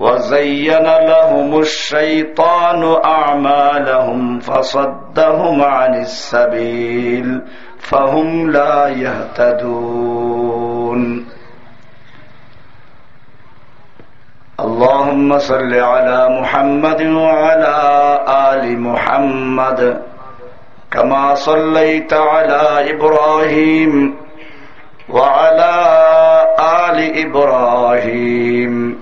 وزين لهم الشيطان أعمالهم فصدهم عن السبيل فهم لا يهتدون. اللهم صل على محمد وعلى آل محمد كما صليت على إبراهيم وعلى آل إبراهيم.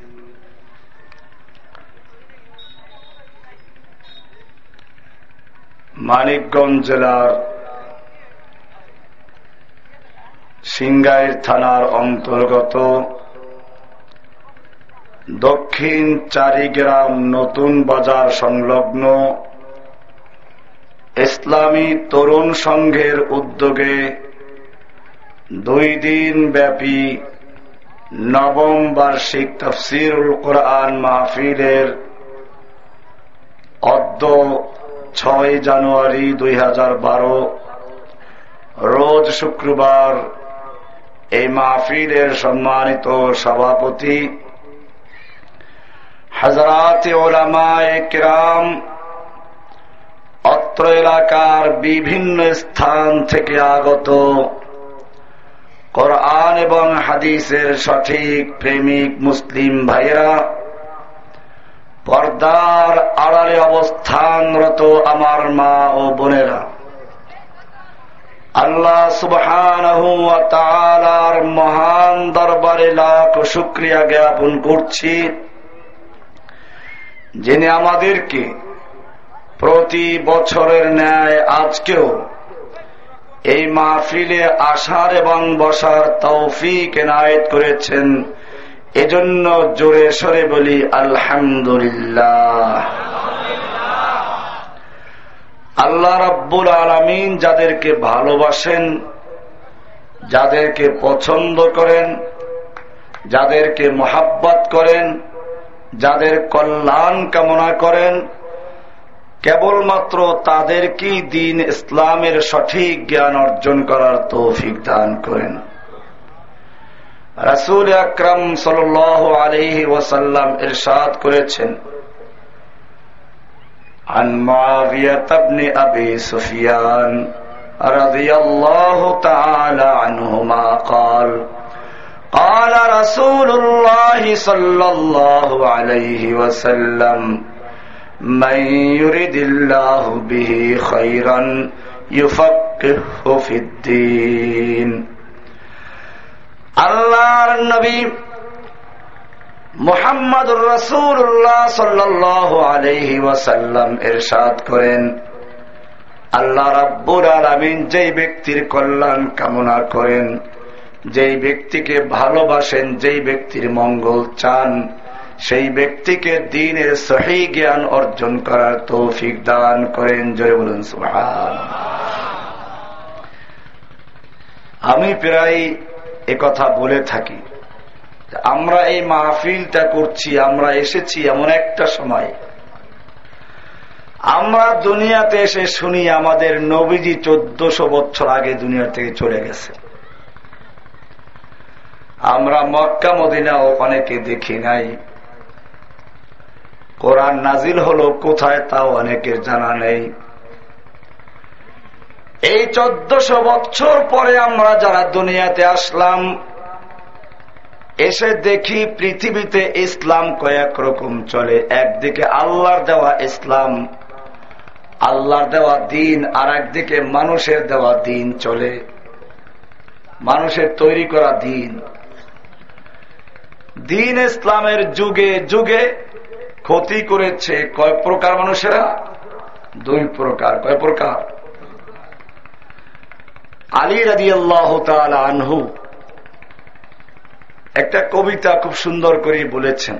মানিকগঞ্জ জেলার সিংগাইর থানার অন্তর্গত দক্ষিণ চারিগ্রাম নতুন বাজার সংলগ্ন ইসলামী তরুণ সংঘের উদ্যোগে দুই দিন ব্যাপী নবম বার্ষিক তফসিরুল কোরআন মাহফিলের অদ্য ছয় জানুয়ারি দুই হাজার বারো, রোজ শুক্রবার এই মাহফিলের সম্মানিত সভাপতি হাজরাত ওলামায় কেরাম অত্র এলাকার বিভিন্ন স্থান থেকে আগত কোরআন এবং হাদিসের সঠিক প্রেমিক মুসলিম ভাইয়েরা পর্দার আড়ালে অবস্থানরত আমার মা ও বোনেরা, আল্লাহ সুবহান মহান দরবারে লাখ শুক্রিয়া জ্ঞাপন করছি, যিনি আমাদেরকে প্রতি বছরের ন্যায় আজকেও এই মাহফিলে আসার এবং বসার তৌফিক এনায়েত করেছেন। এজন্য জোরে সরে বলি, আলহামদুলিল্লাহ। আল্লাহ রব্বুল আলমিন যাদেরকে ভালোবাসেন, যাদেরকে পছন্দ করেন, যাদেরকে মোহাব্বত করেন, যাদের কল্যাণ কামনা করেন, কেবলমাত্র তাদেরকেই দিন ইসলামের সঠিক জ্ঞান অর্জন করার তৌফিক দান করেন। রাসুল আকরম সাল আলহি ওয়াসাল্লাম ইরশাদ করেছেন عن معاوية بن أبي سفيان رضي الله تعالى عنهما قال قال رسول الله صلى الله عليه وسلم من يرد الله به خيرا يفقهه في الدين আল্লাহর নবী মোহাম্মদুর রসুল্লাহ সাল্লাহ আলহি ওয়াসাল্লাম এরশাদ করেন, আল্লাহ রাব্বুর আলমিন যেই ব্যক্তির কল্যাণ কামনা করেন, যেই ব্যক্তিকে ভালোবাসেন, যেই ব্যক্তির মঙ্গল চান, সেই ব্যক্তিকে দিনের সহি জ্ঞান অর্জন করার তৌফিক দান করেন। জয় বলুন সুহান আমি প্রায় কথা বলে থাকি। আমরা এই মাহফিলটা করছি, আমরা এসেছি এমন একটা সময়। আমরা দুনিয়াতে এসে শুনি আমাদের নবীজি চোদ্দশো বছর আগে দুনিয়া থেকে চলে গেছে। আমরা মক্কা, মদিনাও অনেকে দেখি নাই। কোরআন নাজিল হলো কোথায় তাও অনেকের জানা নেই। এই চোদ্দশো বছর পরে আমরা যারা দুনিয়াতে আসলাম, এসে দেখি পৃথিবীতে ইসলাম কয়েক রকম চলে। একদিকে আল্লাহর দেওয়া ইসলাম, আল্লাহর দেওয়া দিন, আর একদিকে মানুষের দেওয়া দিন চলে। মানুষের তৈরি করা দিন। দিন ইসলামের যুগে যুগে ক্ষতি করেছে কয় প্রকার মানুষেরা? দুই প্রকার। কয় প্রকার? আলী রাজি আল্লাহ আনহু একটা কবিতা খুব সুন্দর করে বলেছেন।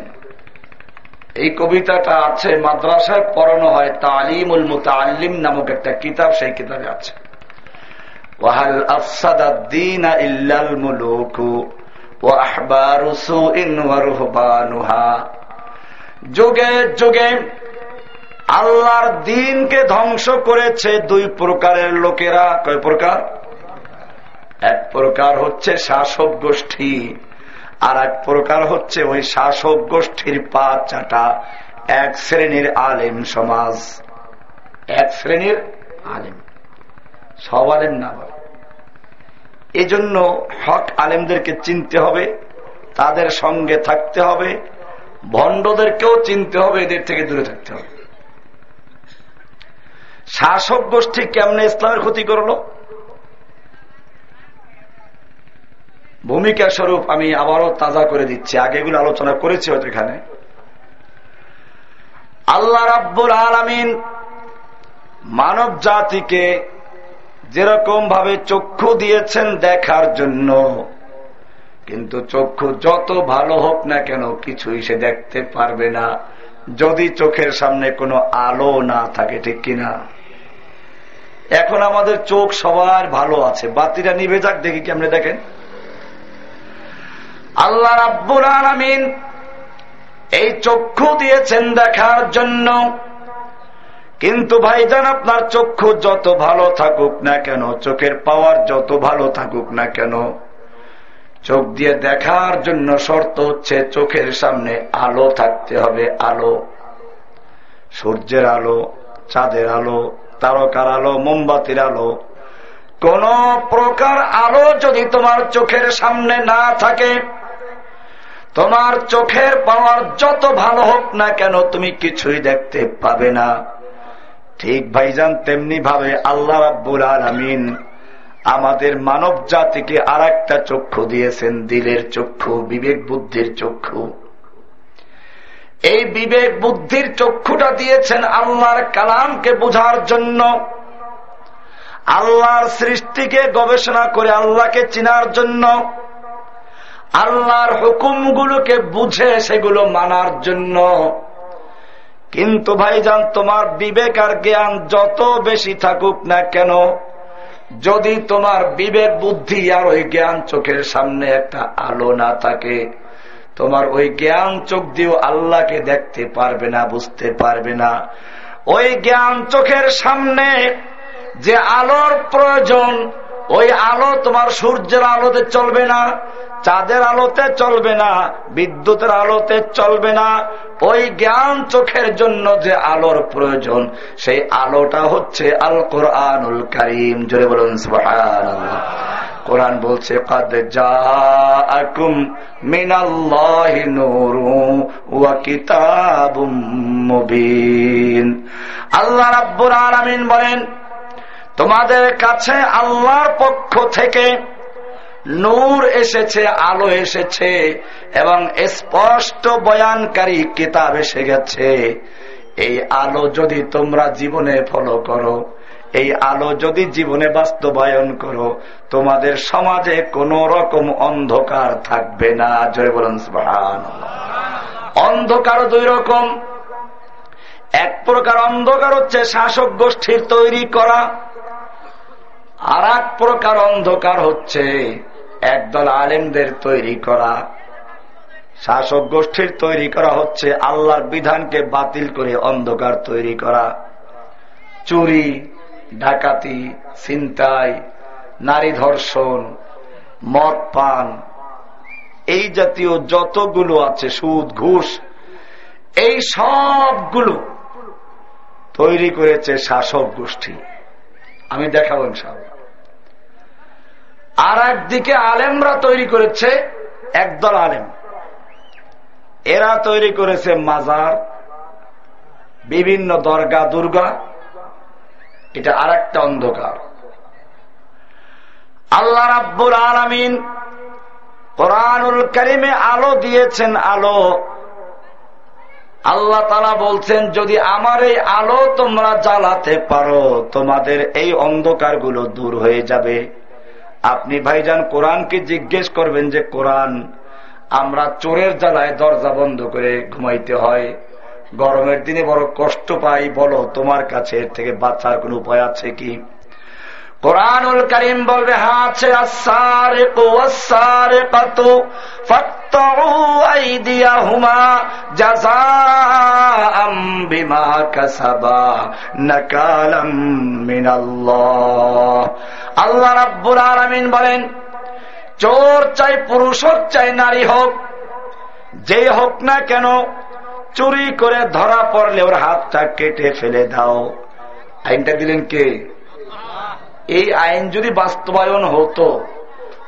এই কবিতাটা আছে, মাদ্রাসায় পড়ানো হয় তালিমুল মুতালিম নামক একটা কিতাব, সেই কিতাবে আছে। ওয়াহাল আফসাদিন ইল্লাল মুলুকু যুগে যুগে আল্লাহর দিনকে ধ্বংস করেছে দুই প্রকারের লোকেরা। কয় প্রকার? এক প্রকার হচ্ছে শাসক গোষ্ঠী, আর এক প্রকার হচ্ছে ওই শাসক গোষ্ঠীর পা চাটা এক শ্রেণির আলেম সমাজ। এক শ্রেণির আলেম। সব আলেম না এই জন্য হক আলেমদেরকে চিনতে হবে, তাদের সঙ্গে থাকতে হবে, ভণ্ডদেরকেও চিনতে হবে, এদের থেকে দূরে থাকতে হবে। শাসক গোষ্ঠী কেমনে ইসলামের ক্ষতি করল? ভূমিকা স্বরূপ আমি আবারও তাজা করে দিচ্ছি। আগে এগুলো আলোচনা করেছি হয়তো এখানে। আল্লাহ রাব্বুল আলমিন মানব জাতিকে যেরকম ভাবে চক্ষু দিয়েছেন দেখার জন্য, কিন্তু চক্ষু যত ভালো হোক না কেন কিছুই সে দেখতে পারবে না, যদি চোখের সামনে কোনো আলো না থাকে, ঠিক কিনা? এখন আমাদের চোখ সবার ভালো আছে। বাতিটা নিভে যাক, দেখি কেমনে দেখেন। আল্লাহ রাব্বুল আলমিন এই চক্ষু দিয়েছেন দেখার জন্য। কিন্তু ভাইজান আপনার চক্ষু যত ভালো থাকুক না কেন, চোখের পাওয়ার যত ভালো থাকুক না কেন, চোখ দিয়ে দেখার জন্য শর্ত হচ্ছে চোখের সামনে আলো থাকতে হবে, আলো। সূর্যের আলো, চাঁদের আলো, তারকার আলো, মোমবাতির আলো। কোন প্রকার আলো যদি তোমার চোখের সামনে না থাকে তোমার চোখের পাওয়ার যত ভালো হোক না কেন তুমি কিছুই দেখতে পাবে না। ঠিক ভাইজান, তেমনি ভাবে আল্লাহ রাব্বুল আলমিন আমাদের মানব জাতিকে আর একটা চক্ষু দিয়েছেন, দিলের চক্ষু, বিবেক বুদ্ধির চক্ষু। এই বিবেক বুদ্ধির চক্ষুটা দিয়েছেন আল্লাহর কালামকে বোঝার জন্য। আল্লাহর সৃষ্টিকে গবেষণা করে আল্লাহকে চিনার জন্য। আল্লাহর হুকুমগুলোকে বুঝে সেগুলো মানার জন্য। কিন্তু ভাইজান, তোমার বিবেক আর জ্ঞান যত বেশি থাকুক না কেন, যদি তোমার বিবেক, বুদ্ধি আর ওই জ্ঞান চোখের সামনে একটা আলো না থাকে, তোমার ওই জ্ঞান চোখ দিয়েও আল্লাহকে দেখতে পারবে না, বুঝতে পারবে না। ওই জ্ঞান চোখের সামনে যে আলোর প্রয়োজন ওই আলো তোমার সূর্যের আলোতে চলবে না, চাঁদের আলোতে চলবে না, বিদ্যুতের আলোতে চলবে না। ওই জ্ঞান চোখের জন্য যে আলোর প্রয়োজন, সেই আলোটা হচ্ছে আল কোরআনুল করিম। জোরে বলুন কোরআন বলছে আল্লাহ রাব্বুল আলামিন বলেন তোমাদের কাছে আল্লাহর পক্ষ থেকে নূর এসেছে, আলো এসেছে, এবং স্পষ্ট বয়ানকারী কিতাব এসে গেছে। এই আলো যদি তোমরা জীবনে ফলো করো, এই আলো যদি জীবনে বাস্তবায়ন করো, তোমাদের সমাজে কোন রকম অন্ধকার থাকবে না। জয় বলেন অন্ধকার দুই রকম এক প্রকার অন্ধকার হচ্ছে শাসক গোষ্ঠীর তৈরি করা, আর এক প্রকার অন্ধকার হচ্ছে একদল আলেমদের তৈরি করা। শাসক গোষ্ঠীর তৈরি করা হচ্ছে আল্লাহর বিধানকে বাতিল করে অন্ধকার তৈরি করা। চুরি, ডাকাতি চিন্তাই নারী ধর্ষণ, মদ পান, এই জাতীয় যতগুলো আছে, সুদ, ঘুষ, এই সবগুলো তৈরি করেছে শাসক গোষ্ঠী। আমি দেখাবো ইনশাআল্লাহ। আর একদিকে আলেমরা তৈরি করেছে একদল আলেম। এরা তৈরি করেছে মাজার, বিভিন্ন দরগা, দুর্গা। এটা আর একটা অন্ধকার। আল্লাহ রাব্বুল আলমিন কোরআনুল করিমে আলো দিয়েছেন আলো। আল্লাহ তালা বলছেন, যদি আমার এই আলো তোমরা জ্বালাতে পারো, তোমাদের এই অন্ধকারগুলো দূর হয়ে যাবে। আপনি ভাইজান, কোরআনকে জিজ্ঞেস করবেন যে, কোরআন, আমরা চোরের জ্বালায় দরজা বন্ধ করে ঘুমাইতে হয়। গরমের দিনে বড় কষ্ট পাই, বলো, তোমার কাছে এর থেকে বাঁচার কোন উপায় আছে কি? কোরআনুল করিম বলবে হা আছে আল্লাহ রাব্বুল আলমিন বলেন, চোর চাই পুরুষ হোক, চাই নারী হোক যে হোক না কেন, চুরি করে ধরা পড়লে ওর হাতটা কেটে ফেলে দাও। আইনটা দিলেন কে? এই আইন যদি বাস্তবায়ন হতো,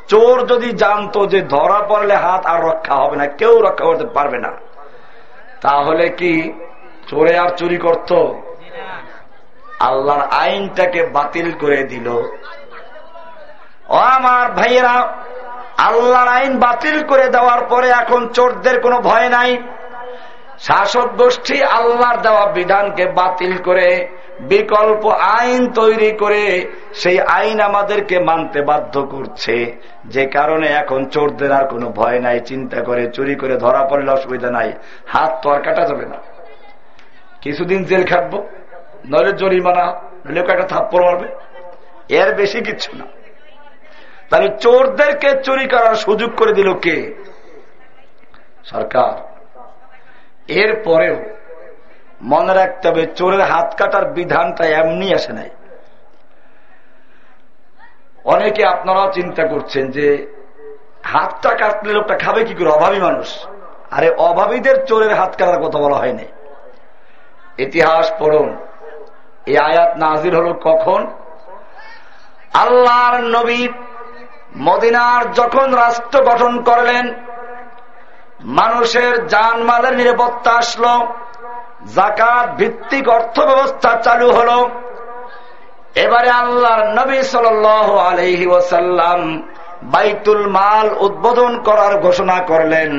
চোর যদি জানতো যে ধরা পড়লে হাত আর রক্ষা হবে না, কেউ রক্ষা করতে পারবে না। তাহলে কি চোরে আর চুরি করত? আল্লাহর আইনটাকে বাতিল করে দিল। ও আমার ভাইয়েরা, আল্লাহর আইন বাতিল করে দেওয়ার পরে এখন চোরদের কোনো ভয় নাই। শাসক গোষ্ঠী আল্লাহর দেওয়া বিধানকে বাতিল করে, বিকল্প আইন তৈরি করে, সেই আইন আমাদেরকে মানতে বাধ্য করছে। যে কারণে এখন চোরদের আর কোনো ভয় নাই, চিন্তা করে, চুরি করে, ধরা পড়লে অসুবিধা নাই। হাত তো আর কাটা যাবে না। কিছুদিন জেল খাটবো, নইলে জরিমানা লোক একটা থাপ্পড় মারবে। এর বেশি কিচ্ছু না। তাহলে চোরদেরকে চুরি করার সুযোগ করে দিল কে? সরকার। এর পরেও মনে রাখতে হবে, চোরের হাত কাটার বিধানটা এমনি আসে নাই। অনেকে আপনারাও চিন্তা করছেন যে, হাতটা কাটলে লোকটা খাবে কি করে? অভাবী মানুষ। আরে অভাবীদের চোরের হাত কাটার কথা বলা হয়নি ইতিহাস পড়ুন, এই আয়াত নাজির হল কখন? আল্লাহর নবী মদিনার যখন রাষ্ট্র গঠন করলেন মানুষের জানমালের নিরাপত্তা আসলো জাকাত ভিত্তিক অর্থ ব্যবস্থা চালু হল। এবারে আল্লাহর নবী সাল আলহি ওসাল্লাম বাইতুল মাল উদ্বোধন করার ঘোষণা করলেন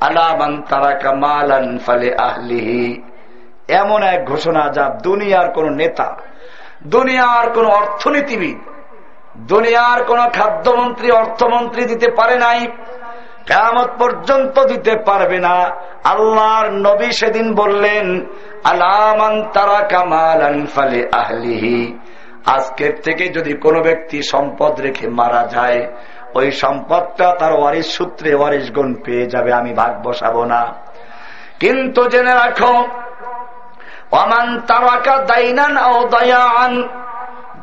আলামান তারাকা মালান ফালে আহলিহি। এমন এক ঘোষণা যা দুনিয়ার কোন নেতা, দুনিয়ার কোন অর্থনীতিবিদ, দুনিয়ার কোন খাদ্যমন্ত্রী, অর্থমন্ত্রী দিতে পারে নাই। কেমত পর্যন্ত দিতে পারবে না। আল্লাহর নবী সেদিন বললেন আলামান তারা কামাল আনফালে আহলিহি। আজকের থেকে যদি কোনো ব্যক্তি সম্পদ রেখে মারা যায়, ওই সম্পদটা তার ওয়ারিস সূত্রে ওয়ারিস গুণ পেয়ে যাবে, আমি ভাগ বসাবো না। কিন্তু জেনে রাখো অমান তারাকা দাইনান ও দয়ান।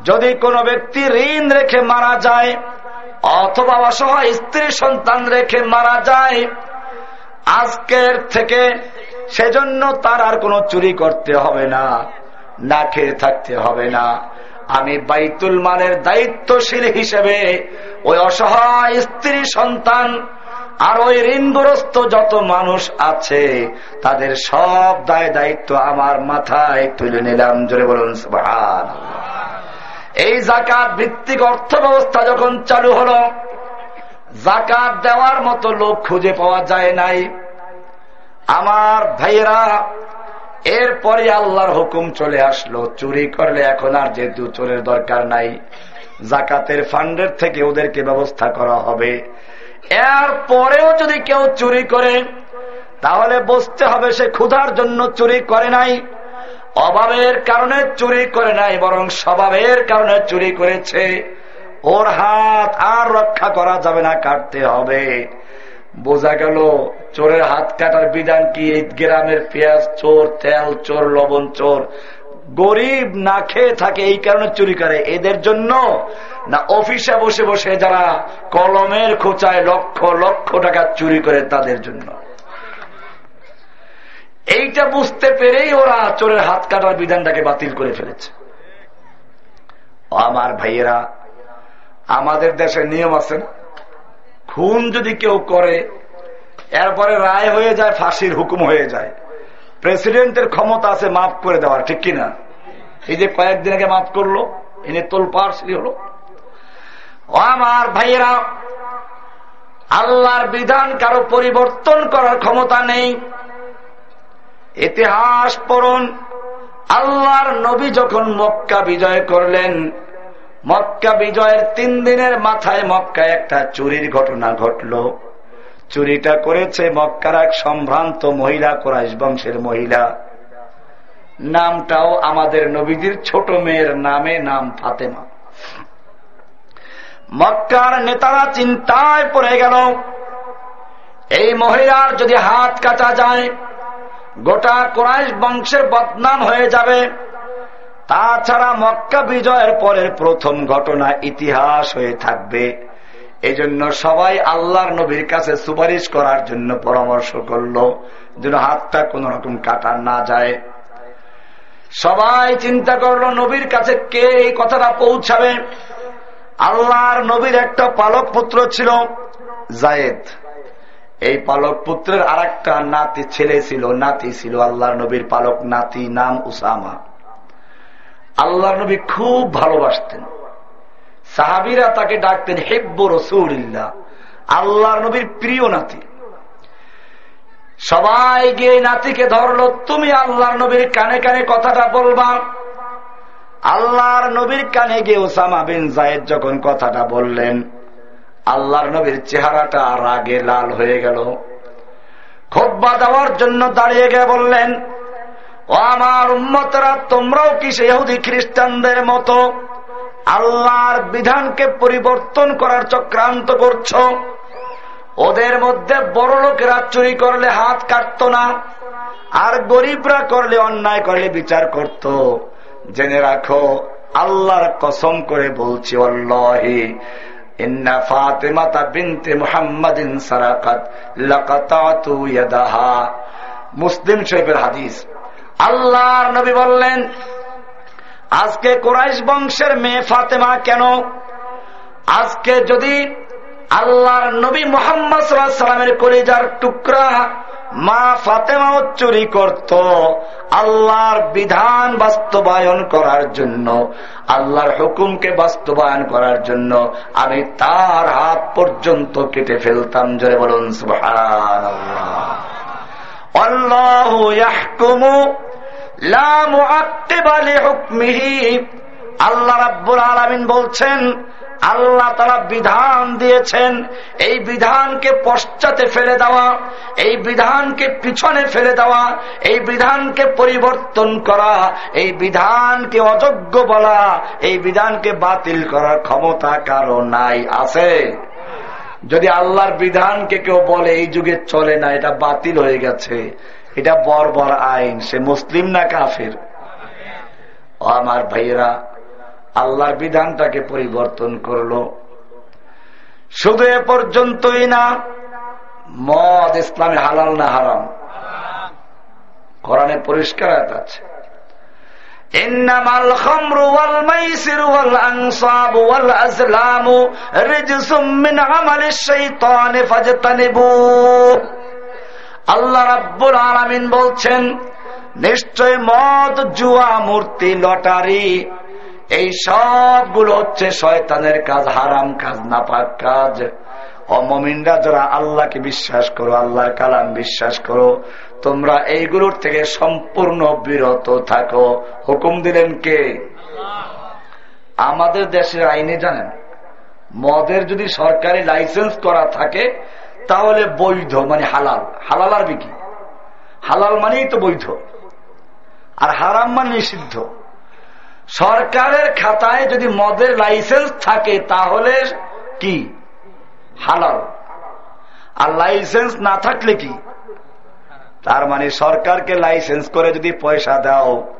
যদি কোনো ব্যক্তি ঋণ রেখে মারা যায় অথবা অসহায় স্ত্রী সন্তান রেখে মারা যায়, আজকের থেকে সেজন্য তার আর কোনো চুরি করতে হবে না না খেয়ে থাকতে হবে না। আমি বাইতুল মালের দায়িত্বশীল হিসেবে ওই অসহায় স্ত্রী সন্তান আর ওই ঋণগ্রস্ত যত মানুষ আছে, তাদের সব দায় দায়িত্ব আমার মাথায় তুলে নিলাম। জোরে বলুন এই জাকাত ভিত্তিক অর্থ ব্যবস্থা যখন চালু হলো, জাকাত দেওয়ার মতো লোক খুঁজে পাওয়া যায় নাই। আমার ভাইয়েরা, এরপরে আল্লাহর হুকুম চলে আসলো, চুরি করলে এখন আর যেহেতু চোরের দরকার নাই, জাকাতের ফান্ডের থেকে ওদেরকে ব্যবস্থা করা হবে। এর পরেও যদি কেউ চুরি করে, তাহলে বুঝতে হবে সে ক্ষুধার জন্য চুরি করে নাই। অভাবের কারণে চুরি করে নাই, বরং স্বভাবের কারণে চুরি করেছে। ওর হাত আর রক্ষা করা যাবে না, কাটতে হবে। বোঝা গেল চোরের হাত কাটার বিধান কি? এই গ্রামের পেঁয়াজ চোর, তেল চোর, লবণ চোর। গরিব না খেয়ে থাকে, এই কারণে চুরি করে। এদের জন্য না অফিসে বসে বসে যারা কলমের খোঁচায় লক্ষ লক্ষ টাকা চুরি করে, তাদের জন্য। এইটা বুঝতে পেরেই ওরা চোরের হাত কাটার বিধানটাকে বাতিল করে ফেলেছে। আমার ভাইয়েরা, আমাদের দেশের নিয়ম আছে খুন যদি কেউ করে, এরপরে রায় হয়ে যায়, ফাঁসির হুকুম হয়ে যায়। প্রেসিডেন্টের ক্ষমতা আছে মাফ করে দেওয়ার, ঠিক কিনা এই যে কয়েকদিন আগে মাফ করল এনে তোলপার সিঁড়ি হলো। আমার ভাইয়েরা, আল্লাহর বিধান কারও পরিবর্তন করার ক্ষমতা নেই। ইতিহাস পড়ুন। আল্লাহর নবী যখন মক্কা বিজয় করলেন, মক্কা বিজয়ের তিন দিনের মাথায় মক্কা একটা চুরির ঘটনা ঘটল। চুরিটা করেছে মক্কার এক সম্ভ্রান্ত মহিলা, কোরাইশ বংশের মহিলা। নামটাও আমাদের নবীজির ছোট মেয়ের নামে, নাম ফাতেমা। মক্কার নেতারা চিন্তায় পড়ে গেল, এই মহিলার যদি হাত কাটা যায় গোটা কোরআশ বংশের বদনাম হয়ে যাবে। তাছাড়া মক্কা বিজয়ের পরের প্রথম ঘটনা ইতিহাস হয়ে থাকবে। এই জন্য সবাই আল্লাহর নবীর কাছে সুপারিশ করার জন্য পরামর্শ করল যেন হাতটা কোন রকম কাটা না যায়। সবাই চিন্তা করল, নবীর কাছে কে এই কথাটা পৌঁছাবে? আল্লাহর নবীর একটা পালক পুত্র ছিল জায়েদ। এই পালক পুত্রের আর একটা নাতি ছেলে ছিল, নাতি ছিল আল্লাহর নবীর পালক নাতি নাম উসামা। আল্লাহর নবী খুব ভালোবাসতেন। সাহাবিরা তাকে ডাকতেন হেব্ব রসুল্লাহ আল্লাহর নবীর প্রিয় নাতি। সবাই গিয়ে নাতিকে ধরলো, তুমি আল্লাহর নবীর কানে কানে কথাটা বলবা? আল্লাহর নবীর কানে গিয়ে ওসামা বিন জায়েদ যখন কথাটা বললেন আল্লাহর নবীর চেহারাটা রাগে লাল হয়ে গেল। খোব্বা দেওয়ার জন্য দাঁড়িয়ে গিয়ে বললেন, ও আমার উন্মতরা তোমরাও কি সেহুদি খ্রিস্টানদের মতো আল্লাহর বিধানকে পরিবর্তন করার চক্রান্ত করছ? ওদের মধ্যে বড় লোকেরা চুরি করলে হাত কাটত না, আর গরিবরা করলে অন্যায় করলে বিচার করত। জেনে রাখো, আল্লাহর কসম করে বলছি অল্লাহি ইন্না ফাতেমাতা বিনতে মুহাম্মাদিন সারাকাত লাকাতাতু ইয়াদাহা। মুসলিম শরীফের হাদিস। আল্লাহর নবী বললেন, আজকে কোরাইশ বংশের মেয়ে ফাতেমা কেন? আজকে যদি আল্লাহর নবী মোহাম্মদ সাল্লামের কলিজার টুকরা মা ফাতেমাও চুরি করত আল্লাহর বিধান বাস্তবায়ন করার জন্য, আল্লাহর হুকুমকে বাস্তবায়ন করার জন্য আমি তার হাত পর্যন্ত কেটে ফেলতাম। জোরে বলুন আল্লাহ আল্লাহ রাব্বুল আলমিন বলছেন আল্লাহ তারা বিধান দিয়েছেন, এই বিধানকে পশ্চাতে ফেলে দেওয়া, এই বিধানকে পিছনে ফেলে দেওয়া, এই বিধানকে পরিবর্তন করা, এই বিধানকে অযোগ্য বলা, এই বিধানকে বাতিল করার ক্ষমতা কারও নাই, আছে? যদি আল্লাহর বিধানকে কেউ বলে, এই যুগে চলে না, এটা বাতিল হয়ে গেছে, এটা বর্বর আইন, সে মুসলিম না কাফের? আমার ভাইয়েরা আল্লাহর বিধানটাকে পরিবর্তন করল। শুধু এ পর্যন্তই না, মদ ইসলামে হালাল না হারাম? কোরআনে পরিষ্কার আছে। আল্লাহ রাব্বুল বলছেন, নিশ্চয় মদ, জুয়া, মূর্তি, লটারি এই সবগুলো হচ্ছে শয়তানের কাজ, হারাম কাজ, নাপাক কাজ। অমমিনরা যারা আল্লাহকে বিশ্বাস করো, আল্লাহর কালাম বিশ্বাস করো, তোমরা এইগুলোর থেকে সম্পূর্ণ বিরত থাকো। হুকুম দিলেন কে? আমাদের দেশের আইনে জানেন, মদের যদি সরকারি লাইসেন্স করা থাকে, তাহলে বৈধ মানে হালাল। হালাল আর বিকি হালাল মানেই তো বৈধ। আর হারাম মানে নিষিদ্ধ। সরকারের খাতায় যদি মদের লাইসেন্স থাকে, তাহলে কি? হালাল। আর লাইসেন্স না থাকলে কি? তার মানে সরকারকে লাইসেন্স করে যদি পয়সা দাও,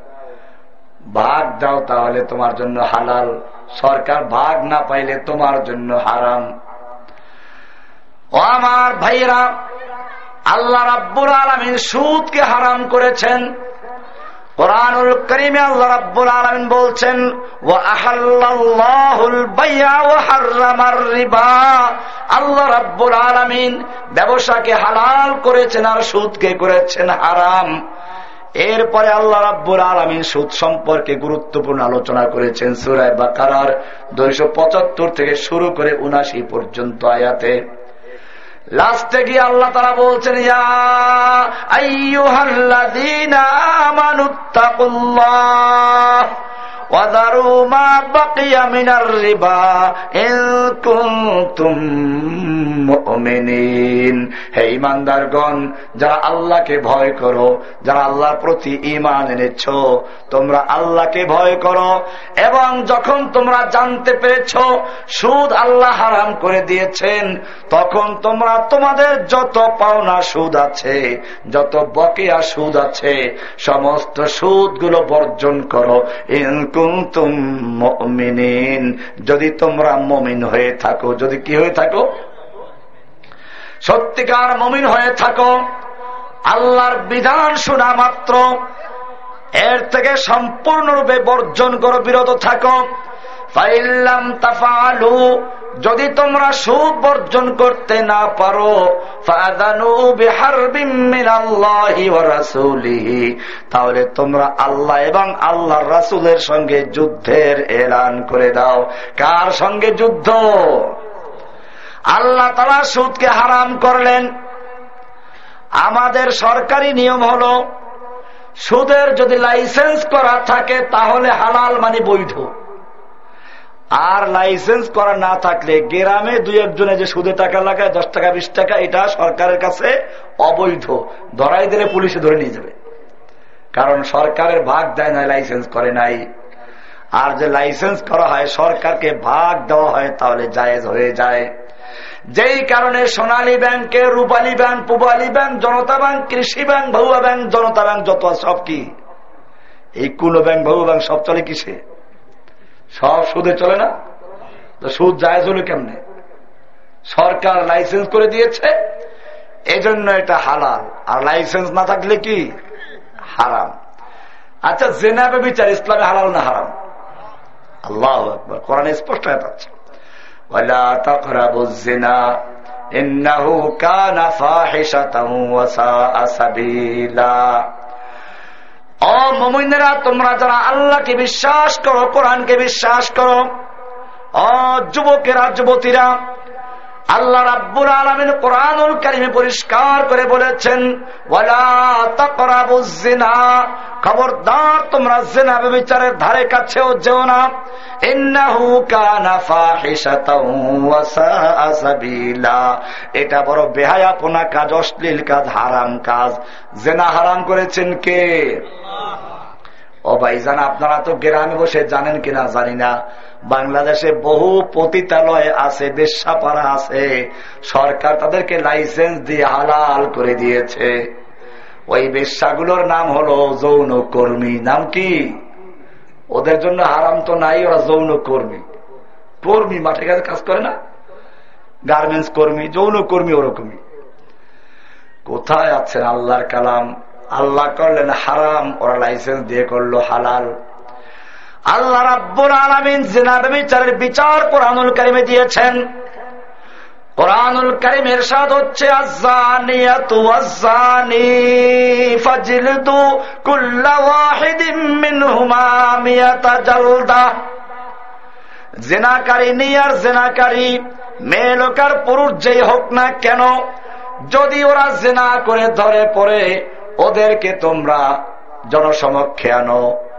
ভাগ দাও, তাহলে তোমার জন্য হালাল। সরকার ভাগ না পাইলে তোমার জন্য হারাম। ও আমার ভাইয়েরা, আল্লাহ রাব্বুর আলমিন সুদকে হারাম করেছেন। কোরআনুল করিমে আল্লাহ রাব্বুল আলামিন বলছেন, ওয়া আহাল্লাল্লাহুল বাইয়া ওয়া হাররামার রিবা। আল্লাহ রাব্বুল আলামিন ব্যবসাকে হালাল করেছেন আর সুদকে করেছেন হারাম। এরপরে আল্লাহ রাব্বুল আলমিন সুদ সম্পর্কে গুরুত্বপূর্ণ আলোচনা করেছেন সুরায় বাকারার দুইশো পঁচাত্তর থেকে শুরু করে উনাশি পর্যন্ত আয়াতে। লাস্টে গিয়ে আল্লাহ তারা বলছেন আমানুত্তাকুল্লাহ وذروا ما بقي من الربا إن كنتم মুমিনিন হে ইমানদারগণ যারা আল্লাহকে ভয় করো যারা আল্লাহর প্রতি ইমান এনেছ তোমরা আল্লাহকে ভয় করো এবং যখন তোমরা জানতে পেরেছ সুদ আল্লাহ হারাম করে দিয়েছেন তখন তোমরা তোমাদের যত পাওনা সুদ আছে যত বকেয়া সুদ আছে সমস্ত সুদগুলো বর্জন করো ইনকুন্তুম মমিনিন। যদি তোমরা মমিন হয়ে থাকো, যদি কি হয়ে থাকো? সত্যিকার মমিন হয়ে থাকো। আল্লাহর বিধান শোনা মাত্র। এর থেকে সম্পূর্ণরূপে বর্জন করো, বিরত থাকো। যদি তোমরা সুদ বর্জন করতে না পারো তাহলে তোমরা আল্লাহ এবং আল্লাহর রাসুলের সঙ্গে যুদ্ধের এলান করে দাও। কার সঙ্গে যুদ্ধ? আল্লাহ তালা সুদকে হারাম করলেন। আমাদের সরকারি নিয়ম হল, সুদের যদি লাইসেন্স করা থাকে তাহলে হালাল মানে বৈধ। আর লাইসেন্স করা না থাকলে গ্রামে দুই একজনে যে সুদে টাকা লাগায়, দশ টাকা, বিশ টাকা, এটা সরকারের কাছে অবৈধ। ধরাই দিলে পুলিশে ধরে নিয়ে যাবে। কারণ সরকারের ভাগ দেয় না লাইসেন্স করে নাই। আর যে লাইসেন্স করা হয়, সরকারকে ভাগ দেওয়া হয়, তাহলে জায়েজ হয়ে যায়। যেই কারণে সোনালী ব্যাংকে, Rupali bank, Pubali bank, Janata bank, Krishi bank ভৌয়া bank, Janata bank, যত সব কি? এই কুলো ব্যাংক বহু ব্যাংক, সব চলে কিসে? সব সুদে চলে না? তো সুদ জায়জ হলো কেমনে? সরকার লাইসেন্স করে দিয়েছে, এজন্য এটা হালাল। আর লাইসেন্স না থাকলে কি? হারাম। আচ্ছা জেনাবে বিচার ইসলামে হালাল না হারাম? আল্লাহ আকবর, কোরআনে স্পষ্ট হয়ে পাচ্ছে ইন্নাহু কানা ফাহিশাতাহু ওয়া সাআ সাবিলা। অমমিনেরা তোমরা যারা আল্লাহকে বিশ্বাস করো কোরআনকে বিশ্বাস করো অ যুবকেরা যুবতীরা আল্লাহ রাব্বুল আলমিন কোরআনুল কারিমে পরিষ্কার করে বলেছেন খবরদার তোমরা জেনা বিচারের ধারে কাছেও যেও না। এটা বড় বেহায়াপনা কাজ অশ্লীল কাজ হারাম কাজ। জেনা হারাম করেছেন কে? ও ভাইজান আপনারা তো গ্রামে বসে জানেন কিনা জানি না। বাংলাদেশে বহু পতিতালয় আছে বেশাপাড়া আছে। সরকার তাদেরকে লাইসেন্স দিয়ে হালাল করে দিয়েছে। ওই বেশ্যাগুলোর নাম হলো যৌন কর্মী নাম কি? ওদের জন্য হারাম তো নাই, ওরা যৌন কর্মী কর্মী মাঠে কাছে কাজ করে না। গার্মেন্টস কর্মী যৌন কর্মী ওরকমই। কোথায় আছেন আল্লাহর কালাম? আল্লাহ করলেন হারাম, ওরা লাইসেন্স দিয়ে করল হালাল। আল্লাহ রাব্বুল আলমিন জিনার বিচারের বিচার কোরআনুল কারিমে দিয়েছেন। কোরআনুল কারিমের সাদ হচ্ছে জেনাকারী নিয়ার জেনাকারী, মেয়ে লোকার পুরুষ যেই হোক না কেন, যদি ওরা জেনা করে ধরে পড়ে, ওদেরকে তোমরা জনসমক্ষে আনো।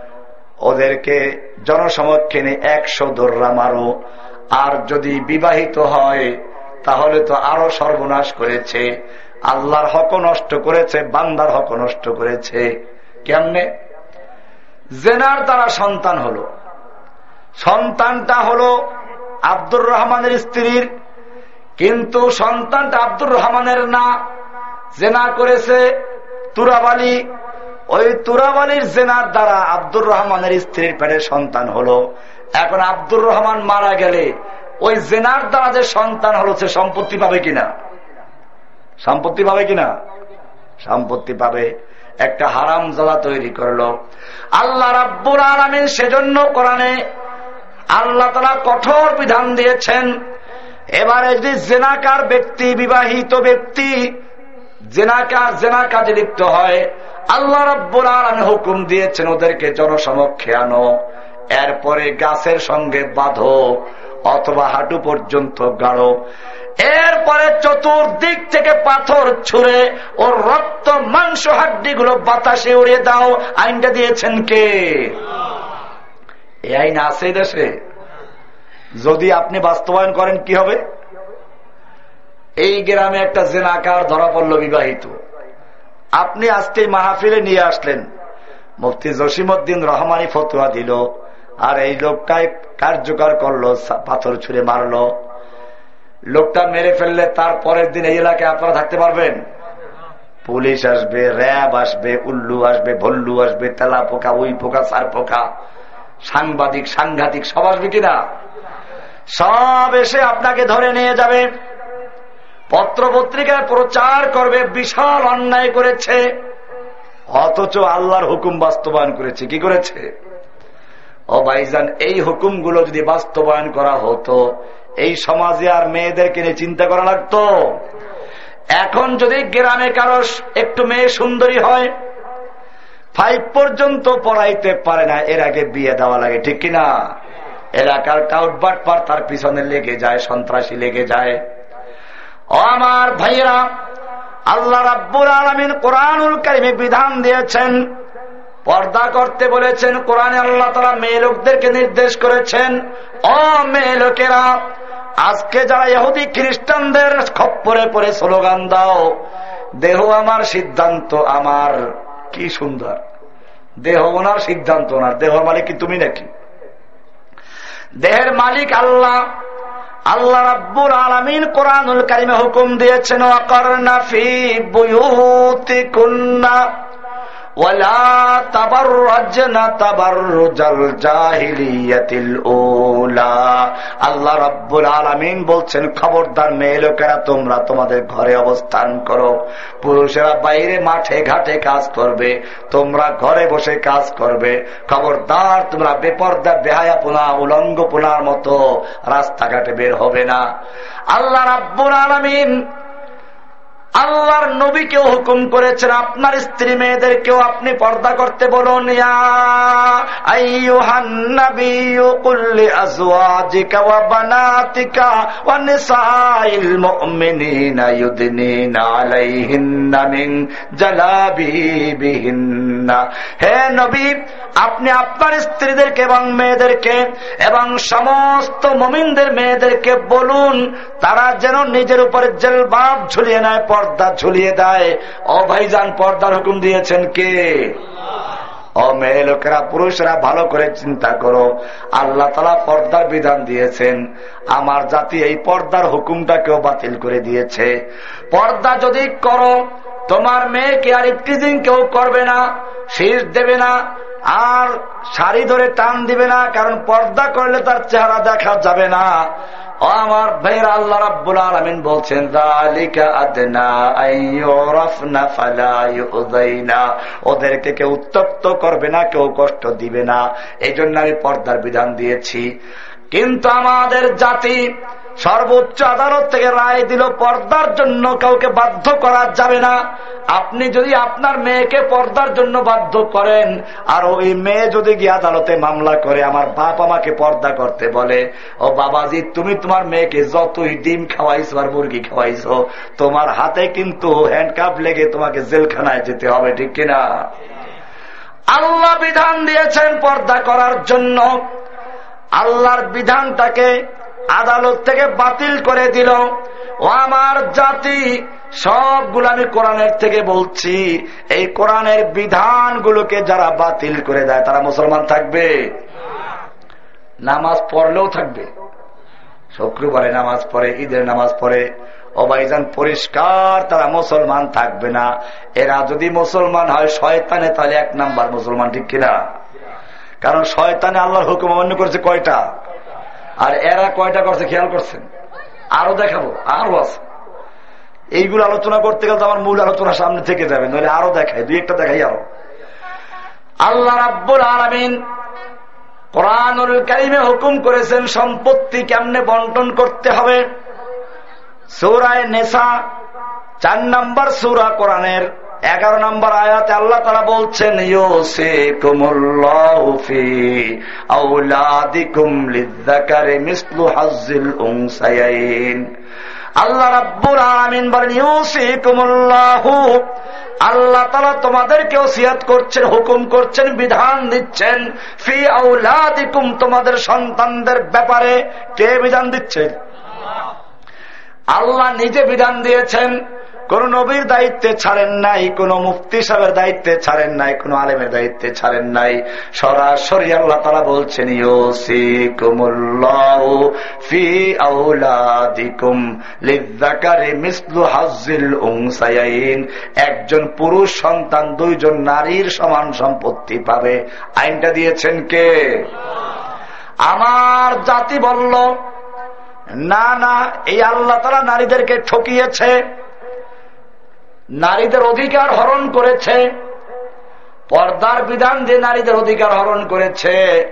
ওদেরকে জনসমক্ষে একশো দোররা মারো। আর যদি বিবাহিত হয়, তাহলে তো আরও সর্বনাশ করেছে। আল্লাহর হক নষ্ট করেছে, বান্দার হক নষ্ট করেছে। কেমনে? জেনার দ্বারা সন্তান হলো। সন্তানটা হলো আব্দুর রহমানের স্ত্রীর। কিন্তু সন্তানটা আব্দুর রহমানের না। জেনা করেছে তুরাবালি ওই তুরাবালির জেনার দ্বারা আব্দুর রহমানের স্ত্রীর পেটের সন্তান হলো। এখন আব্দুর রহমান মারা গেলে ওই জেনার দ্বারা যে সন্তান হলো, সে সম্পত্তি পাবে কিনা? সম্পত্তি পাবে কিনা? সম্পত্তি পাবে। একটা হারাম জালা তৈরি করল। আল্লাহ রাব্বুর আলমিন সেজন্য কোরআনে আল্লাহ তারা কঠোর বিধান দিয়েছেন, এবারে যদি জেনাকার ব্যক্তি, বিবাহিত ব্যক্তি জেনাকার জেনা কাজে লিপ্ত হয় আল্লাহ রব্বুল আলম হুকুম দিয়েছেন ওদেরকে জনসমক্ষে আনো। এরপরে গাছের সঙ্গে বাঁধো অথবা হাঁটু পর্যন্ত গাড়ো। এরপরে চতুর্দিক থেকে পাথর ছুঁড়ে ওর রক্ত, মাংস হাড্ডি গুলো বাতাসে উড়িয়ে দাও। আইনটা দিয়েছেন কে? এই আইন আছে দেশে। যদি আপনি বাস্তবায়ন করেন, কি হবে? এই গ্রামে একটা জেনাকার ধরা পড়ল বিবাহিত। আপনি আজকে মাহফিলে নিয়ে আসলেন। মুফতি জসিমুদ্দিন রহমানি ফতুয়া দিল। আর এই লোকটাই কার্যকর করল পাথর ছুঁড়ে মারলো। লোকটা মেরে ফেললে তার পরের দিন এই এলাকায় আপনারা থাকতে পারবেন। পুলিশ আসবে, র্যাব আসবে, উল্লু আসবে, ভল্লু আসবে, তেলা পোকা, উই পোকা, সার পোকা, সাংবাদিক, সাংঘাতিক, সব আসবে কিনা? সব এসে আপনাকে ধরে নিয়ে যাবে। পত্র পত্রিকায় প্রচার করবে, বিশাল অন্যায় করেছে। অথচ আল্লাহর হুকুম বাস্তবায়ন করেছে। কি করেছে? ও ভাইজান, এই হুকুমগুলো যদি বাস্তবায়ন করা হতো, এই সমাজে আর মেয়েদেরকে নিয়ে চিন্তা করা লাগতো। এখন যদি গ্রামে কারও একটু মেয়ে সুন্দরী হয় ফাইভ পর্যন্ত পড়াইতে পারে না, এর আগে বিয়ে দেওয়া লাগে, ঠিক কিনা? এলাকার কাউটবাট পার তার পিছনে লেগে যায়, সন্ত্রাসী লেগে যায়। ও আমার ভাইয়েরা, আল্লাহ রাব্বুল আলমিন কোরআনুল কারিমে বিধান দিয়েছেন, পর্দা করতে বলেছেন, কোরআনে আল্লাহ তারা মেয়ে লোকদেরকে নির্দেশ করেছেন। ও মেয়ে লোকেরা, আজকে যারা ইহুদি খ্রিস্টানদের খপ্পরে পরে স্লোগান দাও, দেহ আমার সিদ্ধান্ত আমার। কি সুন্দর। দেহ ওনার সিদ্ধান্ত ওনার। দেহ মালিক কি তুমি নাকি? দেহের মালিক আল্লাহ। আল্লাহ রাব্বুল আলমিন কোরআনুল কারিমে হুকুম দিয়েছেন অকর্ণাফি বুয়ুতি কুন্না ولا تبرجن تبرج الجاهلية الأولى আল্লাহ রাব্বুল আলামিন বলছেন খবরদার মেয়ে লোকেরা তোমরা তোমাদের ঘরে অবস্থান করো পুরুষেরা বাইরে মাঠে ঘাটে কাজ করবে তোমরা ঘরে বসে কাজ করবে খবরদার তোমরা বেপর্দা বেহায়া পোনা উলঙ্গ পোনার মতো রাস্তাঘাটে বের হবে না আল্লাহ রাব্বুল আলামিন আল্লাহর নবীকেও হুকুম করেছেন, আপনার স্ত্রী মেয়েদেরকেও আপনি পর্দা করতে বলুন হে নবী, আপনি আপনার স্ত্রীদেরকে এবং মেয়েদেরকে এবং সমস্ত মমিনদের মেয়েদেরকে বলুন, তারা যেন নিজের উপরে জেলবাব ঝুলিয়ে নেয় পর্দা ঝুলিয়ে দেয়। ও ভাইজান পর্দার হুকুম দিয়েছেন কে? ও মেয়ে লোকেরা, পুরুষরা ভালো করে চিন্তা করো। আল্লাহ তালা পর্দার বিধান দিয়েছেন। আমার জাতি এই পর্দার হুকুমটাকেও বাতিল করে দিয়েছে। পর্দা যদি করো, তোমার মেয়েকে আর ইফটিজিং কেউ করবে না শীষ দেবে না, আর শাড়ি ধরে টান দিবে না, কারণ পর্দা করলে তার চেহারা দেখা যাবে না। আমার ভাইয়ের আল্লাহ রাব্বুল আলমিন বলছেন ওদেরকে কেউ উত্তপ্ত করবে না, কেউ কষ্ট দিবে না। এই জন্য আমি পর্দার বিধান দিয়েছি। কিন্তু আমাদের জাতি সর্বোচ্চ আদালত থেকে রায় দিল, পর্দার জন্য কাউকে বাধ্য করা যাবে না। আপনি যদি আপনার মেয়েকে পর্দার জন্য বাধ্য করেন, আর ওই মেয়ে যদি গিয়ে আদালতে মামলা করে, আমার বাপ আমাকে পর্দা করতে বলে, ও বাবাজি, তুমি তোমার মেয়েকে যতই ডিম খাওয়াইছো আর মুরগি খাওয়াইছো, তোমার হাতে কিন্তু হ্যান্ডকাপ লেগে তোমাকে জেলখানায় যেতে হবে, ঠিক কিনা? আল্লাহ বিধান দিয়েছেন পর্দা করার জন্য। আল্লাহর বিধানটাকে আদালত থেকে বাতিল করে দিল। ও আমার জাতি, সবগুলো আমি কোরআনের থেকে বলছি। এই কোরআনের বিধানগুলোকে যারা বাতিল করে দেয়, তারা মুসলমান থাকবে? নামাজ পড়লেও থাকবে। শুক্রবারে নামাজ পড়ে, ঈদের নামাজ পড়ে, অবাইজান পরিষ্কার, তারা মুসলমান থাকবে না। এরা যদি মুসলমান হয়, শয়তানে, তাহলে এক নাম্বার মুসলমান ঠিক কিনা? কারণ শয়তানে আল্লাহর হুকুম অমান্য করেছে কয়টা? আর এরা কয়টা করছে খেয়াল করছেন? আরও দেখাবো, আরও আছে। এইগুলো আলোচনা করতে গেলে আমার মূল আলোচনা সামনে থেকে যাবে, নইলে আরও দেখাই, দুই একটা দেখাই আরও। আল্লাহ রাব্বুল আলমিন কোরআনুল কারিমে হুকুম করেছেন, সম্পত্তি কেমনে বন্টন করতে হবে? সৌরায় নেশা চার নম্বর সৌরা কোরআনের এগারো নম্বর আয়াতে আল্লাহ তারা বলছেন আল্লাহ রাব্বুল আলমিন বলেন আল্লাহ তালা তোমাদেরকে ওসিয়াত করছেন, হুকুম করছেন, বিধান দিচ্ছেন। ফি আউলাদিকুম তোমাদের সন্তানদের ব্যাপারে কে বিধান দিচ্ছেন আল্লাহ নিজে বিধান দিয়েছেন কোন নবীর দায়িত্বে ছাড়েন নাই, কোন মুফতি সাহেবের দায়িত্বে ছাড়েন নাই, কোন আলেমের দায়িত্বে ছাড়েন নাই। সরাসরি আল্লাহ তারা বলছেন একজন পুরুষ সন্তান দুইজন নারীর সমান সম্পত্তি পাবে। আইনটা দিয়েছেন কে? আমার জাতি বলল, না না, এই আল্লাহ তারা নারীদেরকে ঠকিয়েছে। নারীদের অধিকার হরণ করেছে। পর্দার বিধান যে নারীদের অধিকার হরণ করেছে,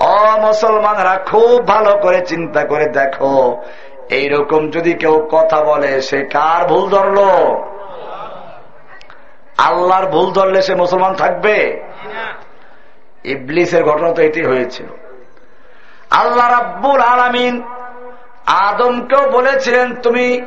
অমুসলমানরা খুব ভালো করে চিন্তা করে দেখো, এইরকম যদি কেউ কথা বলে, সে কার ভুল ধরল? আল্লাহর ভুল ধরলে সে মুসলমান থাকবে? ইবলিসের ঘটনা তো এটি হয়েছিল। আল্লাহ রাব্বুল আলামিন আদমকেও বলেছিলেন, তুমি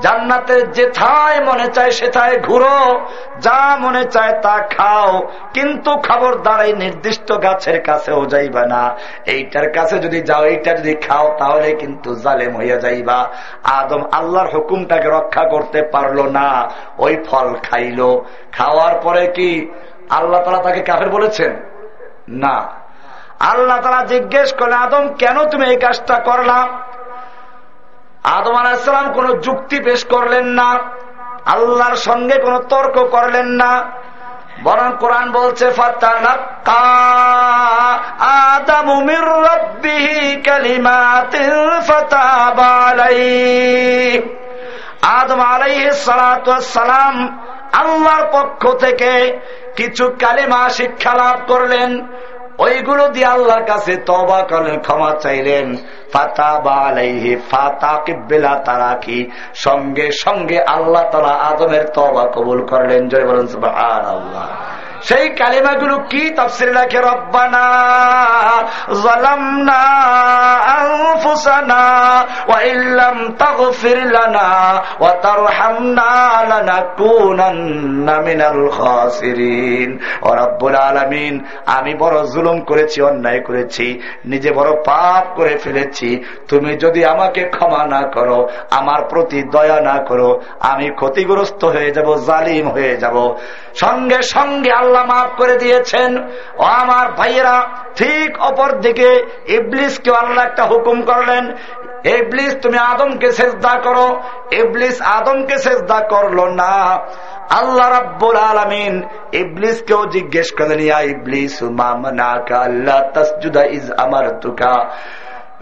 জান্নাতে যেথায় মনে চায় সেথায় ঘুরো। যা মনে চায় তা খাও। কিন্তু খবর দ্বারাই নির্দিষ্ট গাছের কাছেও যাইবা না। এইটার কাছে যদি যাও, এইটা যদি খাও, তাহলে কিন্তু জালেম হইয়া যাইবা। আদম আল্লাহর হুকুমটাকে রক্ষা করতে পারল না। ওই ফল খাইল। খাওয়ার পরে কি আল্লাহ তালা তাকে কাফের বলেছেন? না। আল্লাহ তালা জিজ্ঞেস করলে আদম, কেন তুমি এই কাজটা করলাম আদম আলাহিসাম কোন যুক্তি পেশ করলেন না, আল্লাহর সঙ্গে কোন তর্ক করলেন না, বরং কোরআন বলছে আদম আলাই সালাম আল্লাহর পক্ষ থেকে কিছু কালিমা শিক্ষা লাভ করলেন। ওইগুলো দিয়ে আল্লাহর কাছে তবা করলেন ক্ষমা চাইলেন। ফাতা ফাতা কিবেলা তারা কি সঙ্গে সঙ্গে আল্লাহ তালা আদমের তবা কবুল করলেন। জয় বলেন আল্লাহ সেই কালিমাগুলো কি তফসির রাখে? রব্বানা আমি বড় জুলুম করেছি, অন্যায় করেছি, নিজে বড় পাপ করে ফেলেছি, তুমি যদি আমাকে ক্ষমা না করো, আমার প্রতি দয়া না করো, আমি ক্ষতিগ্রস্ত হয়ে যাব, জালিম হয়ে যাব। সঙ্গে সঙ্গে আল্লাহ মাফ করে দিয়েছেন। ও আমার ভাইয়েরা, ঠিক অপর দিকে ইবলিসকে আল্লাহ একটা হুকুম করলেন ইবলিস, তুমি আদমকে সেজদা করো। ইবলিস আদমকে সেজদা করল না। আল্লাহ রাব্বুল আলমিন ইবলিসকেও জিজ্ঞেস করলেন, ইয়া ইবলিস আল্লাহ তসজুদা ইজ আমার তুকা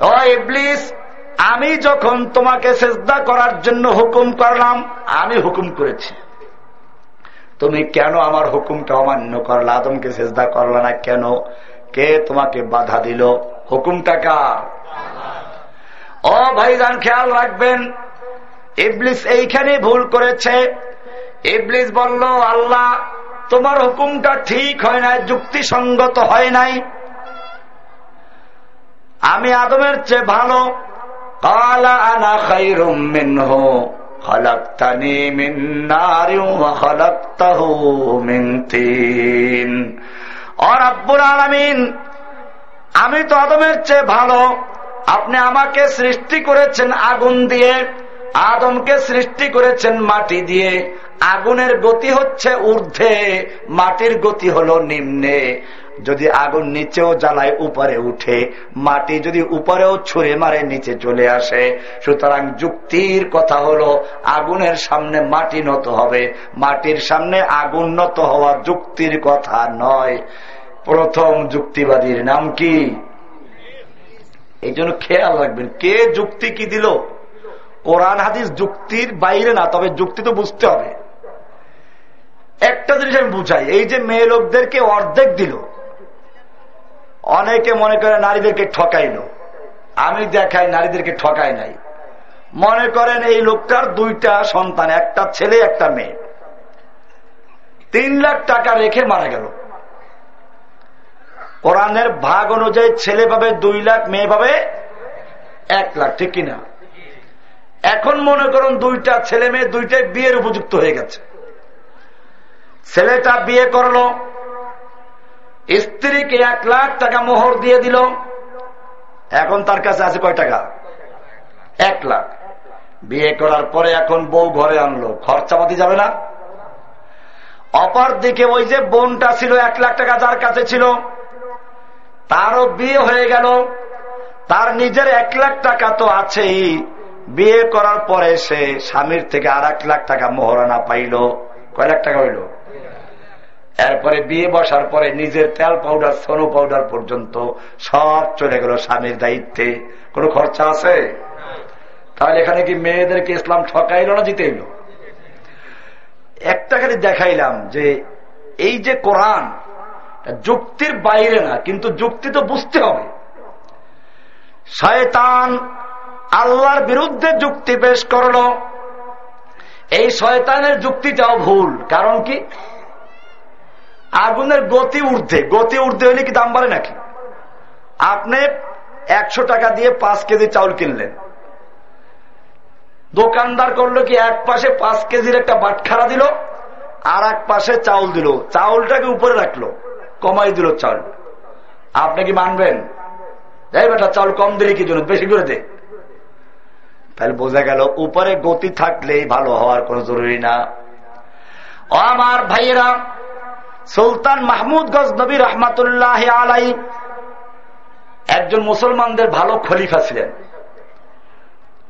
ও ইবলিস, আমি যখন তোমাকে সেজদা করার জন্য হুকুম করলাম, আমি হুকুম করেছি। তুমি কেন আমার হুকুমটা অমান্য করলা? আদমকে সেজদা করলা না কেন? কে তোমাকে বাধা দিল? হুকুমটা কার? অ ভাইজান, খেয়াল রাখবেন, ইবলিস এইখানে ভুল করেছে। ইবলিস বলল, আল্লাহ, তোমার হুকুমটা ঠিক হয় নাই, যুক্তিসঙ্গত হয় নাই। আমি আদমের চেয়ে ভালো। আনা খাই মিন তিন। আমি তো আদমের চেয়ে ভালো। আপনি আমাকে সৃষ্টি করেছেন আগুন দিয়ে, আদমকে সৃষ্টি করেছেন মাটি দিয়ে। আগুনের গতি হচ্ছে ঊর্ধ্বে, মাটির গতি হলো নিম্নে। যদি আগুন নিচেও জ্বালায়, উপরে উঠে। মাটি যদি উপরেও ছুঁড়ে মারে, নিচে চলে আসে। সুতরাং যুক্তির কথা হলো, আগুনের সামনে মাটি নত হবে। মাটির সামনে আগুন নত হওয়া যুক্তির কথা নয়। প্রথম যুক্তিবাদীর নাম কি? এই জন্য খেয়াল রাখবেন, কে যুক্তি কি দিল? কোরআন, হাদিস যুক্তির বাইরে না, তবে যুক্তি তো বুঝতে হবে। একটা জিনিস আমি বুঝাই, এই যে মেয়ে লোকদেরকে অর্ধেক দিল, অনেকে মনে করে নারীদেরকে ঠকাইল। আমি দেখাই নারীদেরকে ঠকাই নাই। মনে করেন এই লোকটার দুইটা সন্তান, একটা ছেলে, একটা মেয়ে। তিন লাখ টাকা রেখে মারা গেল। কোরআনের ভাগ অনুযায়ী ছেলে পাবে দুই লাখ, মেয়ে পাবে এক লাখ, ঠিক কিনা? এখন মনে করুন দুইটা ছেলে মেয়ে দুইটাই বিয়ের উপযুক্ত হয়ে গেছে। ছেলেটা বিয়ে করল, স্ত্রীকে এক লাখ টাকা মোহর দিয়ে দিল, এখন তার কাছে আছে কয় টাকা? এক লাখ। বিয়ে করার পরে এখন বউ ঘরে আনলো, খরচাপাতি যাবে না। অপর দিকে ওই যে বোনটা ছিল, এক লাখ টাকা যার কাছে ছিল তারও বিয়ে হয়ে গেল। তার নিজের এক লাখ টাকা তো আছেই। বিয়ে করার পরে সে স্বামীর থেকে আর এক লাখ টাকা মোহরানা পাইল। কয় লাখ টাকা হইল? এরপরে বিয়ে বসার পরে নিজের তেল পাউডার সোনো পাউডার পর্যন্ত সব চলে গেল স্বামীর দায়িত্বে। কোনো খরচা আছে? তাহলে এখানে কি মেয়েদেরকে ইসলাম ঠকাইল না জিতেইল? একটা খালি দেখাইলাম যে এই যে কোরআন যুক্তির বাইরে না, কিন্তু যুক্তি তো বুঝতে হবে। শয়তান আল্লাহর বিরুদ্ধে যুক্তি পেশ করল। এই শয়তানের যুক্তিটাও ভুল, কারণ কি? আগুনের গতি ঊর্ধ্বে গতি ঊর্ধ্বে হলে কি দাম বাড়ে নাকি? আপনি একশো টাকা দিয়ে পাঁচ কেজি চাউল কিনলেন। দোকানদার করল কি, এক পাশে পাঁচ কেজির একটা বাটখারা দিল আর এক পাশে চাউল দিল। চাউলটাকে উপরে রাখল। কমাই দিল চাউল আপনি কি মানবেন? এই বেটা চাউল কম দিলে কি জন্য? বেশি করে দে। তাহলে বোঝা গেল, উপরে গতি থাকলেই ভালো হওয়ার কোন জরুরি না। আমার ভাইয়েরা, সুলতান মাহমুদ গজ নবী রহমাতুল্লাহ আলাই একজন মুসলমানদের ভালো খলিফা ছিলেন।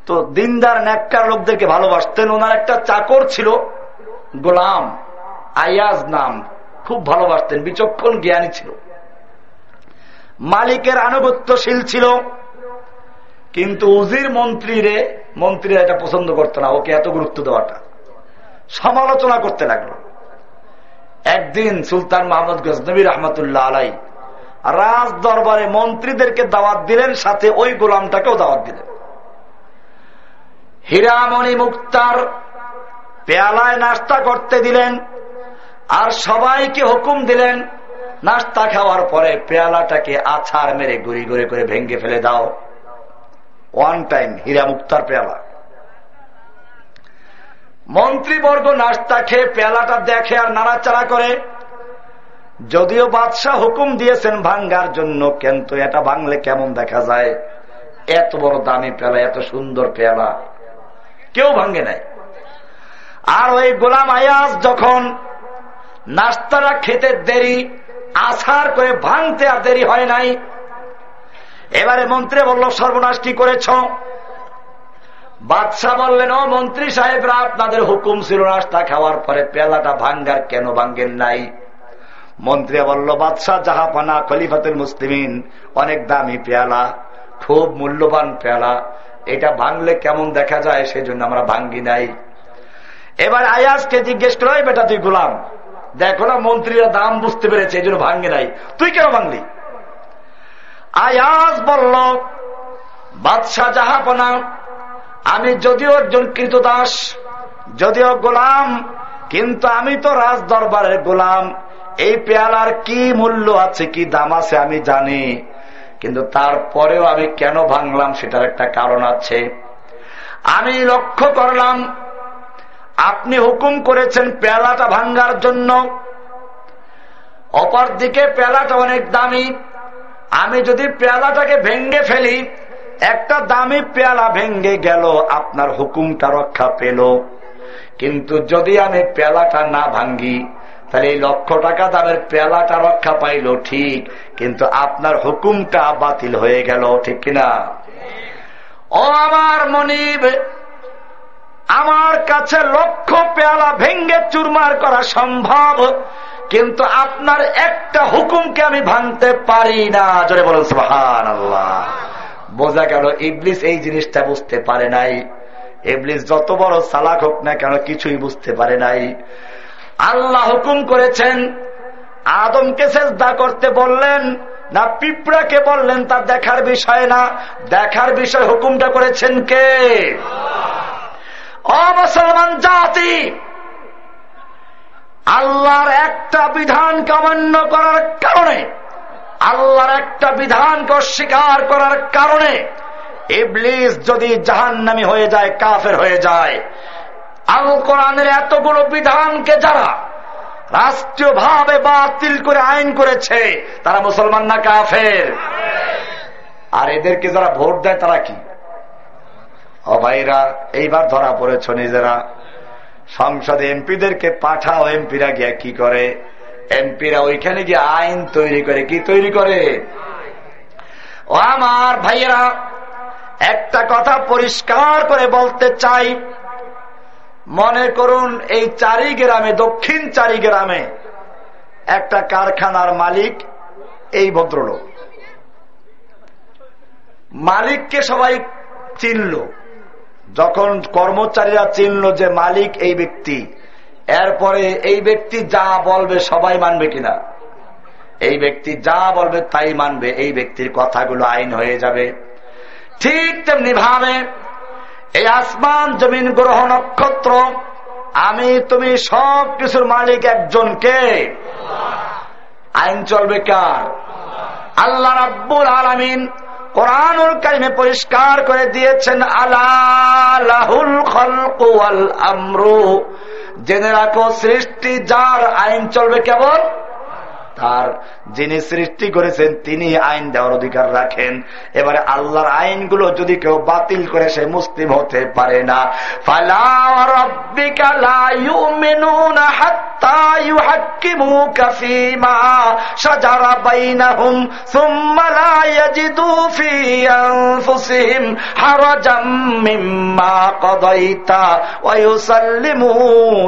তো দিনদার, ন্যাক্কার লোকদেরকে ভালোবাসতেন। ওনার একটা চাকর ছিল গোলাম, আয়াজ নাম। খুব ভালোবাসতেন, বিচক্ষণ জ্ঞানী ছিল। মালিকের আনুগত্যশীল ছিল, কিন্তু উজির মন্ত্রীরে, মন্ত্রীরা এটা পছন্দ করতো না, ওকে এত গুরুত্ব দেওয়াটা। সমালোচনা করতে লাগল। একদিন সুলতান মোহাম্মদ গজনবী রহমতুল্লাহ আলাই রাজ দরবারে মন্ত্রীদেরকে দাওয়াত দিলেন, সাথে ওই গোলামটাকেও দাওয়াত দিলেন। হীরামণি মুক্তার পেয়ালায় নাস্তা করতে দিলেন আর সবাইকে হুকুম দিলেন, নাস্তা খাওয়ার পরে পেয়ালাটাকে আছাড় মেরে গুড়ি গুড়ি করে ভেঙ্গে ফেলে দাও। ওয়ান টাইম হীরা মুক্তার পেয়ালা। মন্ত্রীবর্গ নাস্তা খেয়ে পেয়ালাটা দেখে আর নাড়াচাড়া করে, যদিও বাদশাহ হুকুম দিয়েছেন ভাঙ্গার জন্য, কিন্তু এটা ভাঙলে কেমন দেখা যায়? এত বড় দামি পেয়ালা, এত সুন্দর পেয়ালা। কেউ ভাঙ্গে নাই। আর ওই গোলাম আয়াস যখন নাস্তাটা খেতে দেরি আছার করে ভাঙতে আর দেরি হয় নাই। এবারে মন্ত্রী বলল, সর্বনাশ কি করেছ? বাদশাহ বললেন, ও মন্ত্রী সাহেবরা, আপনাদের হুকুম ছিল নাস্তা খাওয়ার পরে পেলাটা ভাঙ্গার কেন ভাঙ্গেন নাই? মন্ত্রী বলল, বাদশাহ জাহাপানা খলিফাতুল মুসলিমিন, অনেক দামি পেয়ালা, খুব মূল্যবান পেয়ালা, এটা ভাঙলে কেমন দেখা যায়, সেজন্য আমরা ভাঙ্গি নাই। এবার আয়াসকে জিজ্ঞেস করো বেটা, তুই গোলাম? দেখো না, মন্ত্রীরা দাম বুঝতে পেরেছে, এই জন্য ভাঙ্গে নাই। তুই কেন ভাঙলি? আয়াস বলল, বাদশাহ জাহাপনা আমি যদিও একজন কৃতদাস, যদিও গোলাম, কিন্তু আমি তো রাজ দরবারের গোলাম। এই পেয়ালার কি মূল্য আছে, কি দাম আছে, আমি জানি। কিন্তু তারপরেও আমি কেন ভাঙলাম, সেটার একটা কারণ আছে। আমি লক্ষ্য করলাম আপনি হুকুম করেছেন পেয়ালাটা ভাঙ্গার জন্য। অপর দিকে পেয়ালাটা অনেক দামি। আমি যদি পেয়ালাটাকে ভেঙ্গে ফেলি, একটা দামি পেয়ালা ভেঙ্গে গেল, আপনার হুকুমটা রক্ষা পেল। কিন্তু যদি আমি পেয়ালাটা না ভাঙ্গি, তাহলে এই লক্ষ টাকা দামের পেয়ালাটা রক্ষা পাইল ঠিক, কিন্তু আপনার হুকুমটা বাতিল হয়ে গেল, ঠিক কিনা? ও আমার মনিব আমার কাছে লক্ষ পেয়ালা ভেঙ্গে চুরমার করা সম্ভব, কিন্তু আপনার একটা হুকুমকে আমি ভাঙতে পারি না। জোরে বলুন সুহান আল্লাহ বোঝা গেল ইবলিস এই জিনিসটা বুঝতে পারে নাই। ইবলিস যত বড় সালাক হোক না কেন কিছুই বুঝতে পারে নাই। আল্লাহ হুকুম করেছেন, আদমকে চেষ্টা করতে বললেন, না পিঁপড়াকে বললেন তার দেখার বিষয় না। দেখার বিষয় হুকুমটা করেছেন কে? অমুসলমান জাতি, আল্লাহর একটা বিধান কামান্য করার কারণে, আল্লাহর একটা বিধানকে অস্বীকার করার কারণে ইবলিস যদি জাহান্নামি হয়ে যায়, কাফের হয়ে যায়। আল কোরআনের এতগুলো বিধানকে যারা রাষ্ট্রীয়ভাবে বাতিল করে আইন করেছে, তারা মুসলমান না কাফের? আর এদেরকে যারা ভোট দেয়, তারা কি? ও ভাইরা এইবার ধরা পড়েছ নিজেরা। সংসদে এমপিদেরকে পাঠাও, এমপিরা গিয়া কি করে? এমপিরা ওইখানে গিয়ে আইন তৈরি করে, কি তৈরি করে? ও আমার ভাইয়েরা, একটা কথা পরিষ্কার করে বলতে চাই। মনে করুন, এই চারি গ্রামে দক্ষিণ চারি গ্রামে একটা কারখানার মালিক এই ভদ্রলোক। মালিককে সবাই চিনল। যখন কর্মচারীরা চিনল যে মালিক এই ব্যক্তি, এরপরে এই ব্যক্তি যা বলবে সবাই মানবে কিনা? এই ব্যক্তি যা বলবে তাই মানবে, এই ব্যক্তির কথাগুলো আইন হয়ে যাবে। ঠিক তেমনি ভাবে এই আসমান জমিন গ্রহ নক্ষত্র, আমি, তুমি সব কিছুর মালিক একজনকে। আইন চলবে কার? আল্লাহ রাব্বুল আলমিন কোরআনুল কারিমে পরিষ্কার করে দিয়েছেন আলাহুল খলকুয়াল আমরু। জেনে রাখো, সৃষ্টি যার আইন চলবে কেবল তার যিনি সৃষ্টি করেছেন, তিনি আইন দেওয়ার অধিকার রাখেন। এবারে আল্লাহর আইনগুলো যদি কেউ বাতিল করে, সে মুসলিম হতে পারে না।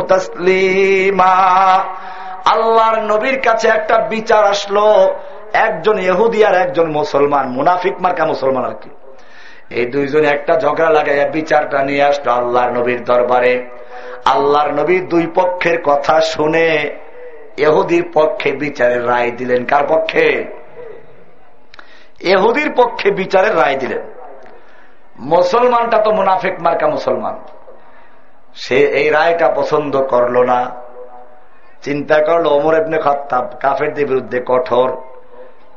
তসলিমা। আল্লাহর নবীর কাছে একটা বিচার আসলো, একজন ইহুদি আর একজন মুসলমান, মুনাফিক মার্কা মুসলমান আর কি। এই দুইজনে একটা ঝগড়া লাগাইয়া বিচারটা নিয়ে আসলো আল্লাহর নবীর দরবারে। আল্লাহর নবী দুই পক্ষের কথা শুনে এহুদির পক্ষে বিচারের রায় দিলেন। কার পক্ষে? এহুদির পক্ষে বিচারের রায় দিলেন। মুসলমানটা তো মুনাফিক মার্কা মুসলমান। সে এই রায়টা পছন্দ করল না। চিন্তা করল, ওমর এবনে খত্তাব কাফেরদের বিরুদ্ধে কঠোর।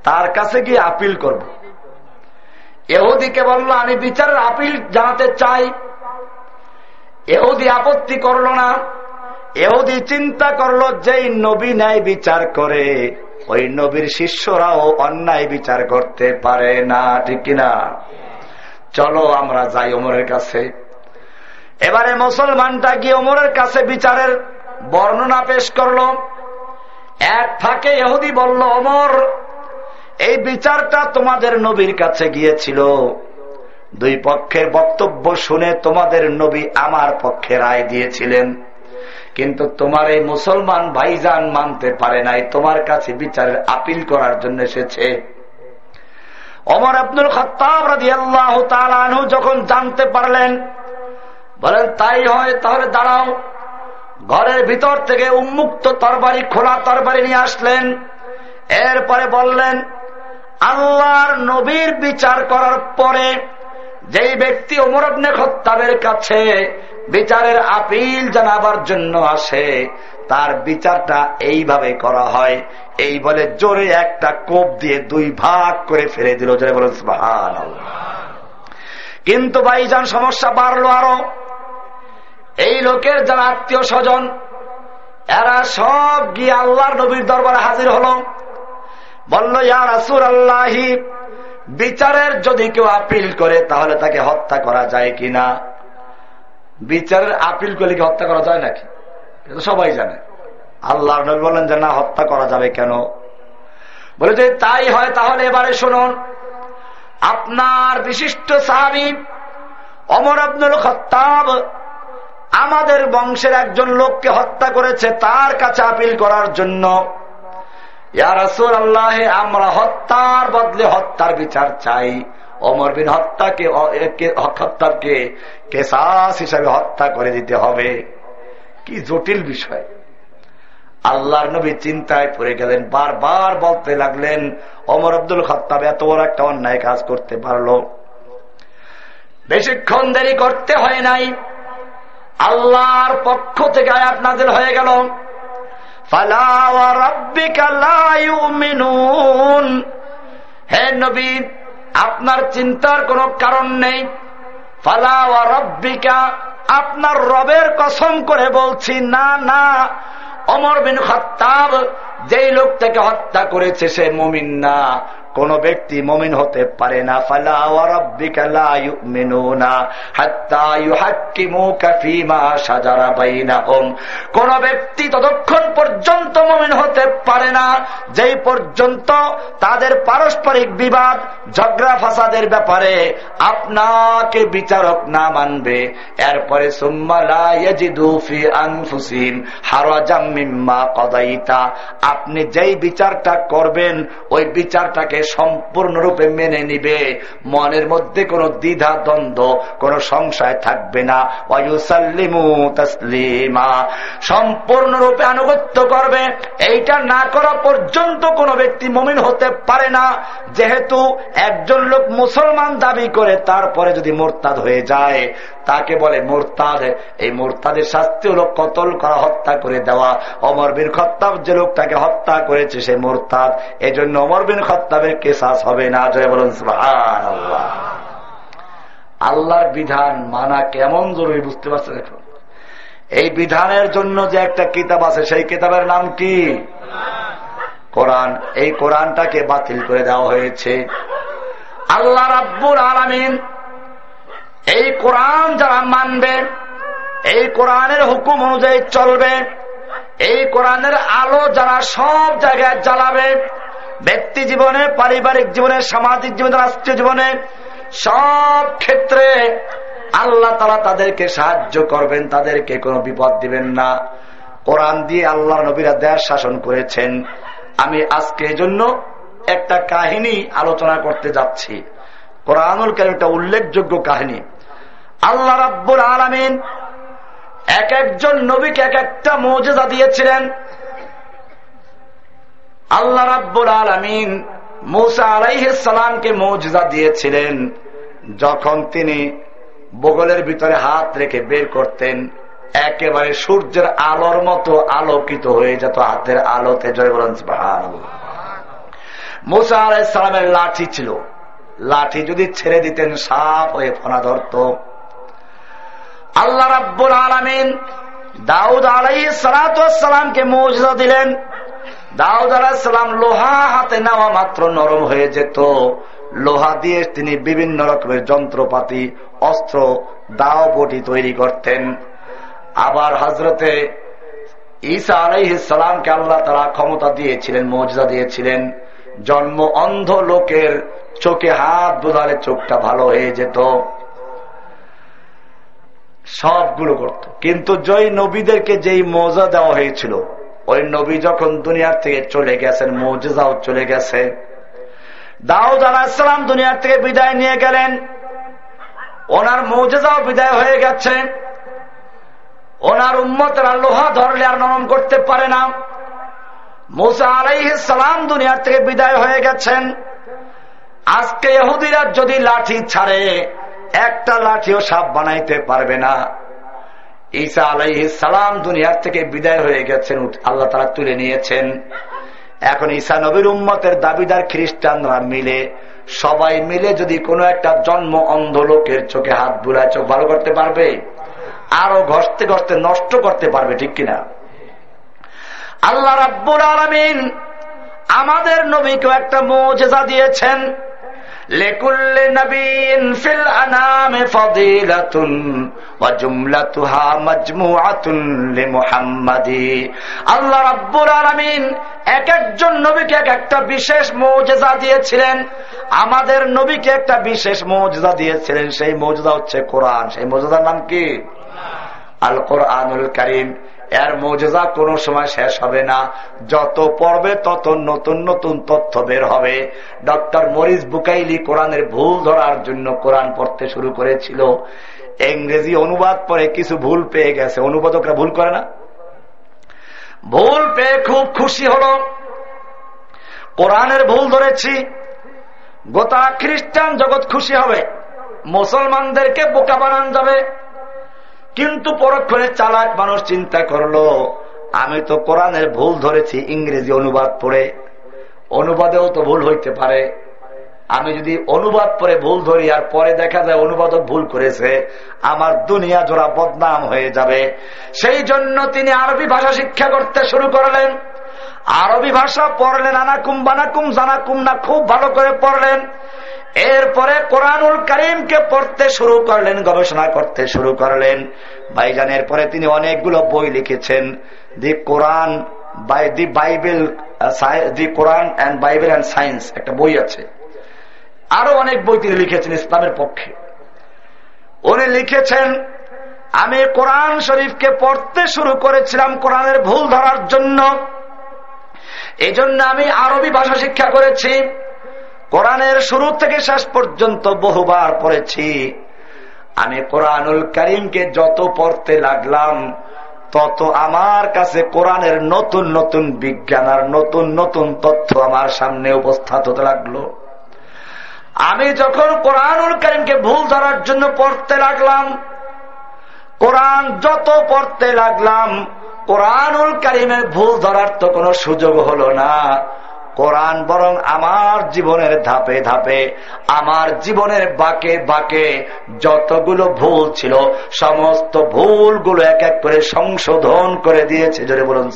তার কাছে গিয়ে আপিল করব। এহুদিকে বলল, আমি বিচারের আপিল জানাতে চাই। এহুদি আপত্তি করল না। এহুদি চিন্তা করল, যেই নবী ন্যায় বিচার করে, ওই নবীর শিষ্যরাও অন্যায় বিচার করতে পারে না, ঠিক কিনা? চলো আমরা যাই ওমরের কাছে। এবারে মুসলমানটা গিয়ে ওমরের কাছে বিচারের বর্ণনা পেশ করল। এক ফাঁকে এহুদি বলল অমর এই বিচারটা তোমাদের নবীর কাছে গিয়েছিল। দুই পক্ষের বক্তব্য শুনে তোমাদের নবী আমার পক্ষে রায় দিয়েছিলেন। কিন্তু তোমার এই মুসলমান ভাইজান মানতে পারে নাই। তোমার কাছে বিচারের আপিল করার জন্য এসেছে। অমর আব্দুল খতাব যখন জানতে পারলেন, বলেন, তাই হয়, তাহলে দাঁড়াও। ঘরের ভিতর থেকে উন্মুক্ত তরবারি, খোলা তরবারি নিয়ে আসলেন। এরপরে বললেন, আল্লাহর নবীর বিচার করার পরে যেই ব্যক্তি অমরগ্নে খত্তাবের কাছে বিচারের আপিল জানাবার জন্য আসে, তার বিচারটা এইভাবে করা হয়। এই বলে জোরে একটা কোপ দিয়ে দুই ভাগ করে ফেলে দিল। জোরে বলেন কিন্তু ভাইজান, সমস্যা বাড়লো আরও। এই লোকের যারা আত্মীয় স্বজন, এরা সব গিয়ে আল্লাহর নবীর দরবারে হাজির হল। বলল ইয়ার আসুর আল্লাহি বিচারের যদি কেউ আপিল করে, তাহলে তাকে হত্যা করা যায় কিনা? বিচারের আপিল করলে কি হত্যা করা যায় নাকি? সবাই জানে। আল্লাহ নবী বলেন যে, না, হত্যা করা যাবে কেন? বলে যে তাই হয়, তাহলে এবারে শুনুন। আপনার বিশিষ্ট সাহাবি অমর আব্দুল খত্তাব আমাদের বংশের একজন লোককে হত্যা করেছে, তার কাছে আপিল করার জন্য। আল্লাহে আমরা হত্যার বদলে হত্যার বিচার চাই। অমর বিন হত্যাকে হত্যাকে কেসাস হিসাবে হত্যা করে দিতে হবে। কি জটিল বিষয়। আল্লাহর নবী চিন্তায় পড়ে গেলেন, বারবার বলতে লাগলেন অমর আব্দুল খত্তাব এত বড় একটা অন্যায় কাজ করতে পারল। বেশিক্ষণ দেরি করতে হয় নাই। আল্লাহর পক্ষ থেকে আয়াত নাজিল হয়ে গেল। হে নবী, আপনার চিন্তার কোনো কারণ নেই। ফালা রব্বিকা, আপনার রবের কসম করে বলছি, না না অমর বিন খত্তাব যেই লোকটাকে হত্যা করেছে সে মমিন না। কোন ব্যক্তি মমিন হতে পারে না। কোন ব্যক্তি ততক্ষণ পর্যন্ত মমিন হতে পারে না। যেই পর্যন্ত তাদের পারস্পরিক বিবাদ, ঝগড়া ফাসাদের ব্যাপারে আপনাকে বিচারক না মানবে। এরপরে আপনি যেই বিচারটা করবেন, ওই বিচারটাকে সম্পূর্ণরূপে মেনে নিবে। মনের মধ্যে কোনো দ্বিধা, দ্বন্দ্ব, কোন সংশয় থাকবে না। তসলিমা। সম্পূর্ণরূপে আনুগত্য করবে। এইটা না করা পর্যন্ত কোনো ব্যক্তি মমিন হতে পারে না। যেহেতু একজন লোক মুসলমান দাবি করে, তারপরে যদি মোরতাদ হয়ে যায় তাকে বলে মোরতাদ। এই মোরতাদের শাস্তি হল কতল করা, হত্যা করে দেওয়া। অমর বিন খত্তাব যে লোকটাকে হত্যা করেছে, সে মোরতাদ। এই জন্য অমর বিন খত্তাবের কেসাস হবে না। জয় বলুন আল্লাহর বিধান মানা কেমন জরুরি বুঝতে পারছেন এখন? এই বিধানের জন্য যে একটা কিতাব আছে, সেই কিতাবের নাম কি? কোরআন। এই কোরআনটাকে বাতিল করে দেওয়া হয়েছে। আল্লাহ রাব্বুর আলামিন এই কোরআন যারা মানবে, এই কোরআনের হুকুম অনুযায়ী চলবে, এই কোরআনের আলো যারা সব জায়গায় জ্বালাবে, ব্যক্তি জীবনে, পারিবারিক জীবনে, সামাজিক জীবনে, রাষ্ট্রীয় জীবনে, সব ক্ষেত্রে আল্লাহ তালা তাদেরকে সাহায্য করবেন, তাদেরকে কোনো বিপদ দিবেন না। কোরআন দিয়ে আল্লাহ নবীরা দেশ শাসন করেছেন। আমি আজকে জন্য একটা কাহিনী আলোচনা করতে যাচ্ছি। কোরআনুল কেন একটা উল্লেখযোগ্য কাহিনী। আল্লাহ রাব্বুল আলমিন এক একজন নবীকে এক একটা মৌজেদা দিয়েছিলেন। আল্লাহ রাব্বুল আলমিন মৌসা আলাইসালামকে মৌজা দিয়েছিলেন যখন তিনি বগলের ভিতরে হাত রেখে বের করতেন, একেবারে সূর্যের আলোর মতো আলোকিত হয়ে যেত হাতের আলোতে। জয় বলেন মুসা লাঠি ছিল। লাঠি যদি ছেড়ে দিতেন, সাপ হয়ে ফোনা ধরত। আল্লাহ রাব্বুল আলমিন দাউদ আলাই সালাতামকে মৌজা দিলেন। দাউদ আলাহিসাম লোহা হাতে নেওয়া মাত্র নরম হয়ে যেত। লোহা দিয়ে তিনি বিভিন্ন রকমের যন্ত্রপাতি, অস্ত্র, দাও বটি তৈরি করতেন। আবার হজরতে ঈসা আলাইসালামকে আল্লাহ তারা ক্ষমতা দিয়েছিলেন মৌজা দিয়েছিলেন। জন্ম অন্ধ লোকের চোখে হাত বোঝালে চোখটা ভালো হয়ে যেত। সবগুলো করত কিন্তু জয় নবীদেরকে যেই মজা দেওয়া হয়েছিল, ওই নবী যখন দুনিয়ার থেকে চলে গেছেন মৌজাও চলে গেছে। দাউদ আলাহিসাম দুনিয়ার থেকে বিদায় নিয়ে গেলেন। ওনার মৌজাও বিদায় হয়ে গেছে। ওনার উম্মতরা লোহা ধরলে আর নরম করতে পারে না। মুসা সালাম দুনিয়ার থেকে বিদায় হয়ে গেছেন। আজকে এহুদিরা যদি লাঠি ছাড়ে একটা লাঠিও সাপ বানাইতে পারবে না। ঈসা আলাই সালাম দুনিয়ার থেকে বিদায় হয়ে গেছেন আল্লাহ তারা তুলে নিয়েছেন। এখন ঈসা নবীর উম্মতের দাবিদার খ্রিস্টানরা মিলে, সবাই মিলে যদি কোনো একটা জন্ম অন্ধ লোকের চোখে হাত বুলায় চোখ ভালো করতে পারবে? আরও ঘষতে ঘষতে নষ্ট করতে পারবে, ঠিক কিনা? আল্লাহ রাব্বুল আলমিন আমাদের নবীকেও একটা মোজেজা দিয়েছেন। আল্লাহ রাব্বুল আলামিন এক একজন নবীকে এক একটা বিশেষ মৌজেজা দিয়েছিলেন। আমাদের নবীকে একটা বিশেষ মৌজেজা দিয়েছিলেন, সেই মৌজেজা হচ্ছে কোরআন। সেই মৌজেদার নাম কি? আল কোরআনুল করিম। এর মৌজেজা কোনো সময় শেষ হবে না। যত পড়বে, তত নতুন নতুন তথ্য বের হবে। ডক্টর মরিস বুকাইলি কোরআনের ভুল ধরার জন্য কোরআন পড়তে শুরু করেছিল। ইংরেজি অনুবাদ পরে কিছু ভুল পেয়ে গেছে। অনুবাদকরা ভুল করে না? ভুল পেয়ে খুব খুশি হল। কোরআনের ভুল ধরেছি। গোটা খ্রিস্টান জগৎ খুশি হবে। মুসলমানদেরকে বোকা বানান যাবে। কিন্তু পরক্ষণে চালাক মানুষ চিন্তা করল, আমি তো কোরআনের ভুল ধরেছি, ইংরেজি অনুবাদ পড়ে। অনুবাদেও তো ভুল হইতে পারে। আমি যদি অনুবাদ পরে ভুল ধরি, আর পরে দেখা যায় অনুবাদক ভুল করেছে, আমার দুনিয়া জোড়া বদনাম হয়ে যাবে। সেই জন্য তিনি আরবি ভাষা শিক্ষা করতে শুরু করলেন। আরবি ভাষা পড়লেন আনাকুম বানাকুম, জানাকুম না, খুব ভালো করে পড়লেন। এরপরে কোরআনুল করিমকে পড়তে শুরু করলেন, গবেষণা করতে শুরু করলেন। ভাইজানের পরে তিনি অনেকগুলো বই লিখেছেন। The Quran the Bible the Quran and Bible and science একটা বই আছে। আরও অনেক বই তিনি লিখেছেন ইসলামের পক্ষে। উনি লিখেছেন, আমি কোরআন শরীফকে পড়তে শুরু করেছিলাম কোরআনের ভুল ধরার জন্য। এই জন্য আমি আরবি ভাষা শিক্ষা করেছি। কোরআনের শুরু থেকে শেষ পর্যন্ত বহুবার পড়েছি। আমি কোরআনুল করিমকে যত পড়তে লাগলাম, তত আমার কাছে কোরআনের নতুন নতুন বিজ্ঞান আর নতুন নতুন তথ্য আমার সামনে উপস্থাত হতে লাগল। আমি যখন কোরআনুল করিমকে ভুল ধরার জন্য পড়তে লাগলাম, কোরআন যত পড়তে লাগলাম, কোরআনুল করিমের ভুল ধরার তো কোনো সুযোগ হলো না। কোরআন বরং আমার জীবনের ধাপে ধাপে, আমার জীবনের বাকে বাকে যতগুলো ভুল ছিল, সমস্ত ভুলগুলো এক এক করে সংশোধন করে দিয়েছে। জোরে বলুন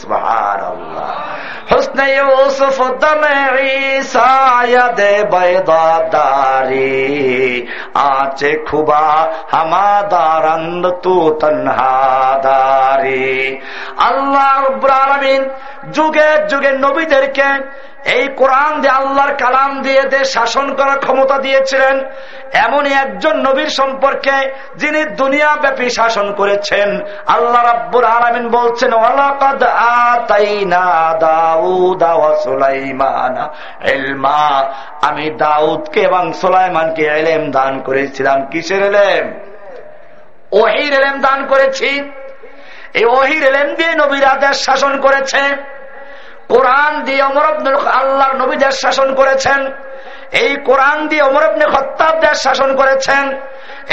আচে খুবা হামাদারান্দ তু তন্হাদারি আল্লাহ যুগে যুগে নবীদেরকে এই কোরআন দিয়ে আল্লাহর কালাম দিয়ে দেশ শাসন করার ক্ষমতা দিয়েছিলেন, এমনই একজন নবীর সম্পর্কে যিনি দুনিয়া ব্যাপী শাসন করেছেন। আল্লাহ রাব্বুর আলমিন বলছেন আমি দাউদকে এবং সোলাইমানকে এলেম দান করেছিলাম। কিসের এলেম? ওহির এলেম দান করেছি। এই ওহির এলেম দিয়ে নবীরা দেশ শাসন করেছে। কোরআন দিয়ে অমর আল্লাহর নবী দেশ শাসন করেছেন, এই কোরআন দিয়ে অমর আবনে খত্তাব দেশ শাসন করেছেন,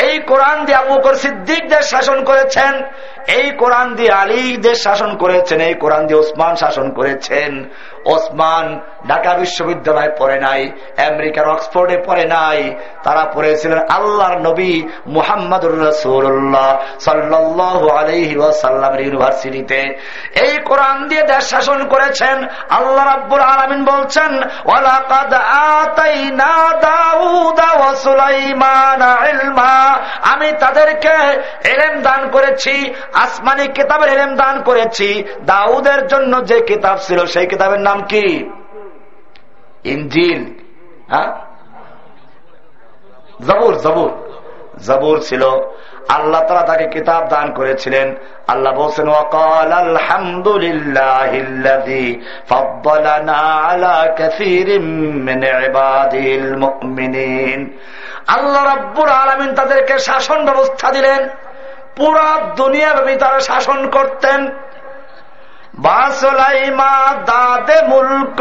এই কোরআন দিয়ে আবুকর সিদ্দিকদের শাসন করেছেন, এই কোরআন দিয়ে আলী দেশ শাসন করেছেন, এই কোরআন দিয়ে ওসমান শাসন করেছেন। ওসমান ঢাকা বিশ্ববিদ্যালয়ে পড়ে নাই, আমেরিকার অক্সফোর্ডে পড়ে নাই, তারা পড়েছিলেন আল্লাহর নবী মুহাম্মদুর রসুল্লাহ সাল্লাহ আলহি ওয়াসাল্লামের ইউনিভার্সিটিতে। এই কোরআন দিয়ে দেশ শাসন করেছেন, আল্লাহ রাব্বুল আলমিন বলছেন আমি তাদেরকে এলেম দান করেছি, আসমানি কিতাবের এলেম দান করেছি। দাউদের জন্য যে কিতাব ছিল, সেই কিতাবের নাম কি? ইঞ্জিল হ্যাঁ? জবুর জবুর। জবুর ছিল। আল্লাহ তারা তাকে কিতাব দান করেছিলেন। আল্লাহ বলছেন, ওয়াকাল আলহামদুলিল্লাহ আল্লাহ রাব্বুর আলমিন তাদেরকে শাসন ব্যবস্থা দিলেন। পুরা দুনিয়াব্যাপী তারা শাসন করতেন। বাসলাইমা দাদে মুলক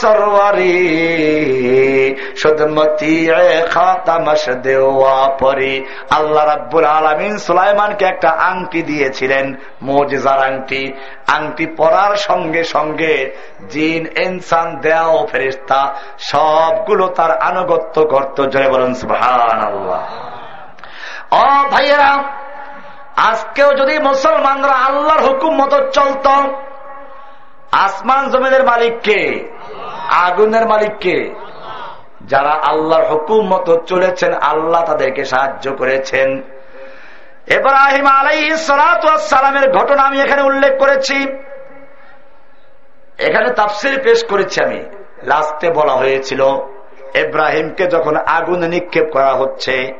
সরওয়ারি। সুদমতি দেওয়া পরি। আল্লাহ রাব্বুল আলমিন সুলাইমানকে একটা আংটি দিয়েছিলেন, মজিজার আংটি। আংটি পরার সঙ্গে সঙ্গে জিন, ইনসান, দেও ফেরিস্তা সবগুলো তার আনুগত্য করত। জয় বলুন সুহান আল্লাহ ও ভাইয়েরা, আজকেও যদি মুসলমানরা আল্লাহর হুকুম মতো চলত আসমান জমিনের মালিককে আগুনের মালিককে যারা আল্লাহর হুকুম মতো চলেছেন, আল্লাহ তাদেরকে সাহায্য করেছেন। এব্রাহিম আলাই সালামের ঘটনা আমি এখানে উল্লেখ করেছি। এখানে তাফসির পেশ করেছি আমি। লাস্টে বলা হয়েছিল এব্রাহিমকে যখন আগুন নিক্ষেপ করা হচ্ছে,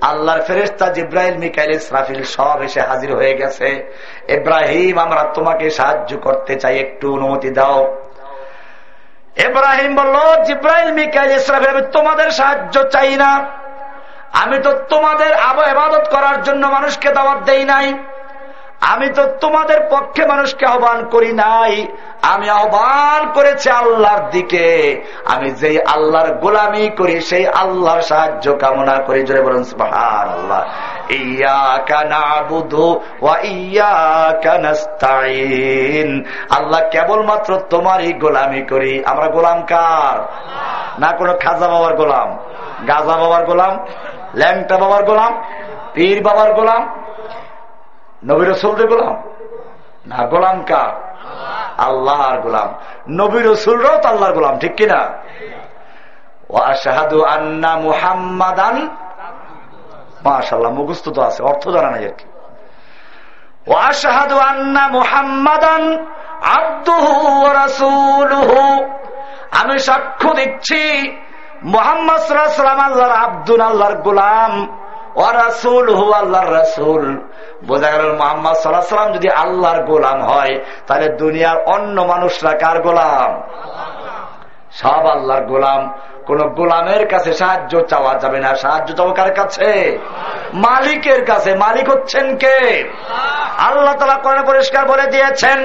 আল্লাহর ফেরেস্তা জিব্রাহিল মিকাইল, ইসরাফিল সব এসে হাজির হয়ে গেছে। ইব্রাহিম আমরা তোমাকে সাহায্য করতে চাই, একটু অনুমতি দাও। এব্রাহিম বলল জিব্রাহিম মিকাইল, ইসরাফিল, আমি তোমাদের সাহায্য চাই না। আমি তো তোমাদের আবাদত করার জন্য মানুষকে দাওয়াত দেই নাই। আমি তো তোমাদের পক্ষে মানুষকে আহ্বান করি নাই। আমি আহ্বান করেছি আল্লাহর দিকে। আমি যেই আল্লাহর গোলামি করি, সেই আল্লাহর সাহায্য কামনা করি। জোরে বলুন আল্লাহ আল্লাহ কেবলমাত্র তোমারই গোলামি করি। আমরা গোলাম কার? না কোনো খাজা বাবার গোলাম? গাজা বাবার গোলাম? ল্যাংটা বাবার গোলাম? পীর বাবার গোলাম? নবীর রসুলদের গোলাম? না, গোলাম কা আল্লাহর গোলাম। নবীর রসুলরাও তো আল্লাহর গোলাম, ঠিক কিনা? ও আশাহাদু আন্না মুহাম্মাদান। মাশাল্লাহ মুখস্থ তো আছে, অর্থ জানা নাই আর কি। ও আশাহাদু আন্না মুহাম্মাদান আব্দুহু রাসূলুহু। আমি সাক্ষ্য দিচ্ছি, মোহাম্মদ সাল্লাম আল্লাহর আব্দুল আল্লাহর গোলাম। ও রাসুল হু আল্লাহর রাসুল। বোঝা গেল মোহাম্মদ যদি আল্লাহর গোলাম হয়, তাহলে দুনিয়ার অন্য মানুষরা কার গোলাম? সব আল্লাহর গোলাম। কোন গোলামের কাছে সাহায্য চাওয়া যাবে না। সাহায্য চাওয়া কার কাছে? মালিকের কাছে। মালিক হচ্ছেন কে? আল্লাহ তালা কোরআন পরিষ্কার বলে দিয়েছেন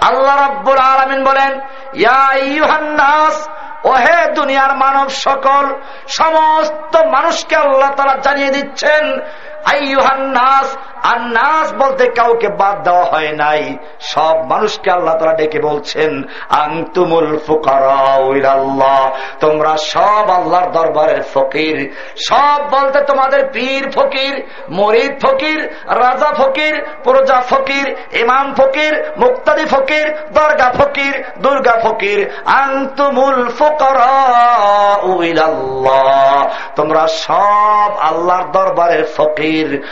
আল্লাহ রাব্বুল আলামিন বলেন, ইয়া আইয়ুহান্নাস, ওহে দুনিয়ার মানব সকল, সমস্ত মানুষকে আল্লাহ তারা জানিয়ে দিচ্ছেন, আইয়ুহান্নাস আর নাস বলতে কাউকে বাদ দেওয়া হয় নাই। সব মানুষকে আল্লাহ তারা ডেকে বলছেন আংতুমুল ফুকারাল্লাহ তোমরা সব আল্লাহর দরবারের ফকির। সব বলতে তোমাদের পীর ফকির, মরিদ ফকির, রাজা ফকির, প্রজা ফকির, ইমাম ফকির, মুক্তাদি ফকির, দরগা ফকির, দুর্গা ফকির। আংতুমুল ফুকারাল্লাহ তোমরা সব আল্লাহর দরবারের ফকির।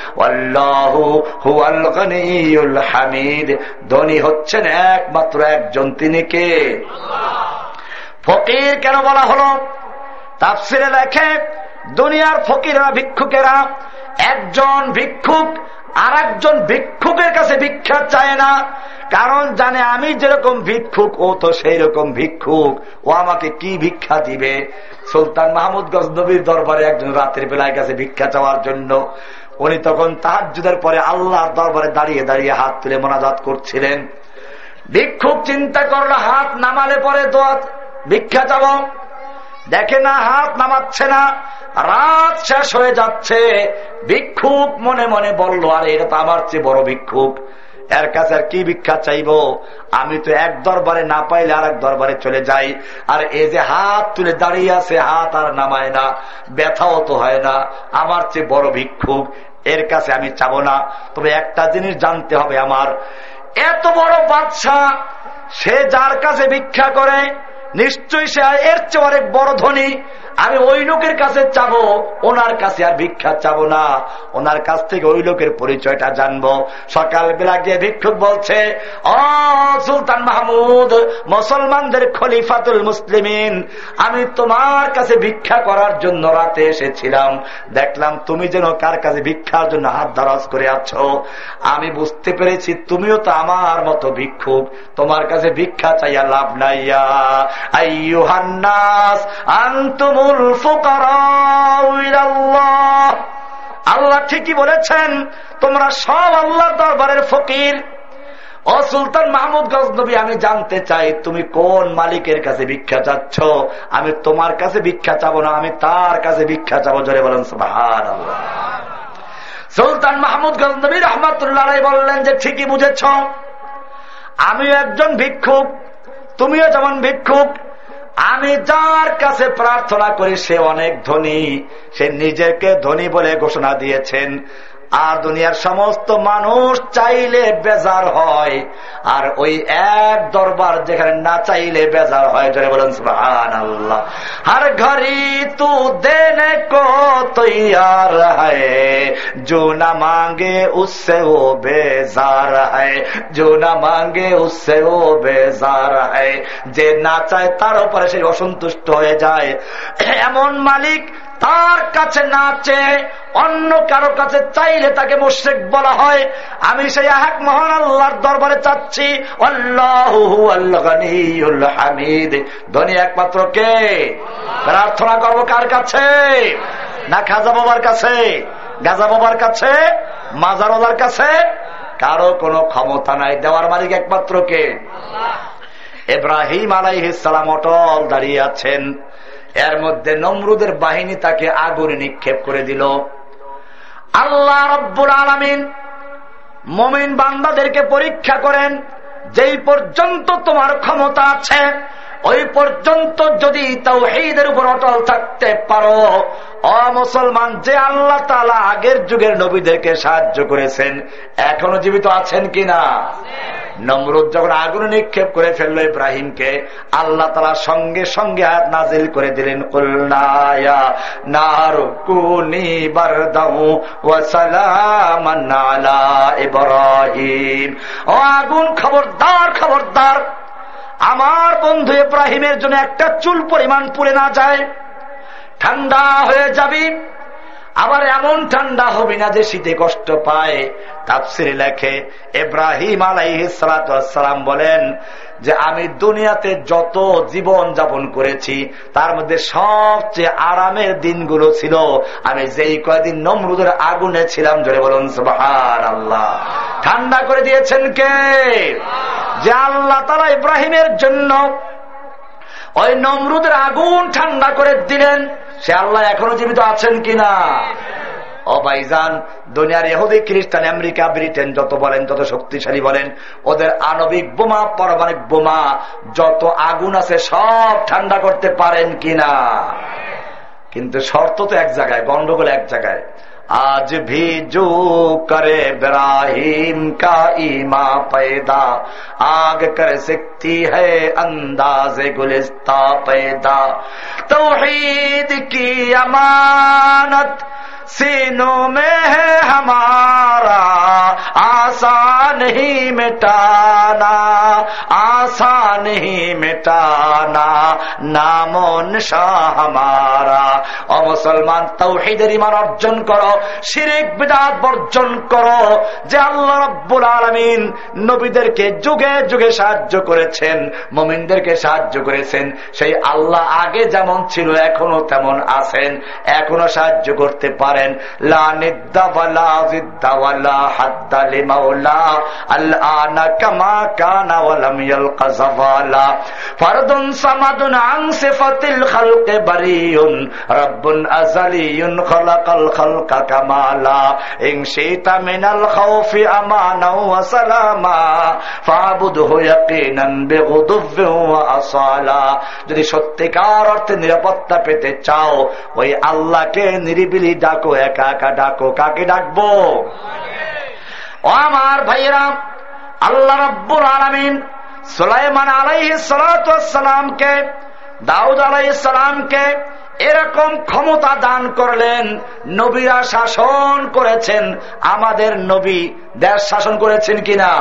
হামিদ। ধনী হচ্ছেন একমাত্র একজন। তিনি কে? ফকির কেন বলা হলো? তাফসিরে লেখে, দুনিয়ার ফকিরা ভিক্ষুকেরা, একজন ভিক্ষুক আর একজন ভিক্ষুকের কাছে ভিক্ষা চায় না। কারণ জানে, আমি যেরকম ভিক্ষুক, ও তো সেই রকম ভিক্ষুক। ও আমাকে কি ভিক্ষা দিবে? সুলতান মাহমুদ গজনবীর দরবারে একজন রাতের বেলায় গেছে ভিক্ষা চাওয়ার জন্য। উনি তখন তাহাজুদের পরে আল্লাহর দরবারে দাঁড়িয়ে দাঁড়িয়ে হাত তুলে মোনাজাত করছিলেন। ভিক্ষুক চিন্তা করল, হাত নামালে পরে দোয়াত ভিক্ষা যাব দেখে না, হাত নামাচ্ছে না। রাত শেষ হয়ে যাচ্ছে। ভিক্ষুক মনে মনে বলল, আরে, এটা তো আমার চেয়ে বড় ভিক্ষুক। এর কাছে আর কি ভিক্ষা চাইব? আমি তো এক দরবারে না পাইলে আর এক দরবারে চলে যাই। আর এ যে হাত তুলে দাঁড়িয়ে আছে, হাত আর নামায় না, ব্যথাও তো হয় না। আমার চেয়ে বড় ভিক্ষুক, এর কাছে আমি চাব না। তবে একটা জিনিস জানতে হবে আমার। এত বড় বাদশাহ, সে যার কাছে ভিক্ষা করে, নিশ্চয়ই সে এর চেয়ে অনেক বড় ধনী। আমি ওই লোকের কাছে চাব, ওনার কাছে আর ভিক্ষা চাবো না। ওনার কাছ থেকে ওই লোকের পরিচয়টা জানব। সকালবেলা গিয়ে ভিক্ষুক বলছে অ সুলতান মাহমুদ, মুসলমানদের খলিফাতুল মুসলিমিন, আমি তোমার কাছে ভিক্ষা করার জন্য রাতে এসেছিলাম। দেখলাম তুমি যেন কার কাছে ভিক্ষার জন্য হাত দারাজ করে আছো। আমি বুঝতে পেরেছি তুমিও তো আমার মতো ভিক্ষুক। তোমার কাছে ভিক্ষা চাইয়া লাভ নাইয়া আইয়ুহান্নাস আন্তুম আল্লাহ ঠিকই বলেছেন, তোমরা সব আল্লাহ দরবারের ফকির। ও সুলতান মাহমুদ গজনবী, আমি জানতে চাই, তুমি কোন মালিকের কাছে ভিক্ষা চাচ্ছ? আমি তোমার কাছে ভিক্ষা চাবো না, আমি তার কাছে ভিক্ষা চাবো, জোরে বলেন সুলতান মাহমুদ গজনবী রহমতুল্লাহ বললেন যে, ঠিকই বুঝেছ, আমিও একজন ভিক্ষুক, তুমিও যেমন ভিক্ষুক আমি যার কাছে প্রার্থনা করি সে অনেক ধনী। সে নিজেকে ধনী বলে ঘোষণা দিয়েছেন। আর দুনিয়ার সমস্ত মানুষ চাইলে বেজার হয় আর ওই এক দরবার যেখানে না চাইলে বেজার হয় জনে বলেন সুহান আল্লাহ হর ঘরি তু দেনে কো তৈয়ার जो न मांगे उससे वो बेजार है जो न मांगे उससे वो बेजार है যে না চায় তার উপরে সে অসন্তুষ্ট হয়ে যায় এমন মালিক তার কাছে না চেয়ে অন্য কারও কাছে চাইলে তাকে মোশেক বলা হয়। আমি সেই এক মহান আল্লাহর দরবারে চাচ্ছি। হামিদ। ধনী একমাত্র কে? প্রার্থনা করব কার কাছে? না খাজা বাবার কাছে? গাজা বাবার কাছে? মাজারওয়ালার কাছে? কারও কোনো ক্ষমতা নাই। দেওয়ার মালিক একমাত্র কে? এব্রাহিম আলাইহিসালাম অটল দাঁড়িয়ে আছেন। এর মধ্যে নমরুদের বাহিনী তাকে আগুনে নিক্ষেপ করে দিল। আল্লাহ রব্বুল আলমিন মমিন বান্দাদেরকে পরীক্ষা করেন, যেই পর্যন্ত তোমার ক্ষমতা আছে, ওই পর্যন্ত যদি তাও এইদের উপর অটল থাকতে পারো অমুসলমান, যে আল্লাহ তালা আগের যুগের নবীদেরকে সাহায্য করেছেন, এখনও জীবিত আছেন কিনা? নমরুদ যখন আগুন নিক্ষেপ করে ফেলল ইব্রাহিমকে, আল্লাহ তালা সঙ্গে সঙ্গে হাত নাজিল করে দিলেন ইব্রাহিম। ও আগুন, খবরদার খবরদার, আমার বন্ধু ইব্রাহিমের জন্য একটা চুল পরিমাণ পুড়ে না যায়। ঠান্ডা হয়ে যাবি। আবার এমন ঠান্ডা হবে না যে শীতে কষ্ট পায়। তাপসির লেখে এব্রাহিম আলাইসালাম বলেন যে, আমি দুনিয়াতে যত জীবন যাপন করেছি, তার মধ্যে সবচেয়ে আরামের দিনগুলো ছিল, আমি যেই কয়েকদিন নমরুদের আগুনে ছিলাম, জোরে বলুন সুবাহার আল্লাহ ঠান্ডা করে দিয়েছেন কে? যে আল্লাহ তালা ইব্রাহিমের জন্য ওই নমরুদের আগুন ঠান্ডা করে দিলেন। সে আল্লাহ এখনও জীবিত আছেন কিনা? ও ভাইজান, দুনিয়ার এহুদি খ্রিস্টান, আমেরিকা, ব্রিটেন যত বলেন, যত শক্তিশালী বলেন, ওদের আণবিক বোমা, পারমাণবিক বোমা, যত আগুন আছে সব ঠান্ডা করতে পারেন কিনা? কিন্তু শর্ত তো এক জায়গায় গন্ডগোল এক জায়গায়। आज भी जो करे ब्राहिम का ईमा पैदा, आग कर सकती है अंदाज गुलिस्ता पैदा। तोहीद की अमानत सीनों में है हमारा आसान ही मिटाना আসানি মেটানা নামন শাহমারা ও মুসলমান তৌহিদের ইমান অর্জন করো শিরিক বিদাত বর্জন করো যে আল্লাহ রব্বুল আলমিন নবীদেরকে যুগে যুগে সাহায্য করেছেন মমিনদেরকে সাহায্য করেছেন সেই আল্লাহ আগে যেমন ছিল এখনো তেমন আছেন এখনো সাহায্য করতে পারেন যদি সত্যিকার অর্থে নিরাপত্তা পেতে চাও ওই আল্লাহকে নিরিবিলি ডাকো একা একা ডাকো, কাকে ডাকবো? ও আমার ভাইয়েরা, আল্লাহ রব্বুল আলমিন সুলাইমান আলাইহ সালামকে দাউদ আলাই সালামকে এরকম ক্ষমতা দান করলেন, নবীরা শাসন করেছেন, আমাদের নবী দেশ শাসন করেছেন কিনা?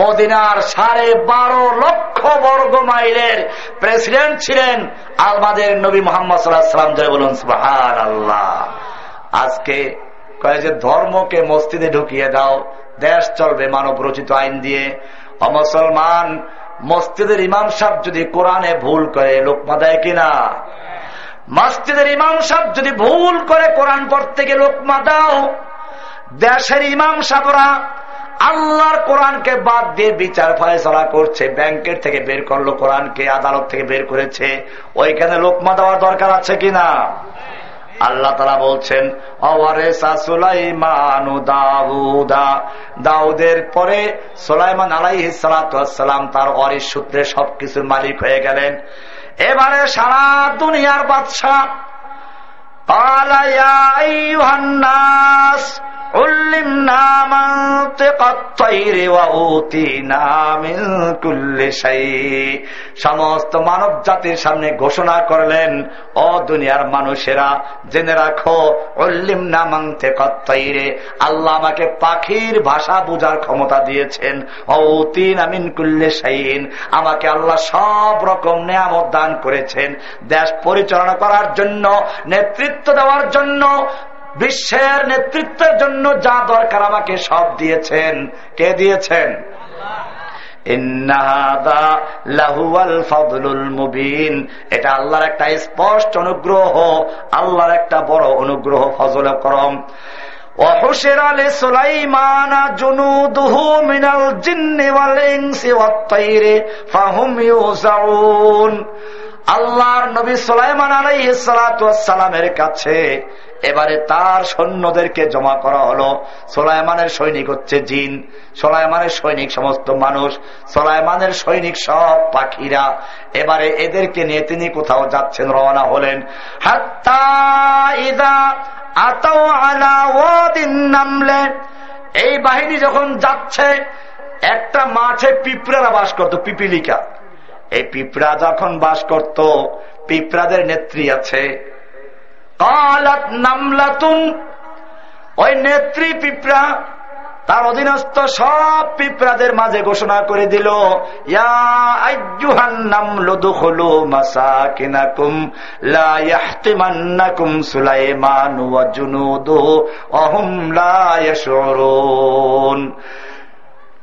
মদিনার সাড়ে বারো লক্ষ বর্গ মাইলের প্রেসিডেন্ট ছিলেন আমাদের নবী মোহাম্মদ সাল্লাহ সাল্লাম জয় বলুন সুহান আল্লাহ আজকে কয়ে যে ধর্মকে মসজিদে ঢুকিয়ে দাও, দেশ চলবে মানব রচিত আইন দিয়ে। অমুসলমান মসজিদের ইমাম সাহ যদি কোরআনে ভুল করে, লোকমা দেয় কিনা মসজিদের ইমাম সাহ যদি ভুল করে কোরআন পড়তে গিয়ে লোকমা দাও, দেশের ইমাম সাহরা আল্লাহর কোরআনকে বাদ দিয়ে বিচার ফয়সলা করছে, ব্যাংকের থেকে বের করল কোরআনকে, আদালত থেকে বের করেছে। ওইখানে লোকমা দেওয়ার দরকার আছে কিনা আল্লাহ তারা বলছেন দাউদের পরে সোলাইমান আলাই সালাম তার অরিস সূত্রে সবকিছুর মালিক হয়ে গেলেন। এবারে সারা দুনিয়ার বাদশাহ সমস্ত মানব জাতির সামনে ঘোষণা করলেন, ও দুনিয়ার মানুষেরা, জেনে রাখো উল্লিম নামাংতে কত্তাইরে আল্লাহ আমাকে পাখির ভাষা বুঝার ক্ষমতা দিয়েছেন। তিন আমিন কুল্লে সাইন আমাকে আল্লাহ সব রকম নিয়ামত দান করেছেন। দেশ পরিচালনা করার জন্য, নেতৃত্ব দেওয়ার জন্য বিশ্বের নেতৃত্বের জন্য যা দরকার আমাকে সব দিয়েছেন। কে দিয়েছেন? এটা আল্লাহর একটা স্পষ্ট অনুগ্রহ, আল্লাহর একটা বড় অনুগ্রহ, ফজল করম। আল্লাহর নবী সুলাইমান আলাইহিস সালামের কাছে এবারে তার সৈন্যদেরকে জমা করা হলো। সোলাইমানের সৈনিক হচ্ছে জিন। সোলাইমানের সৈনিক সমস্ত মানুষ। সোলাইমানের সৈনিক সব পাখিরা। এবারে এদেরকে নিয়ে তিনি কোথাও যাচ্ছেন, রওনা হলেন। নামলে। এই বাহিনী যখন যাচ্ছে, একটা মাঠে পিঁপড়ারা বাস করতো, পিপিলিকা। এই পিঁপড়া যখন বাস করত, পিঁপড়াদের নেত্রী আছে। নামলাতুন। ওই নেত্রী পিঁপড়া, তার অধীনস্থ সব পিঁপড়াদের মাঝে ঘোষণা করে দিল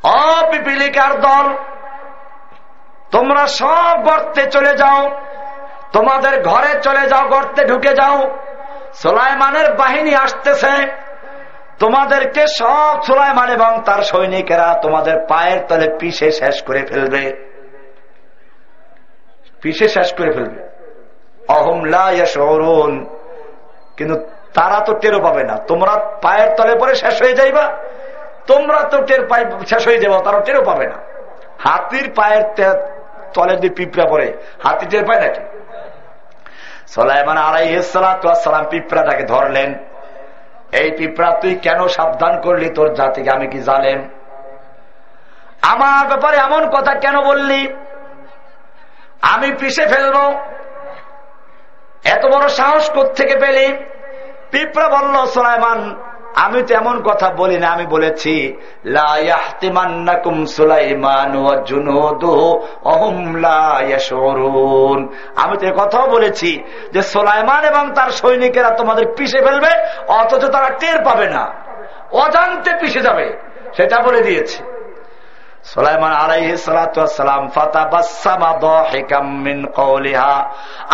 অপিপিলিকার দল, তোমরা সব গর্তে চলে যাও, তোমাদের ঘরে চলে যাও, গর্তে ঢুকে যাও। সোলাইমানের বাহিনী আসতেছে। তোমাদেরকে সব সোলাইমান এবং তার সৈনিকেরা তোমাদের পায়ের তলে পিষে শেষ করে ফেলবে। পিষে শেষ করে ফেলবে। অহমলাইন কিন্তু তারা তো টেরো পাবে না। তোমরা পায়ের তলে পরে শেষ হয়ে যাইবা। তোমরা তো টের পাই, শেষ হয়ে যাব তারা টেরো পাবে না। হাতির পায়ের তলে দিয়ে পিঁপড়া পরে হাতি টের পায় নাকি? সোলাইমান আলাইসালাম পিঁপড়াটাকে ধরলেন। এই পিঁপড়া, তুই কেন সাবধান করলি তোর জাতিকে? আমি কি জানেন আমার ব্যাপারে এমন কথা কেন বললি? আমি পিষে ফেলব। এত বড় সাহস থেকে পেলি? পিঁপড়া বলল, সোলাইমান আমি তো এমন কথা বলি না, আমি বলেছি আমি তো কথাও বলেছি যে সোলাইমান এবং তার সৈনিকেরা তোমাদের পিষে ফেলবে, অথচ তারা টের পাবে না। অজান্তে পিষে যাবে, সেটা বলে দিয়েছে। সোলাইমান আলাইহি সালাম ফাতাবাসামা দাহিকাম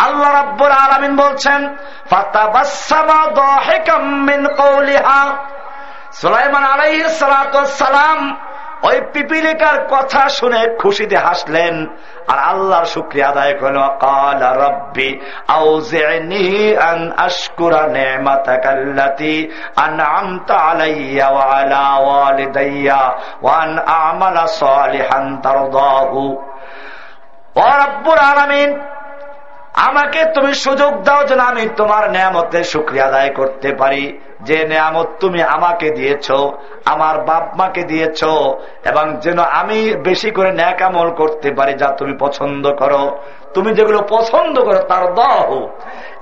আল্লাহ রাব্বুল আলামিন বলছেন ফাতাবাসামা দাহিকাম মিন কওলিহা। সুলাইমান আলাইহিস সালাম ওই পিপিলিকার কথা শুনে খুশিতে হাসলেন, আর আল্লাহর শুক্রিয়া আদায় করল। কাল রব্বি আন আলাইয়া আমাকে তুমি সুযোগ দাও যেন আমি তোমার নিয়ামতের শুক্রিয়া আদায় করতে পারি। যে নিয়ামত তুমি আমাকে দিয়েছ, আমার বাপ মাকে দিয়েছ, এবং যেন আমি বেশি করে ন্যাক আমল করতে পারি যা তুমি পছন্দ করো। তুমি যেগুলো পছন্দ করো, তার দহ।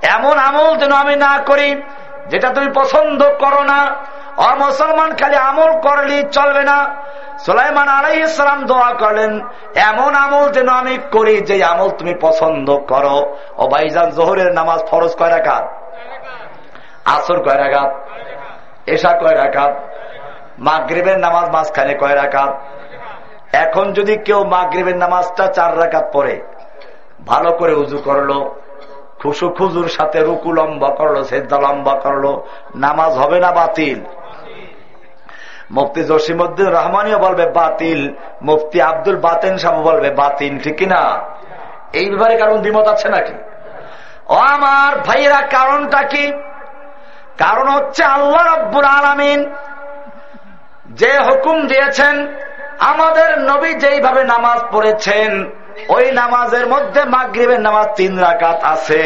এমন আমল যেন আমি না করি, যেটা তুমি পছন্দ করো না। অমুসলমান খালি আমল করলেই চলবে না। সোলাইমান আলাই ইসলাম দোয়া করলেন, এমন আমল যেন আমি করি যে আমল তুমি পছন্দ করো। ও ভাইজান, জোহরের নামাজ ফরজ কয় রাখাত আসর কয় রাখাত এসা কয় রাখাত মাগরীবের নামাজ মাঝখানে কয় রাখাত এখন যদি কেউ মাগরীবের নামাজটা চার রাখাত পরে ভালো করে উজু করল, খুশু খুজুর সাথে রুকু লম্বা করল সেদ্ধা লম্বা করল, নামাজ হবে না বাতিল? মুফতি জসিমুদ্দিন রহমানিও বলবে বাতিল, মুফতি আব্দুল বাতেন সাহেব বলবে বাতিল, ঠিক না এই ব্যাপারে কারণ দ্বিমত আছে নাকি? ও আমার ভাইয়েরা, কারণটা কি? কারণ হচ্ছে আল্লাহ রব্বুর আলমিন যে হুকুম দিয়েছেন, আমাদের নবী যেইভাবে নামাজ পড়েছেন, ওই নামাজের মধ্যে মাগরীবের নামাজ তিন রাকাত আছে।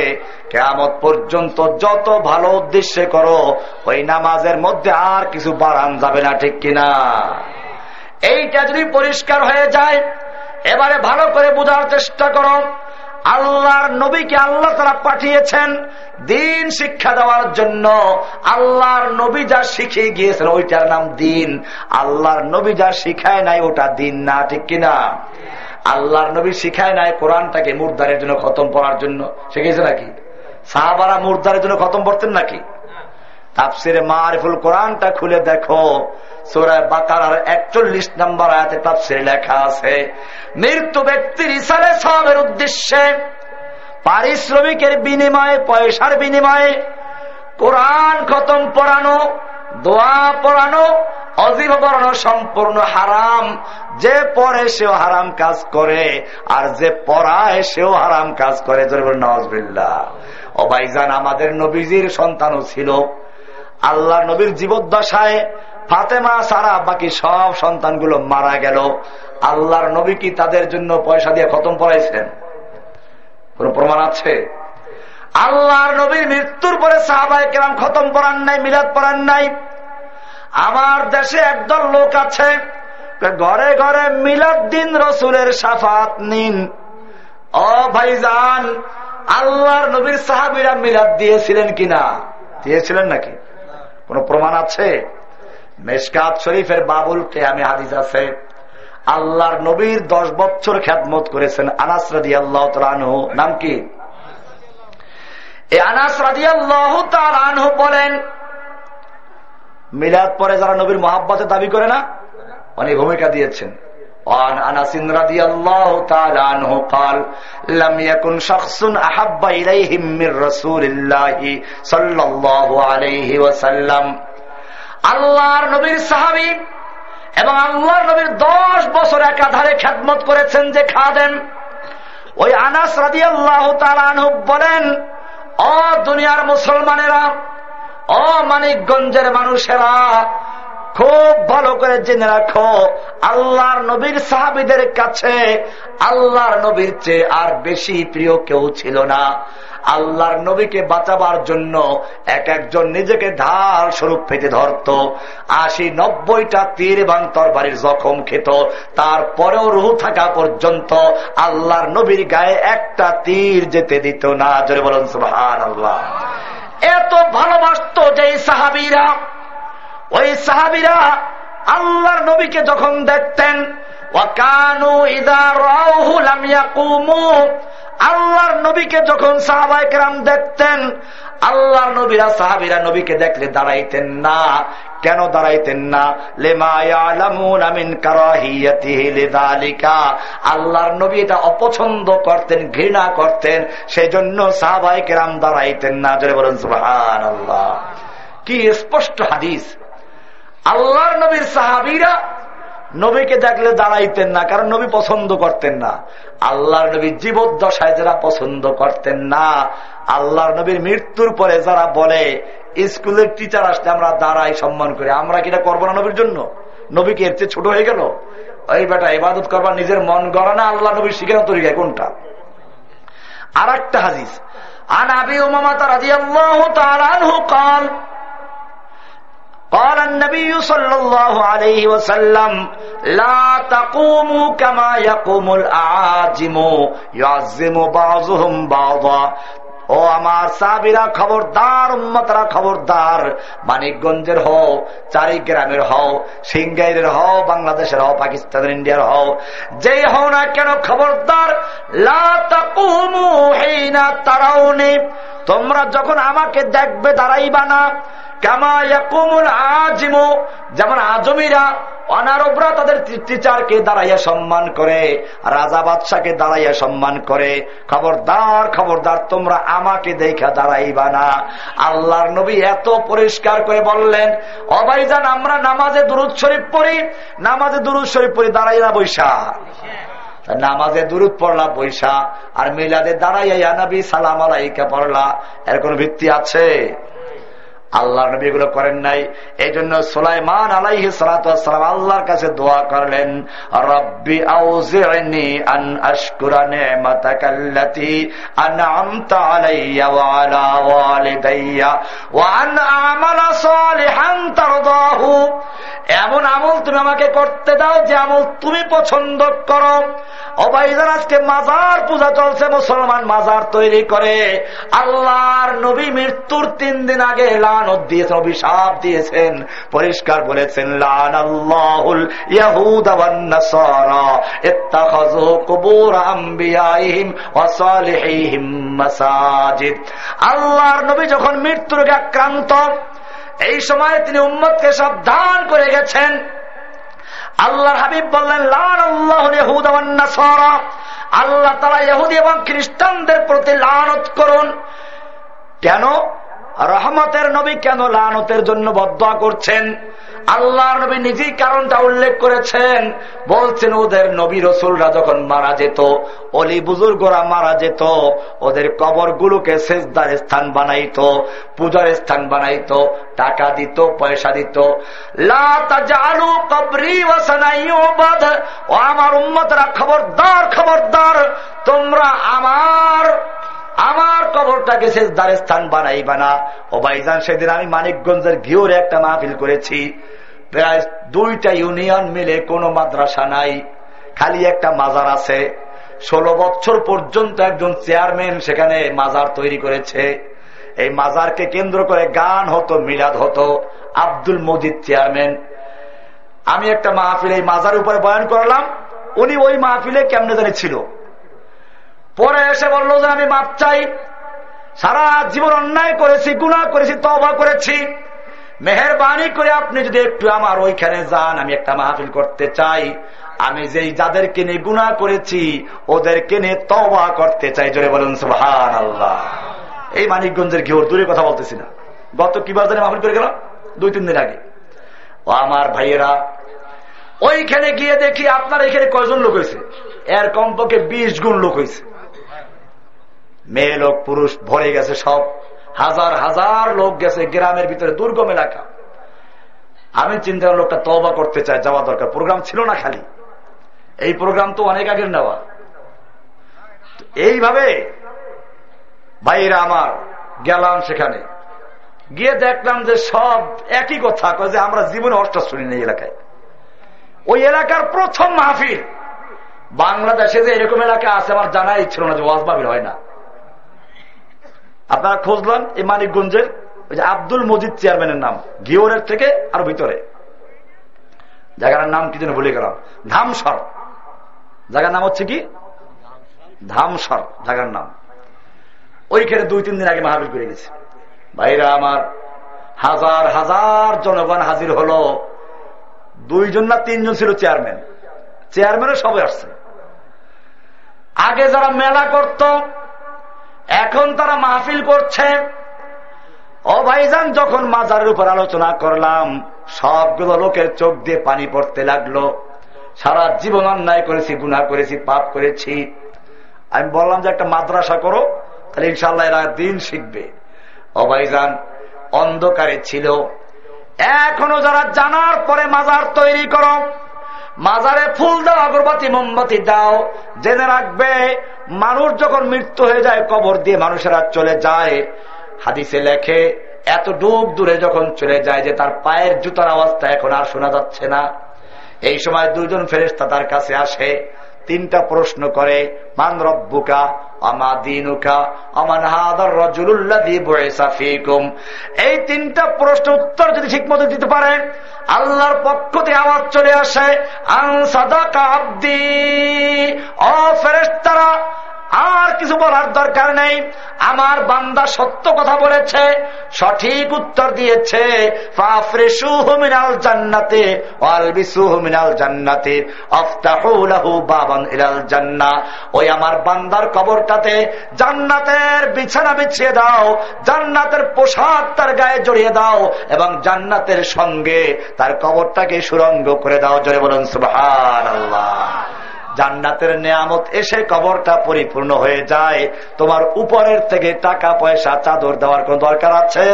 কেমত পর্যন্ত যত ভালো উদ্দেশ্যে করো, ওই নামাজের মধ্যে আর কিছু বাড়ান যাবে না, ঠিক কিনা? এইটা যদি পরিষ্কার হয়ে যায়, এবারে ভালো করে বোঝার চেষ্টা করো। আল্লাহর নবীকে আল্লাহ তারা পাঠিয়েছেন দিন শিক্ষা দেওয়ার জন্য। আল্লাহর নবী যা শিখিয়ে গিয়েছেন ওইটার নাম দিন। আল্লাহর নবী যা শিখায় নাই ওটা দিন না, ঠিক কিনা? আল্লাহর নবী শিখায় নাই কোরআনটাকে মুরদারের জন্য খতম পড়ার জন্য। শিখেছে নাকি? সাহাবারা মুরদারের জন্য খতম পড়তেন নাকি? তাপসিরে মারিফুল কোরআনটা খুলে দেখো। সোরায় বাকার একচল্লিশ নম্বর আয়াতে তাপসিরে লেখা আছে, মৃত্যু ব্যক্তির ইসারে সবের উদ্দেশ্যে পারিশ্রমিকের বিনিময়ে, পয়সার বিনিময়ে কোরআন খতম পড়ানো, দোয়া পড়ানো, অজীব পড়ানো সম্পূর্ণ হারাম। যে পড়ে সেও হারাম কাজ করে, আর যে পড়ায় সেও হারাম কাজ করে। নজবিল্লা ও ভাইজান, আমাদের নবীজির সন্তানও ছিল। আল্লাহ নবীর জীবদ্দশায় ফাতেমা সারা বাকি সব সন্তানগুলো মারা গেল। আল্লাহর নবী কি তাদের জন্য পয়সা দিয়ে খতম পড়াইছেন? কোন প্রমাণ আছে? আল্লাহর নবীর মৃত্যুর পরে সাহাবাই কেরাম খতম পড়ান নাই, মিলাদ পড়ান নাই। আমার দেশে একদল লোক আছে ঘরে ঘরে মিলাদ দিন, রসুলের সাফাত নিন। ও ভাইজান, আল্লাহর নবীর সাহাবিরা মিলাদ দিয়েছিলেন কিনা? দিয়েছিলেন নাকি? কোন প্রমাণ আছে? মেসকাত শরীফের বাবুল আমি হাদিস আছে। আল্লাহর নবীর দশ বছর খ্যাতমত করেছেন আনাস রাজি আল্লাহ নাম কি? আনাস রাজি আল্লাহ বলেন, মিলাদ পরে যারা নবীর মহাব্বাতে দাবি করে না, অনেক ভূমিকা দিয়েছেন। وعن انس رضي الله تعالى عنه قال لم يكن شخص احب اليهم من رسول الله صلى الله عليه وسلم আল্লাহর নবীর সাহাবী এবং আল্লাহর নবীর দশ বছর একাধারে খ্যাতমত করেছেন যে খাদেন ওই আনাস রাদি আল্লাহ বলেন অ দুনিয়ার মুসলমানেরা অ মানিকগঞ্জের মানুষেরা খুব ভালো করে জেনে রাখো, আল্লাহর নবীর সাহাবিদের কাছে আল্লাহর নবীর চেয়ে আর বেশি প্রিয় কেউ ছিল না। আল্লাহর নবীকে বাঁচাবার জন্য এক একজন নিজেকে ঢাল স্বরূপ ফেটে ধরত, আশি নব্বইটা তীর এবং তরবারির জখম খেত। তারপরেও রুহু থাকা পর্যন্ত আল্লাহর নবীর গায়ে একটা তীর যেতে দিত না। জোরে বলুন সুহান আল্লাহ এত ভালোবাসত যে সাহাবিরা ওই সাহাবিরা আল্লাহর নবীকে যখন দেখতেন আল্লাহর নবীকে যখন সাহাবাইকরাম দেখতেন, আল্লাহর নবীরা সাহাবিরা নবীকে দেখলে দাঁড়াইতেন না। কেন দাঁড়াইতেন না? আল্লাহর নবী এটা অপছন্দ করতেন, ঘৃণা করতেন সেই জন্য সাহাবাই কেরাম দাঁড়াইতেন না। জোরে বলেন আল্লাহ কি স্পষ্ট হাদিস। আল্লাহর নবীর সাহাবিরা নবীকে দেখলে দাঁড়াইতেন না কারণ নবী পছন্দ করতেন না আল্লাহর নবী জীবদ্দশায় যারা পছন্দ করতেন না আল্লাহর নবীর মৃত্যুর পরে যারা বলে স্কুলের টিচার আসলে আমরা দাঁড়াই সম্মান করি আমরা কিটা করবো না নবীর জন্য নবীকে এর চেয়ে ছোট হয়ে গেল ওই বেটা ইবাদত করবার নিজের মন গড়া না আল্লাহ নবীর শিখানো তরিকা কোনটা আর একটা হাজিস আন আবি উমামাতা রাদিয়াল্লাহু তাআলা আনহু قال قال النبي صلى الله عليه وسلم لا تقوموا كما يقوم الأعاجم يعزم بعضهم بعضا ও আমার সাবিরা খবরদার উম্মতরা খবরদার মানিকগঞ্জের হও চারি গ্রামের হও সিঙ্গাইরের হও বাংলাদেশের হও পাকিস্তানের ইন্ডিয়ার হও যেই হও না কেন খবরদার তারাও নেই তোমরা যখন আমাকে দেখবে দাঁড়াইবা না যেমন আজমিরা অনারবরা তাদের টিচারকে দাঁড়াইয়া সম্মান করে, রাজা বাদশাকে দাঁড়াইয়া সম্মান করে, খবরদার খবরদার, তোমরা আমাকে দেখা দাঁড়াইবা না। আল্লাহর নবী এত পরিষ্কার করে বললেন অবাইজান আমরা নামাজে দুরুদ শরীফ পড়ি, নামাজে দুরুদ শরীফ পড়ি দাঁড়াইয়া বৈশা। নামাজে দূরত পড়লা, বৈশা, আর মিলাদে দাঁড়াইয়া নবী সালাম আলাইকা পড়লা, এর কোন ভিত্তি আছে? আল্লাহ নবী এগুলো করেন নাই। এই জন্য সোলাইমান আলাইহি সালাম আল্লাহর কাছে দোয়া করলেন, রব্বি এমন আমল তুমি আমাকে করতে দাও যে আমল তুমি পছন্দ করো। অবাইদার আজকে মাজার পূজা চলছে, মুসলমান মাজার তৈরি করে। আল্লাহর নবী মৃত্যুর তিন দিন আগে লানত দিয়েছেন অভিশাপ দিয়েছেন। পরিষ্কার বলেছেন লান আল্লাহুল আল্লাহর নবী যখন মৃত্যুর আক্রান্ত, এই সময় তিনি উম্মতকে সাবধান করে গেছেন। আল্লাহর হাবিব বললেন লান আল্লাহ আল্লাহ তালা ইহুদি এবং খ্রিস্টানদের প্রতি লানত করুন। কেন? রহমতের নবী কেন লানতের জন্য বদয়া করছেন? আল্লাহ নবী নিজেই কারণটা উল্লেখ করেছেন। বলছেন, ওদের নবী রসুলরা যখন মারা যেত, অলি বুজুর্গরা মারা যেত, ওদের কবর গুলোকে শেষদার স্থান বানাইত, পূজার স্থান বানাইতো, টাকা দিত, পয়সা দিত। আমার উম্মতরা, খবরদার খবরদার, তোমরা আমার আমার কবরটাকে শেষদার স্থান বানাইবা না। ও ভাইজান সেদিন আমি মানিকগঞ্জের ঘিওরে একটা মাহফিল করেছি। প্রায় দুইটা ইউনিয়ন মিলে কোনো মাদ্রাসা নাই, খালি একটা মাজার আছে। ষোলো বছর পর্যন্ত একজন চেয়ারম্যান সেখানে মাজার তৈরি করেছে। এই মাজারকে কেন্দ্র করে গান হতো, মিলাদ হতো। আব্দুল মজিদ চেয়ারম্যান। আমি একটা মাহফিল এই মাজার উপরে বয়ান করলাম। উনি ওই মাহফিলে কেমনে জানি ছিল। পরে এসে বলল যে, আমি মাপ চাই। সারা জীবন অন্যায় করেছি গুণা করেছি তবা করেছি। মেহরবানি করে আপনি যদি একটু আমার ওইখানে যান, আমি একটা মাহফিল করতে চাই। আমি যেই যাদেরকে নিয়ে গুণা করেছি, ওদেরকে নিয়ে তবা করতে চাই। জোরে বলুন সুহান আল্লাহ এই মানিকগঞ্জের ঘিওর, দূরে কথা বলতেছি না। গত কিবার জানি মাহফিল করে গেলাম? দুই, তিন দিন আগে। ও আমার ভাইয়েরা, ওইখানে গিয়ে দেখি আপনার এখানে কয়জন লোক হয়েছে? এর কমপক্ষে বিশ গুণ লোক হয়েছে। মেয়ে লোক, পুরুষ, ভরে গেছে সব। হাজার হাজার লোক গেছে গ্রামের ভিতরে, দুর্গম এলাকা। আমি চিন্তা লোকটা তবা করতে চাই যাওয়া দরকার। প্রোগ্রাম ছিল না খালি। এই প্রোগ্রাম তো অনেক আগের নেওয়া। এইভাবে ভাইরা আমার গেলাম সেখানে। গিয়ে দেখলাম যে সব একই কথা যে আমরা জীবনে অষ্ট শুনি না এলাকায়। ওই এলাকার প্রথম মাহফিল। বাংলাদেশে যে এরকম এলাকা আছে, আমার জানাই ছিল না যে ওয়াজ হয় না। আপনারা খুঁজলাম এই মানিকগঞ্জের ওই যে আব্দুল মজিদ চেয়ারম্যানের নাম ঘিওরের থেকে আর ভিতরে। জায়গার নাম কি যেন ভুলে গেলাম। ধামসর। জায়গার নাম হচ্ছে কি? ধামসর, জায়গার নাম। ওইখানে দুই, তিন দিন আগে মাহাবীর করে গেছে। ভাইরা আমার, হাজার হাজার জনগণ হাজির হলো। দুইজন না তিনজন ছিল চেয়ারম্যান। চেয়ারম্যানও সবাই আসছে। আগে যারা মেলা করত এখন তারা মাহফিল করছে। ও ভাইজান, যখন মাজারের উপর আলোচনা করলাম, সবগুলো লোকের চোখ দিয়ে পানি পড়তে লাগল। সারা জীবন অন্যায় করেছি গুণা করেছি, পাপ করেছি। আমি বললাম যে, একটা মাদ্রাসা করো, তাহলে ইনশাল্লাহ এরা দিন শিখবে। ও ভাইজান, অন্ধকারে ছিল। এখনও যারা জানার পরে মাজার তৈরি করো, মাজারে ফুল দাও, আগরবাতি, মোমবাতি দাও, জেনে রাখবে মানুষ যখন মৃত্যু হয়ে যায়, কবর দিয়ে মানুষেরা চলে যায়। হাদিসে লেখে, এত ডুব দূরে যখন চলে যায় যে তার পায়ের জুতার অবস্থা এখন আর শোনা যাচ্ছে না। এই সময় দুজন ফেরেস্তা তার কাছে আসে। তিনটা প্রশ্ন করে, মান রব্বুকা, আমা দিনুকা, আমান হাদার রজুল্লাহি বয়েসা ফিকুম? এই তিনটা প্রশ্ন উত্তর যদি ঠিক মতো দিতে পারে, আল্লাহর পক্ষ থেকে আওয়াজ চলে আসে, আন সাদাকা আব্দি। অ ফেরেস্তারা আর কিছু বলার দরকার নেই। আমার বান্দা সত্য কথা বলেছে, সঠিক উত্তর দিয়েছে। জান্নাতে জান্নাতে ওই আমার বান্দার কবরটাতে জান্নাতের বিছানা বিছিয়ে দাও, জান্নাতের পোশাক তার গায়ে জড়িয়ে দাও এবং জান্নাতের সঙ্গে তার কবরটাকে সুরঙ্গ করে দাও। জোরে বলুন সুবাহ আল্লাহ জান্নাতের নিয়ামত এসে কবরটা পরিপূর্ণ হয়ে যায়। তোমার উপরের থেকে টাকা পয়সা, চাদর দেওয়ার কোন দরকার আছে?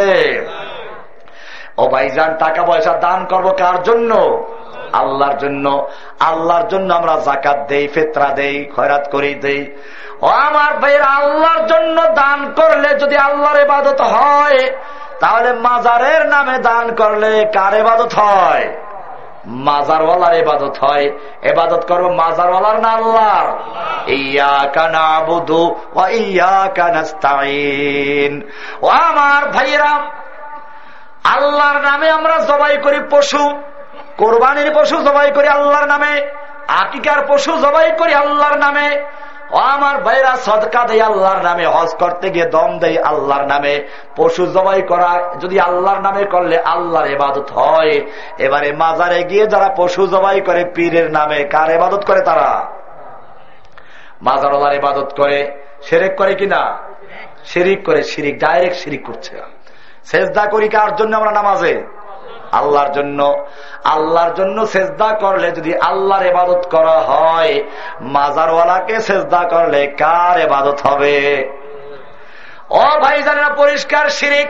ও ভাইজান, টাকা পয়সা দান করব কার জন্য? আল্লাহর জন্য। আল্লাহর জন্য আমরা জাকাত দেই, ফেতরা দেই, খয়রাত করি, দেই। ও আমার ভাইয়ের, আল্লাহর জন্য দান করলে যদি আল্লাহর এবাদত হয়, তাহলে মাজারের নামে দান করলে কার এবাদত হয়? মাজারওয়ালার এবাদত হয়। এবাদত করব মাজারওয়ালার না আল্লাহর? ও আমার ভাইয়েরা, আল্লাহর নামে আমরা জবাই করি পশু, কোরবানির পশু জবাই করি আল্লাহর নামে, আকিকার পশু জবাই করি আল্লাহর নামে। ও আমার ভাইরা, সদকা দেয় আল্লাহর নামে, হজ করতে গিয়ে দম দেয় আল্লাহর নামে, পশু জবাই করা, যদি আল্লাহর নামে করলে আল্লাহর এবাদত হয়। এবারে মাজারে গিয়ে যারা পশু জবাই করে, পীরের নামে কার এবাদত করে তারা? মাজার ইবাদত করে সেরেক করে কিনা শিরিক করে, শিরিক, ডাইরেক্ট শিরিক করছে। সেজদা করি কার জন্য আমরা নামাজে? আল্লাহর জন্য। আল্লাহর জন্য সেজদা করলে যদি আল্লাহর এবাদত করা হয়, মাজারওয়ালাকে সেজদা করলে কার এবাদত হবে? ও ভাই জানেনা পরিষ্কার শিরিক।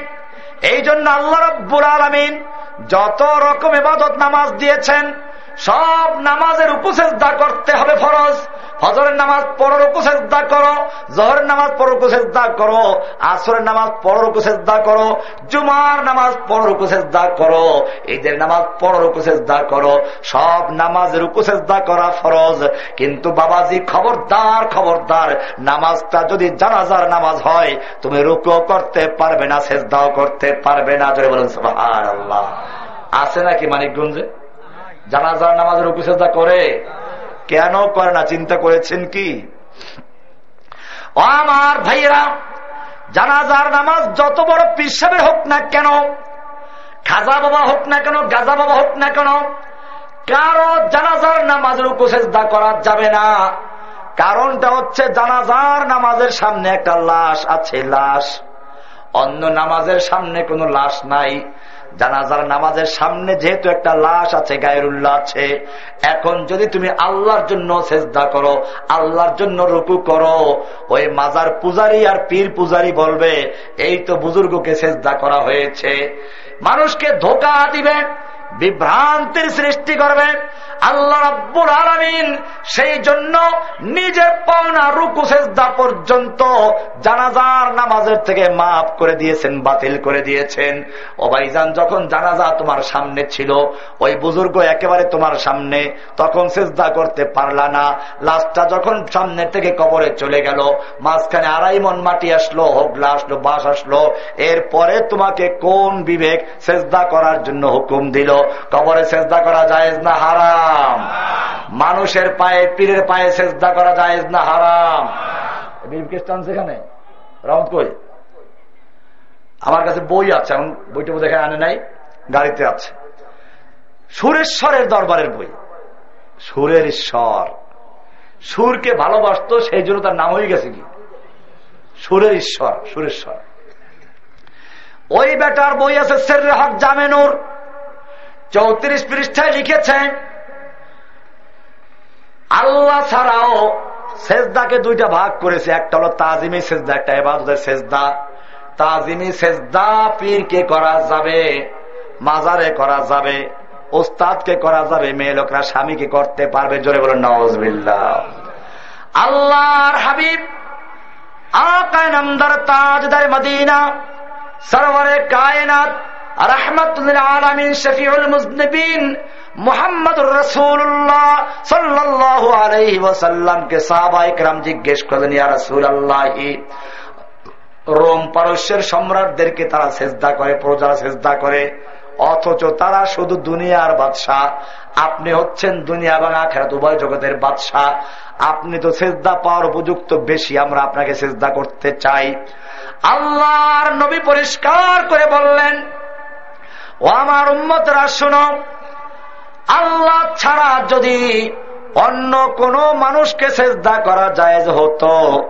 এই জন্য আল্লাহ রব্বুর আলমিন যত রকম এবাদত নামাজ দিয়েছেন সব নামাজের উপসেজদা করতে হবে ফরজ। ফজরের নামাজ পড়ার উপসেজদা করো, জহরের নামাজ পড়ার উপসেজদা করো, আসরের নামাজ পড়ার উপসেজদা করো, জুমার নামাজ পড়ার উপসেজদা করো, ঈদের নামাজ পড়ার উপসেজদা করো, সব নামাজের উপসেজদা করা ফরজ। কিন্তু বাবাজি খবরদার খবরদার, নামাজটা যদি জানাজার নামাজ হয়, তুমি রুকো করতে পারবে না, সেজদাও করতে পারবে না। আছে নাকি মানিকগঞ্জে? জানাজার নামাজের উপসেজদা করে, কেন করে না? চিন্তা করেছেন কি? আমার ভাইয়েরা, জানাজার নামাজ যত বড় পিসাবের হোক না কেন, খাজা বাবা হোক না কেন, গাজা বাবা হোক না কেন, কারও জানাজার নামাজের উপসেজদা করা যাবে না। কারণটা হচ্ছে জানাজার নামাজের সামনে একটা লাশ আছে, লাশ। অন্য নামাজের সামনে কোনো লাশ নাই। জানাজার নামাজের সামনে যেহেতু একটা লাশ আছে গায়ের উল্লাহ আছে এখন যদি তুমি আল্লাহর জন্য চেষ্টা করো, আল্লাহর জন্য রুকু করো, ওই মাজার পূজারি আর পীর পূজারি বলবে, এই তো বুজুর্গকে চেষ্টা করা হয়েছে। মানুষকে ধোকা দিবে বিভ্রান্তির সৃষ্টি করবে। আল্লাহ রাব্বুল আলমিন সেই জন্য নিজের পাওনা, রুকু, সেজদা পর্যন্ত জানাজার নামাজের থেকে মাফ করে দিয়েছেন, বাতিল করে দিয়েছেন। ও ভাইজান, যখন জানাজা তোমার সামনে ছিল, ওই বুজুর্গ একেবারে তোমার সামনে, তখন সেজদা করতে পারলা না। লাশটা যখন সামনে থেকে কবরে চলে গেল, মাঝখানে আড়াই মন মাটি আসলো, হোগলা আসলো বাস আসলো। এরপরে তোমাকে কোন বিবেক সেজদা করার জন্য হুকুম দিল? কবরে সেজদা করা যায় না হারাম। মানুষের পায়ে, পীরের পায়ে সেজদা করা যায় না হারাম। সেখানে? রাউন্ড কই? আমার কাছে বই আছে, এখন বইটা দেখে আনে নাই, গাড়িতে আছে। সুরেশ্বরের দরবারের বই। সুরের ঈশ্বর সুরকে ভালোবাসত সেই জন্য তার নাম হয়ে গেছে কি? সুরের ঈশ্বর সুরেশ্বর। ওই বেটার বই আছে সের হক জামেনুর। চৌত্রিশ পৃষ্ঠায় লিখেছেন, আল্লাহ ছাড়াও সেজদাকে দুইটা ভাগ করেছে। একটা হলো তাজিমি সেজদা, একটা এবাদতের সেজদা। তাজিমি সেজদা পীরকে করা যাবে, মাজারে করা যাবে, ওস্তাদকে করা যাবে, মেয়ে লোকরা স্বামীকে করতে পারবে। জোরে বলেন নওয়াজবিল্লা আল্লাহর হাবিব আকায় নামদার তাজদার মদিনা সরোয়ারে কায়নাত জিজ্ঞেস করলেন রোম পারস্যের সম্রাটদেরকে তারা সেজদা করে, প্রজারা সেজদা করে, অথচ তারা শুধু দুনিয়ার বাদশাহ। আপনি হচ্ছেন দুনিয়া এবং আখেরাত, উভয় জগতের বাদশাহ। আপনি তো সেজদা পাওয়ার উপযুক্ত বেশি, আমরা আপনাকে সেজদা করতে চাই। আল্লাহর নবী পরিষ্কার করে বললেন ও আমার উম্মতরা, শুনো। আল্লাহ ছাড়া যদি অন্য কোন মানুষকে সেজদা করা যায় হতো,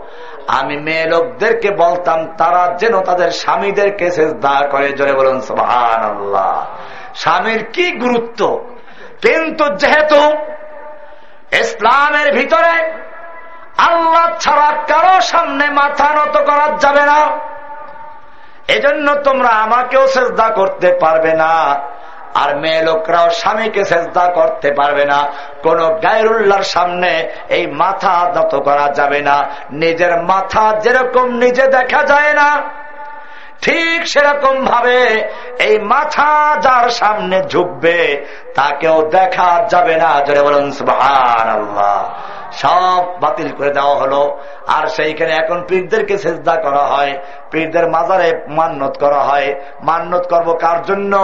আমি মেয়ে লোকদেরকে বলতাম, তারা যেন তাদের স্বামীদেরকে সেজদা করে। জোরে বলুন সোহান আল্লাহ স্বামীর কি গুরুত্ব? কিন্তু যেহেতু ইসলামের ভিতরে আল্লাহ ছাড়া কারও সামনে মাথা নত করা যাবে না এজন্য তোমরা আমাকেও সেজদা করতে পারবে না। আর মেয়ে লোকরাও স্বামীকে চেষ্টা করতে পারবে না। কোন গায়রুল্লার সামনে এই মাথা নত করা যাবে না। নিজের মাথা যেরকম নিজে দেখা যায় না ঠিক সেরকম ভাবে এই মাথা যার সামনে ঝুঁকবে, তাকেও দেখা যাবে না। জোরে বলুন আল্লাহ সব বাতিল করে দেওয়া হলো। আর সেইখানে এখন পীরদেরকে সেজদা করা হয়। পীরদের মাজারে মান্যত করা হয়। মান্যত করব কার জন্য?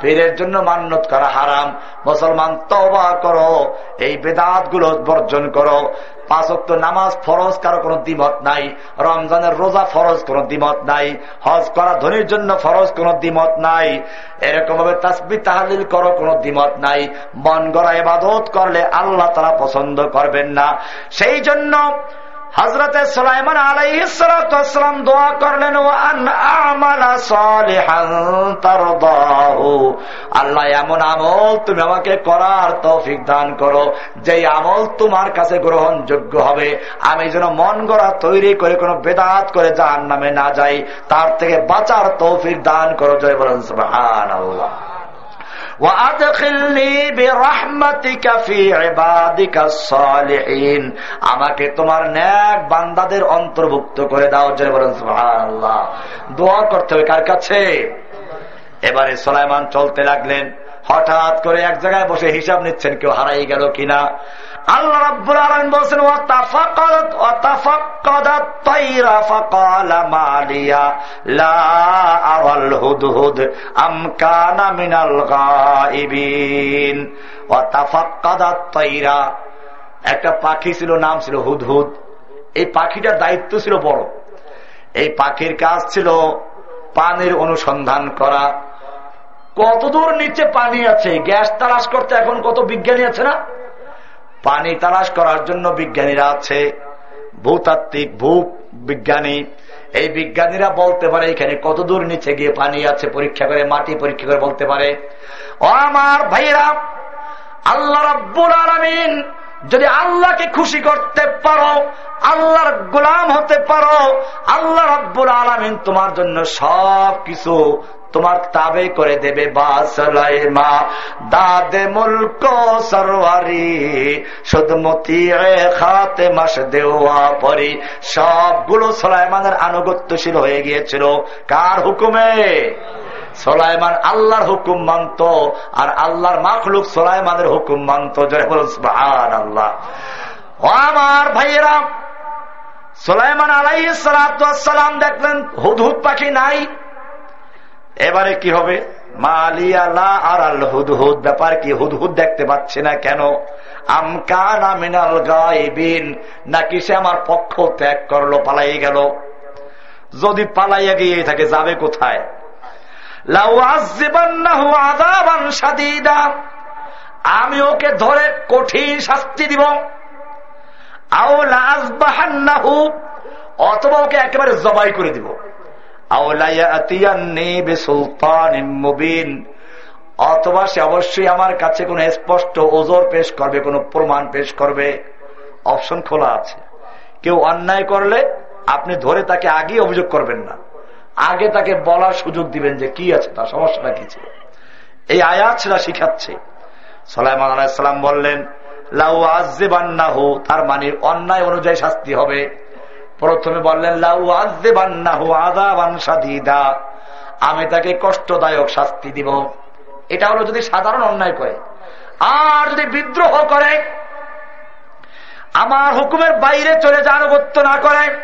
পীরের জন্য মান্যত করা হারাম। মুসলমান তবা করো, এই বেদাতগুলো বর্জন করো। পাঁচক্ত নামাজ ফরজ, কারও কোনো দ্বিমত নাই। রমজানের রোজা ফরজ, কোন দ্বিমত নাই। হজ করা ধনির জন্য ফরজ, কোন দ্বিমত নাই। এরকম ভাবে তাসবি তাহালিল করো, কোন দ্বিমত নাই। মন গড়া এবাদত করলে আল্লাহ তারা পছন্দ করবেন না। সেই জন্য হজরত সালাইমান আলাইসালাম দোয়া করলেন আল্লাহ, এমন আমল তুমি আমাকে করার তৌফিক দান করো যে আমল তোমার কাছে গ্রহণযোগ্য হবে। আমি যেন মন গড়া তৈরি করে কোনো বেদাত করে যার নামে না যাই, তার থেকে বাঁচার তৌফিক দান করো, জয় বলেন আল্লাহ আমাকে তোমার ন্যাক বান্দাদের অন্তর্ভুক্ত করে দাও জয় বলেন দোয়া করতে হবে কার কাছে? এবারে সোলাইমান চলতে লাগলেন। হঠাৎ করে এক জায়গায় বসে হিসাব নিচ্ছেন, কেউ হারাই গেল কিনা? আল্লাহ মালিয়া, লা মিনাল একটা পাখি ছিল, নাম ছিল হুদহুদ। এই পাখিটার দায়িত্ব ছিল বড়। এই পাখির কাজ ছিল পানির অনুসন্ধান করা। কতদূর নিচে পানি আছে? গ্যাস তালাশ করতে এখন কত বিজ্ঞানী আছে না? পানি তালাশ করার জন্য বিজ্ঞানীরা আছে, ভূতাত্ত্বিক ভূ বিজ্ঞানী এই বিজ্ঞানীরা বলতে পারে, এখানে কত দূর নিচে গিয়ে পানি আছে, পরীক্ষা করে, মাটি পরীক্ষা করে বলতে পারে। ও আমার ভাইরা আল্লাহ রাব্বুল আলমিন, যদি আল্লাহকে খুশি করতে পারো, আল্লাহর গোলাম হতে পারো, আল্লাহ রব্বুল আলমিন তোমার জন্য সব কিছু তোমার তাবে করে দেবে মা দাদে মুলক সরওয়ারি, সুদমতি খাতে মাস দেওয়া পরি। সবগুলো সোলাইমানের আনুগত্যশীল হয়ে গিয়েছিল। কার হুকুমে? সোলাইমান আল্লাহর হুকুম মানত, আর আল্লাহর মাখলুক সোলাইমানের হুকুম মানত। জয় আল্লাহ আমার ভাইয়েরা, সোলাইমান আলাই সালাম দেখলেন হুদহুদ পাখি নাই। এবারে কি হবে? হুদহুদ। ব্যাপার কি, হুদহুদ দেখতে পাচ্ছে না কেন? আমকানা মিনাল গাইবিন নাকি সে আমার পক্ষ ত্যাগ করল পালাই গেল? যদি পালাইয়া গিয়ে থাকে, যাবে কোথায়? আমি ওকে ধরে কঠিন শাস্তি দিব। অথবা ওকে একেবারে জবাই করে দিব। অথবা সে অবশ্যই আমার কাছে কোন স্পষ্ট ওজোর পেশ করবে, কোন প্রমাণ পেশ করবে। অপশন খোলা আছে। কেউ অন্যায় করলে আপনি ধরে তাকে আগে অভিযোগ করবেন না। আগে তাকে বলার সুযোগ দিবেন যে কি আছে, তার সমস্যাটা কি ছিল। এই আয়াত সেটা শিখাচ্ছে। সালাইমান আলাইসাল্লাম বললেন, লাউ আজেবান্নাহু তার মানে অন্যায় অনুযায়ী শাস্তি হবে। প্রথমে বললেন আমি তাকে কষ্টদায়ক শাস্তি দিব। এটা হলো যদি সাধারণ অন্যায় করে। আর যদি বিদ্রোহ করে, আমার হুকুমের বাইরে চলে যা আনুগত্য না করে,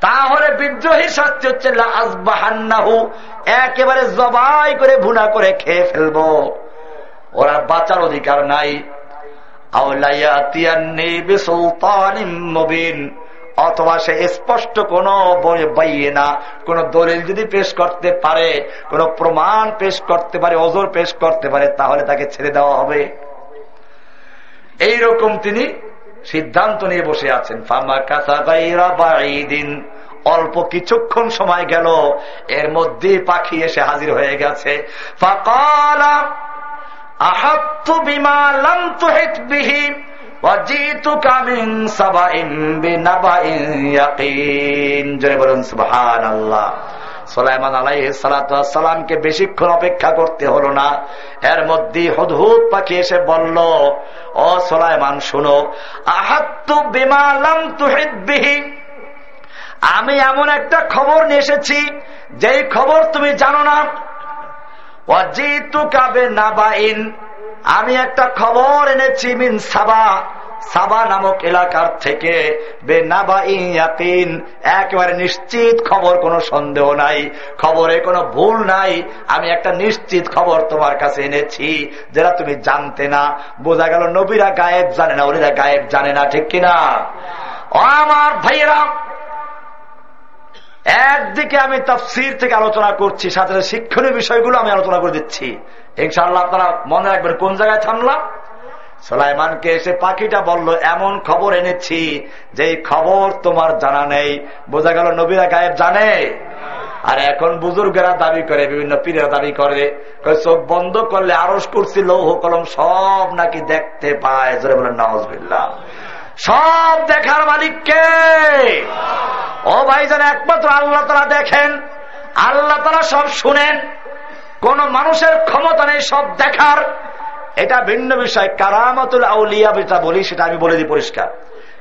তাহলে বিদ্রোহী শাস্তি হচ্ছে একেবারে জবাই করে ভুনা করে খেয়ে ফেলব। ওরা বাঁচার অধিকার নাই। অথবা সে স্পষ্ট কোন না, কোন দলিল যদি পেশ করতে পারে, কোন প্রমাণ পেশ করতে পারে অজর পেশ করতে পারে, তাহলে তাকে ছেড়ে দেওয়া হবে। এইরকম তিনি সিদ্ধান্ত নিয়ে বসে আছেন। ফামা কাসা দিন অল্প কিছুক্ষণ সময় গেল, এর মধ্যে পাখি এসে হাজির হয়ে গেছে। সোলাইমান আলাই সালাতামকে বেশিক্ষণ অপেক্ষা করতে হলো না। এর মধ্যে হদহুদ পাখি এসে বলল, ও সোলাইমান, শুনো। আহাত্তু বিমালাম তুহিদ্বিহী আমি এমন একটা খবর নিয়ে এসেছি, যেই খবর তুমি জানো না। কাবে আমি একটা খবর এনেছি মিন সাবা। সাবা নামক এলাকার থেকে। একেবারে নিশ্চিত খবর, কোনো সন্দেহ নাই। খবরে কোনো ভুল নাই। আমি একটা নিশ্চিত খবর তোমার কাছে এনেছি, যেটা তুমি জানতে না। বোঝা গেল নবীরা গায়েব জানে না ওরা গায়েব জানে না, ঠিক কিনা? আমার ভাইয়েরা, একদিকে আমি তফসির থেকে আলোচনা করছি সাথে শিক্ষণীয় বিষয়গুলো আমি আলোচনা করে দিচ্ছি। ইনশাআল্লাহ আপনারা মনে রাখবেন, কোন জায়গায় থামলাম? সোলাইমানকে এসে পাখিটা বলল, এমন খবর এনেছি যে খবর তোমার জানা নেই। বোঝা গেল নবীরা গায়েব জানে। আর এখন বুজুর্গেরা দাবি করে, বিভিন্ন পীরেরা দাবি করে চোখ বন্ধ করলে আরস করছি লৌহ কলম সব নাকি দেখতে পায়। জোরে সব দেখার মালিককে ও ভাইজান, একমাত্র আল্লাহ তারা দেখেন। আল্লাহ তারা সব শুনেন। কোন মানুষের ক্ষমতা নেই সব দেখার। এটা ভিন্ন বিষয়। কারামতুল আউলিয়া যেটা বলি, সেটা আমি বলে দিই পরিষ্কার।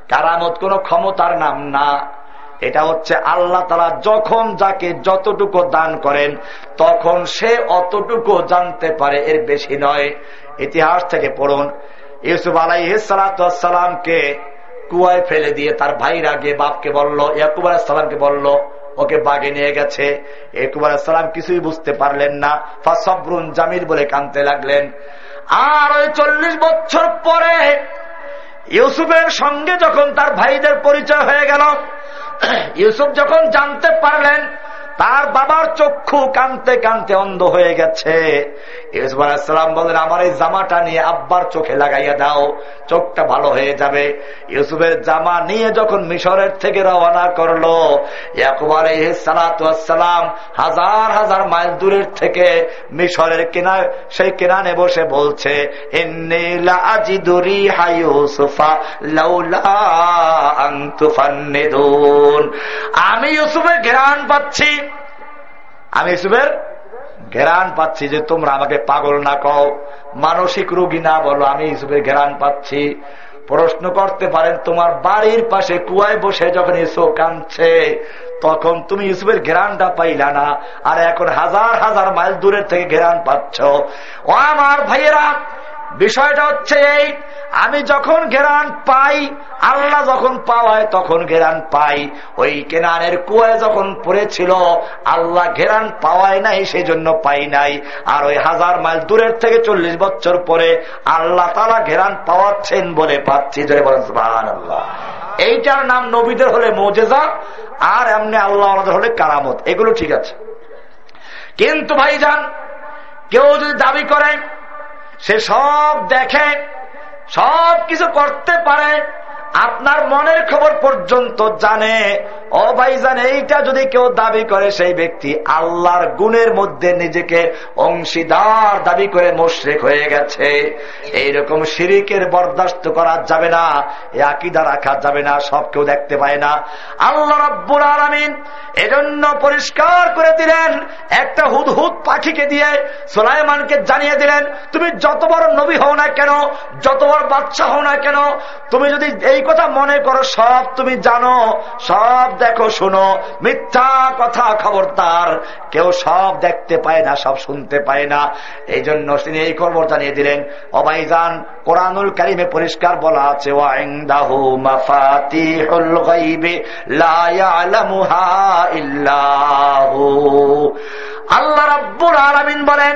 কারামত কোন ক্ষমতার নাম না। এটা হচ্ছে আল্লাহ তারা যখন যাকে যতটুকু দান করেন, তখন সে অতটুকু জানতে পারে, এর বেশি নয়। ইতিহাস থেকে পড়ুন। ইউসুফ আলাই আলাইসালামকে কুয়ায় ফেলে দিয়ে তার ভাইরা গিয়ে বাপকে বলল, ইয়াকুব আলাহিসাল্লামকে বলল ওকে বাগে নিয়ে গেছে। একবার সালাম কিছুই বুঝতে পারলেন না। ফাসবরুন জামিল বলে কানতে লাগলেন। আর ওই চল্লিশ বছর পরে ইউসুফের সঙ্গে যখন তার ভাইদের পরিচয় হয়ে গেল, ইউসুফ যখন জানতে পারলেন, তার বাবার চক্ষু কানতে কানতে অন্ধ হয়ে গেছে। ইউসুফ বলেন আমার এই জামাটা নিয়ে আব্বার চোখে লাগাইয়া দাও, চোখটা ভালো হয়ে যাবে। ইউসুফের জামা নিয়ে যখন মিশরের থেকে রওনা করল, ইয়াকুব সালাম হাজার হাজার মাইল দূরের থেকে মিশরের কেনা সেই কেনানে বসে বলছে আমি ইউসুফের ঘেরান পাচ্ছি। আমি ইউসুফের ঘেরান পাচ্ছি যে তোমরা আমাকে পাগল না কও। মানসিক রোগী না বলো, আমি ইউসুফের ঘেরান পাচ্ছি। প্রশ্ন করতে পারেন, তোমার বাড়ির পাশে কুয়ায় বসে যখন ইসো কাঁদছে, তখন তুমি ইউসুফের ঘেরানটা পাইলা না, আর এখন হাজার হাজার মাইল দূরের থেকে ঘেরান পাচ্ছ। ও আমার ভাইয়েরা বিষয়টা হচ্ছে এই, আমি যখন ঘেরান পাই, আল্লাহ যখন পাওয়ায় তখন ঘেরান পাই। ওই কেনানের কুয়ায় যখন পড়েছিল, আল্লাহ ঘেরান পাওয়ায় নাই সেই জন্য পাই নাই। আর ওই হাজার মাইল দূরের থেকে চল্লিশ বছর পরে আল্লাহ তারা ঘেরান পাওয়াচ্ছেন বলে পাচ্ছি যে বলেন আল্লাহ এইটার নাম নবীদের হলে মোজেজা, আর এমনি আল্লাহ আমাদের হলে কারামত। এগুলো ঠিক আছে। কিন্তু ভাইজান, কেউ যদি দাবি করে সে সব দেখে সব কিছু করতে পারে আপনার মনের খবর পর্যন্ত জানে। ও ভাইজান, এইটা যদি কেউ দাবি করে, সেই ব্যক্তি আল্লাহর গুণের মধ্যে নিজেকে অংশীদার দাবি করে মোশরেক হয়ে গেছে। এইরকম শিরিকের বরদাস্ত করা যাবে না এ আকিদা রাখা যাবে না, সব কেউ দেখতে পায় না। আল্লাহ রব্বুর আলমিন এজন্য পরিষ্কার করে দিলেন, একটা হুদহুদ পাখিকে দিয়ে সোলাইমানকে জানিয়ে দিলেন, তুমি যত বড় নবী হও না কেন যত বড় বাচ্চা হও না কেন, তুমি যদি এই কথা মনে করো, সব তুমি জানো, সব দেখো, শোনো। মিথ্যা কথা খবরদার, কেউ সব দেখতে পায় না, সব শুনতে পায় না। এই জন্য তিনি এই খবর জানিয়ে দিলেন, অবাইজান, কোরআনুল কারিমে পরিষ্কার বলা আছে আল্লাহ রাব্বুল আলামিন বলেন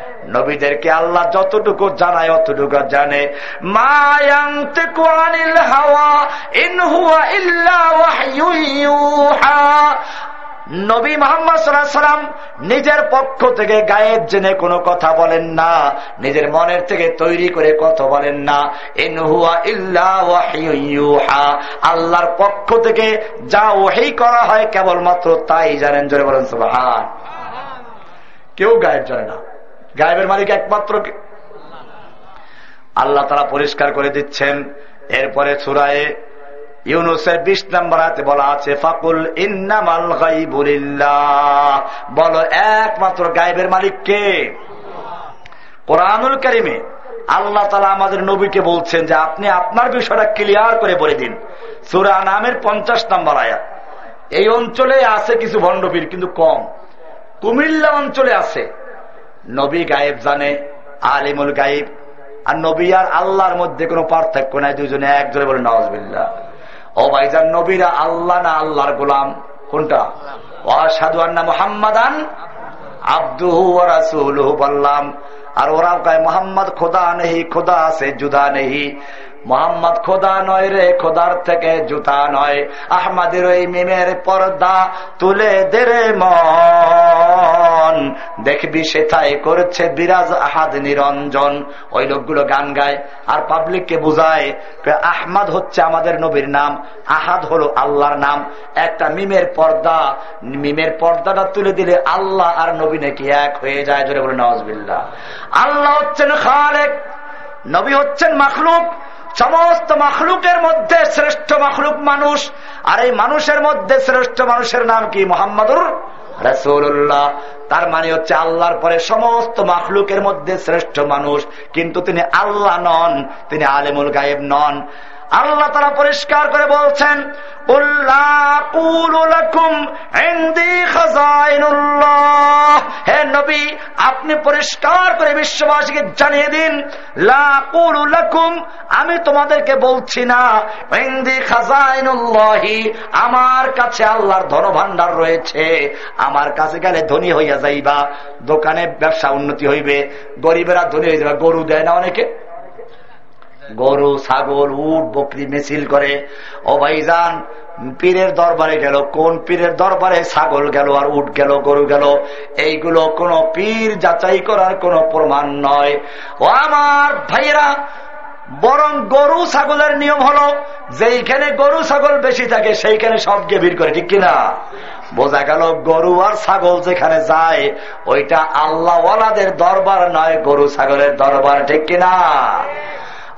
নবীদেরকে আল্লাহ যতটুকু জানায়, অতটুকু জানে। নবী মোহাম্মদ সাল্লাম নিজের পক্ষ থেকে গায়েব জেনে কোনো কথা বলেন না, নিজের মনের থেকে তৈরি করে কথা বলেন না। ইনহুয়া ইল্লাহা আল্লাহর পক্ষ থেকে যা ওহি করা হয় কেবলমাত্র তাই জানেন, জোরে বলেন সুবাহান। কেউ গায়েব জানে না। গায়েবের মালিক একমাত্র আল্লাহ তারা পরিষ্কার করে দিচ্ছেন। এরপরে ছুরায়ে ইউনুসের বিশ নম্বর হাতে বলা আছে, ফাকুল ইন্নামাল বলো, একমাত্র গায়েবের মালিক কে? কোরআনুল কারিমে আল্লাহ তালা আমাদের নবীকে বলছেন যে, আপনি আপনার বিষয়টা ক্লিয়ার করে বলে দিন। সুরা নামের পঞ্চাশ নম্বর আয়াত, এই অঞ্চলে আছে কিছু ভণ্ডবীর কিন্তু কম। কুমিল্লা অঞ্চলে আছে। নবী গায়েব জানে, আলিমুল গায়েব। আর নবী আর আল্লাহর মধ্যে কোনো পার্থক্য নাই দুজনে একজনে বলে নওয়াজ ও ভাইজান, নবীরা আল্লাহ না আল্লাহর গোলাম, কোনটা? অসাধু আন্না মোহাম্মদান আব্দুহু রাসুলহু বললাম। আর ওরা কয়, মোহাম্মদ খোদা নেহি, খোদা আছে জুদা নেহি। মোহাম্মদ খোদা নয় রে খোদার থেকে জুতা নয়। আহমাদের ওই মিমের পর্দা তুলে দে রে মন। দেখবি সেথায় করছে বিরাজ আহাদ নিরঞ্জন। ওই লোকগুলো গান গায় আর পাবলিককে বুঝায় আহমাদ হচ্ছে আমাদের নবীর নাম, আহাদ হলো আল্লাহর নাম। একটা মিমের পর্দা, মিমের পর্দাটা তুলে দিলে আল্লাহ আর নবী নাকি এক হয়ে যায়। জোরে বলে নওয়াজ আল্লাহ হচ্ছেন খালেক, নবী হচ্ছেন মাখলুক। সমস্ত মখলুকের মধ্যে শ্রেষ্ঠ মখলুক মানুষ, আর এই মানুষের মধ্যে শ্রেষ্ঠ মানুষের নাম কি? মোহাম্মদুর রসুল্লাহ তার মানে হচ্ছে আল্লাহর পরে সমস্ত মাখলুকের মধ্যে শ্রেষ্ঠ মানুষ। কিন্তু তিনি আল্লাহ নন, তিনি আলেমুল গায়েব নন। আল্লাহ তারা পরিষ্কার করে বলছেন হে আপনি পরিষ্কার করে বিশ্ববাসীকে জানিয়ে দিন আমি তোমাদেরকে বলছি না আমার কাছে আল্লাহর ধন ভান্ডার রয়েছে। আমার কাছে গেলে ধনী হইয়া যাইবা, দোকানে ব্যবসা উন্নতি হইবে, গরিবেরা ধনী হয়ে যাবে গরু দেয় না অনেকে? গরু, ছাগল, উট, বকরি মিছিল করে। ও ভাইজান, পীরের দরবারে গেল। কোন পীরের দরবারে? ছাগল গেল আর উঠ গেল, গরু গেল। এইগুলো কোন পীর যাচাই করার কোন প্রমাণ নয়। ও আমার ভাইয়েরা, বরং গরু, ছাগলের নিয়ম হলো, যেইখানে গরু, ছাগল বেশি থাকে, সেইখানে সবকে ভিড় করে, ঠিক কিনা? বোঝা গেল গরু আর ছাগল যেখানে যায়, ওইটা আল্লাহওয়ালাদের দরবার নয়, গরু, ছাগলের দরবার, ঠিক কিনা?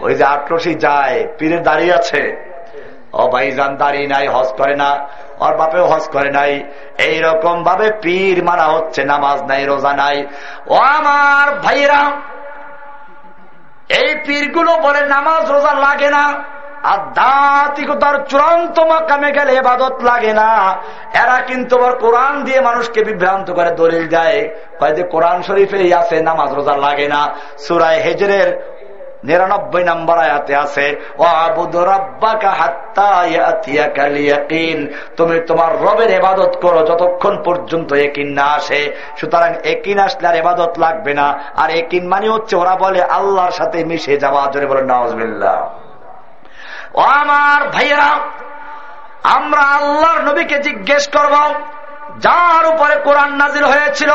ওই যে আটরসি যায় পীরের দাঁড়িয়ে আছে। ও ভাইজান দাঁড়িয়ে নাই, হজ করে না। ওর বাপেও হজ করে নাই। এই রকম ভাবে পীর মারা হচ্ছে, নামাজ নাই, রোজা নাই। ও আমার ভাইরা এই পীরগুলো বলে নামাজ, রোজা লাগে না। আধ্যাত্মিকতার চূড়ান্ত মাকামে গেলে এবাদত লাগে না। এরা কিন্তু আবার কোরআন দিয়ে মানুষকে বিভ্রান্ত করে, দলিল দেয়। যে কোরআন শরীফে আছে, নামাজ, রোজা লাগে না। সুরায় হেজরের নিরানব্বই নম্বর আয়াতে আছে তুমি তোমার রবের এবাদত করো যতক্ষণ পর্যন্ত একিন না আসে সুতরাং একিন আসলে আর এবাদত লাগবে না। আর একিন মানে হচ্ছে ওরা বলে আল্লাহর সাথে মিশে যাওয়া, জোরে বলে নওয়াজ ও আমার ভাইয়েরা, আমরা আল্লাহর নবীকে জিজ্ঞেস করব, যার উপরে কোরআন নাজির হয়েছিল